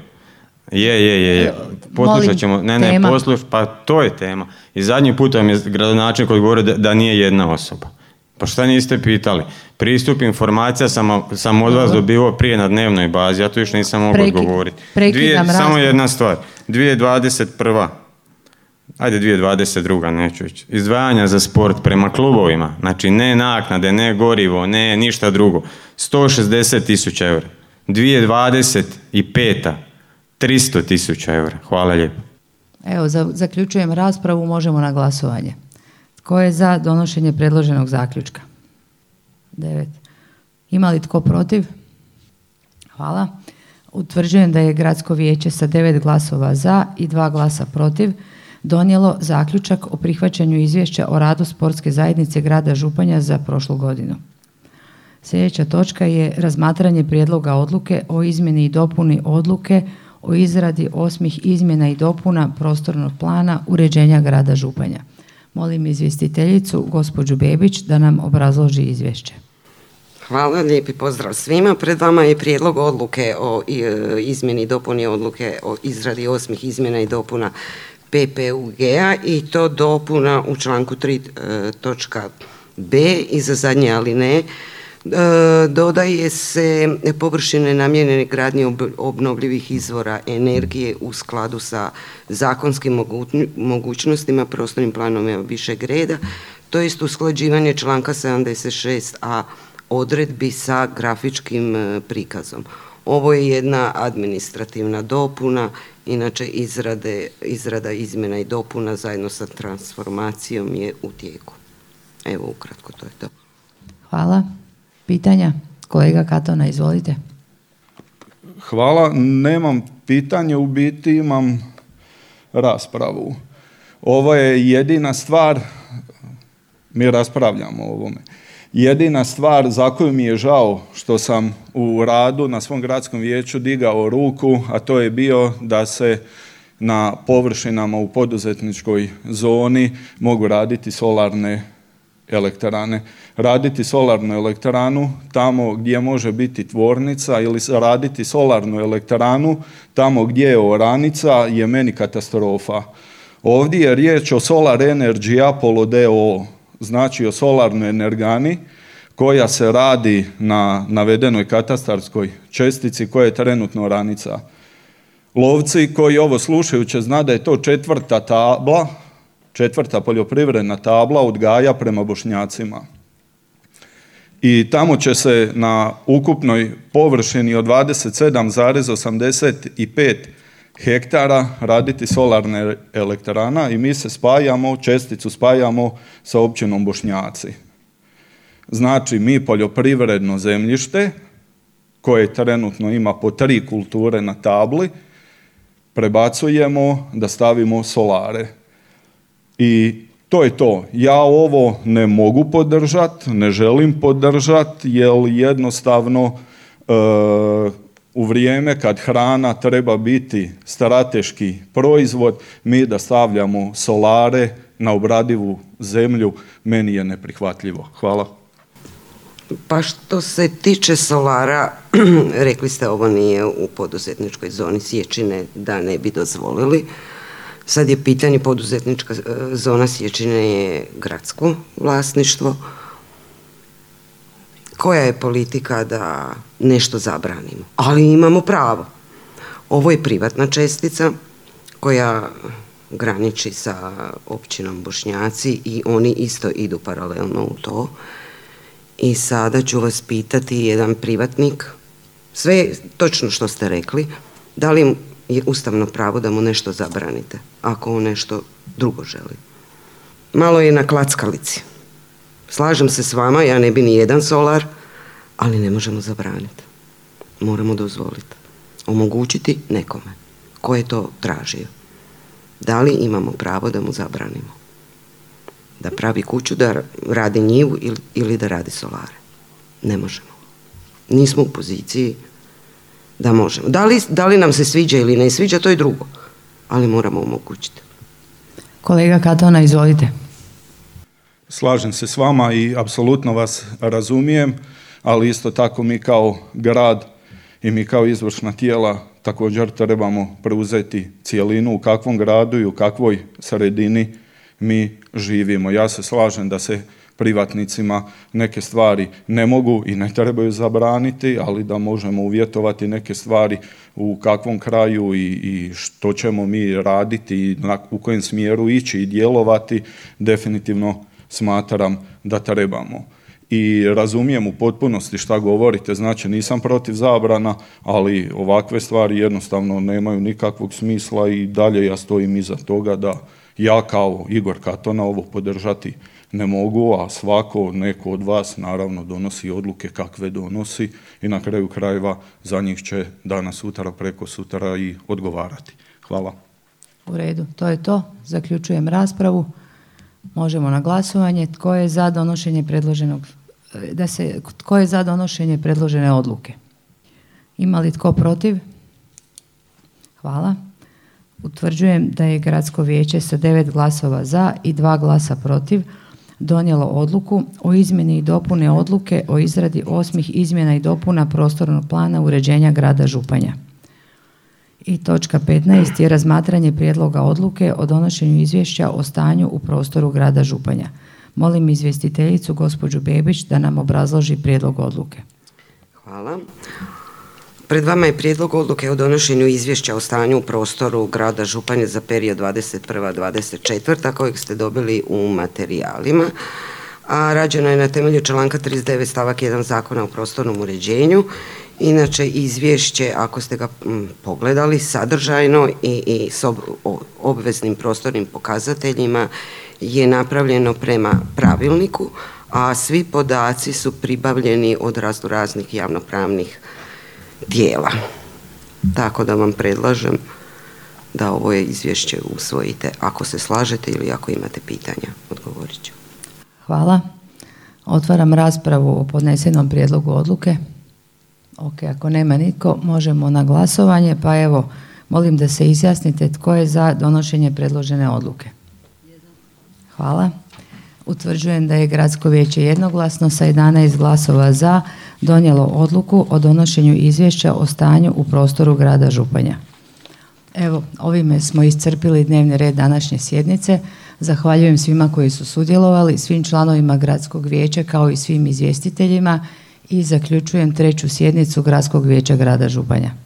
je, je, je, je. poslušat ćemo, ne, ne, posluš, pa to je tema. I zadnji puta mi je gradonačelnik odgovorio da, da nije jedna osoba. Pa šta niste pitali? Pristup informacija sam, sam od vas dobivao prije na dnevnoj bazi, ja tu još nisam mogao odgovoriti. samo jedna stvar, 2021 ajde 2022. neću ići, izdvajanja za sport prema klubovima, znači ne naknade, ne gorivo, ne ništa drugo, 160 tisuća eura. 2025. 300 tisuća eura. Hvala lijepo. Evo, zaključujem raspravu, možemo na glasovanje. Tko je za donošenje predloženog zaključka? Devet. Ima li tko protiv? Hvala. Utvrđujem da je gradsko vijeće sa devet glasova za i dva glasa protiv donijelo zaključak o prihvaćanju izvješća o radu sportske zajednice grada Županja za prošlu godinu. Sljedeća točka je razmatranje prijedloga odluke o izmjeni i dopuni odluke o izradi osmih izmjena i dopuna prostornog plana uređenja grada Županja. Molim izvjestiteljicu, gospođu Bebić, da nam obrazloži izvješće. Hvala, lijepi pozdrav svima. Pred vama je prijedlog odluke o e, izmjeni i dopuni odluke o izradi osmih izmjena i dopuna PPUG-a i to dopuna u članku 3 e, točka B iza zadnje aline E, dodaje se površine namijenjene gradnji obnovljivih izvora energije u skladu sa zakonskim mogućnostima prostornim planovima višeg reda, to jest usklađivanje članka 76a odredbi sa grafičkim e, prikazom. Ovo je jedna administrativna dopuna, inače izrade, izrada izmjena i dopuna zajedno sa transformacijom je u tijeku. Evo ukratko to je to. Hvala. Pitanja? Kolega Katona, izvolite. Hvala. Nemam pitanje, u biti imam raspravu. Ovo je jedina stvar, mi raspravljamo o ovome, jedina stvar za koju mi je žao što sam u radu na svom gradskom vijeću digao ruku, a to je bio da se na površinama u poduzetničkoj zoni mogu raditi solarne elektrane raditi solarnu elektranu tamo gdje može biti tvornica ili raditi solarnu elektranu tamo gdje je oranica je meni katastrofa. Ovdje je riječ o Solar Energy Apollo DO, znači o solarnoj energani koja se radi na navedenoj katastarskoj čestici koja je trenutno oranica. Lovci koji ovo slušaju će zna da je to četvrta tabla, četvrta poljoprivredna tabla od Gaja prema Bošnjacima i tamo će se na ukupnoj površini od 27,85 hektara raditi solarna elektrana i mi se spajamo, česticu spajamo sa općinom Bošnjaci. Znači mi poljoprivredno zemljište koje trenutno ima po tri kulture na tabli prebacujemo da stavimo solare. I to je to. Ja ovo ne mogu podržati, ne želim podržati, jer jednostavno e, u vrijeme kad hrana treba biti strateški proizvod, mi da stavljamo solare na obradivu zemlju, meni je neprihvatljivo. Hvala. Pa što se tiče solara, rekli ste ovo nije u poduzetničkoj zoni sječine da ne bi dozvolili. Sad je pitanje poduzetnička e, zona Sječine je gradsko vlasništvo. Koja je politika da nešto zabranimo? Ali imamo pravo. Ovo je privatna čestica koja graniči sa općinom Bošnjaci i oni isto idu paralelno u to. I sada ću vas pitati jedan privatnik, sve točno što ste rekli, da li je ustavno pravo da mu nešto zabranite, ako on nešto drugo želi. Malo je na klackalici. Slažem se s vama, ja ne bi ni jedan solar, ali ne možemo zabraniti. Moramo dozvoliti. Omogućiti nekome ko je to tražio. Da li imamo pravo da mu zabranimo? Da pravi kuću, da radi njivu ili da radi solare. Ne možemo. Nismo u poziciji da možemo. Da li, da li nam se sviđa ili ne sviđa, to je drugo, ali moramo omogućiti. Kolega Katona, izvolite. Slažem se s vama i apsolutno vas razumijem, ali isto tako mi kao grad i mi kao izvršna tijela također trebamo preuzeti cijelinu u kakvom gradu i u kakvoj sredini mi živimo. Ja se slažem da se privatnicima neke stvari ne mogu i ne trebaju zabraniti, ali da možemo uvjetovati neke stvari u kakvom kraju i, i što ćemo mi raditi i u kojem smjeru ići i djelovati, definitivno smatram da trebamo. I razumijem u potpunosti šta govorite, znači nisam protiv zabrana, ali ovakve stvari jednostavno nemaju nikakvog smisla i dalje ja stojim iza toga da ja kao Igor Katona ovo podržati ne mogu, a svako, neko od vas naravno donosi odluke kakve donosi i na kraju krajeva za njih će danas, sutra, preko sutra i odgovarati. Hvala. U redu, to je to. Zaključujem raspravu. Možemo na glasovanje. Tko je za donošenje predloženog da se tko je za donošenje predložene odluke? Ima li tko protiv? Hvala. Utvrđujem da je gradsko vijeće sa devet glasova za i dva glasa protiv donijelo odluku o izmjeni i dopune odluke o izradi osmih izmjena i dopuna prostornog plana uređenja grada Županja. I točka 15 je razmatranje prijedloga odluke o donošenju izvješća o stanju u prostoru grada Županja. Molim izvjestiteljicu gospođu Bebić da nam obrazloži prijedlog odluke. Hvala. Pred vama je prijedlog odluke o donošenju izvješća o stanju u prostoru grada Županje za period 21-24 kojeg ste dobili u materijalima a rađeno je na temelju članka 39 stavak 1 zakona o prostornom uređenju. Inače izvješće ako ste ga pogledali sadržajno i, i s obveznim prostornim pokazateljima je napravljeno prema pravilniku, a svi podaci su pribavljeni od raznih javnopravnih tijela. Tako da vam predlažem da ovo je izvješće usvojite ako se slažete ili ako imate pitanja. Odgovorit ću. Hvala. Otvaram raspravu o podnesenom prijedlogu odluke. Ok, ako nema nitko, možemo na glasovanje, pa evo, molim da se izjasnite tko je za donošenje predložene odluke. Hvala. Utvrđujem da je Gradsko vijeće jednoglasno sa 11 glasova za donijelo odluku o donošenju izvješća o stanju u prostoru grada Županja. Evo, ovime smo iscrpili dnevni red današnje sjednice. Zahvaljujem svima koji su sudjelovali, svim članovima Gradskog vijeća kao i svim izvjestiteljima i zaključujem treću sjednicu Gradskog vijeća grada Županja.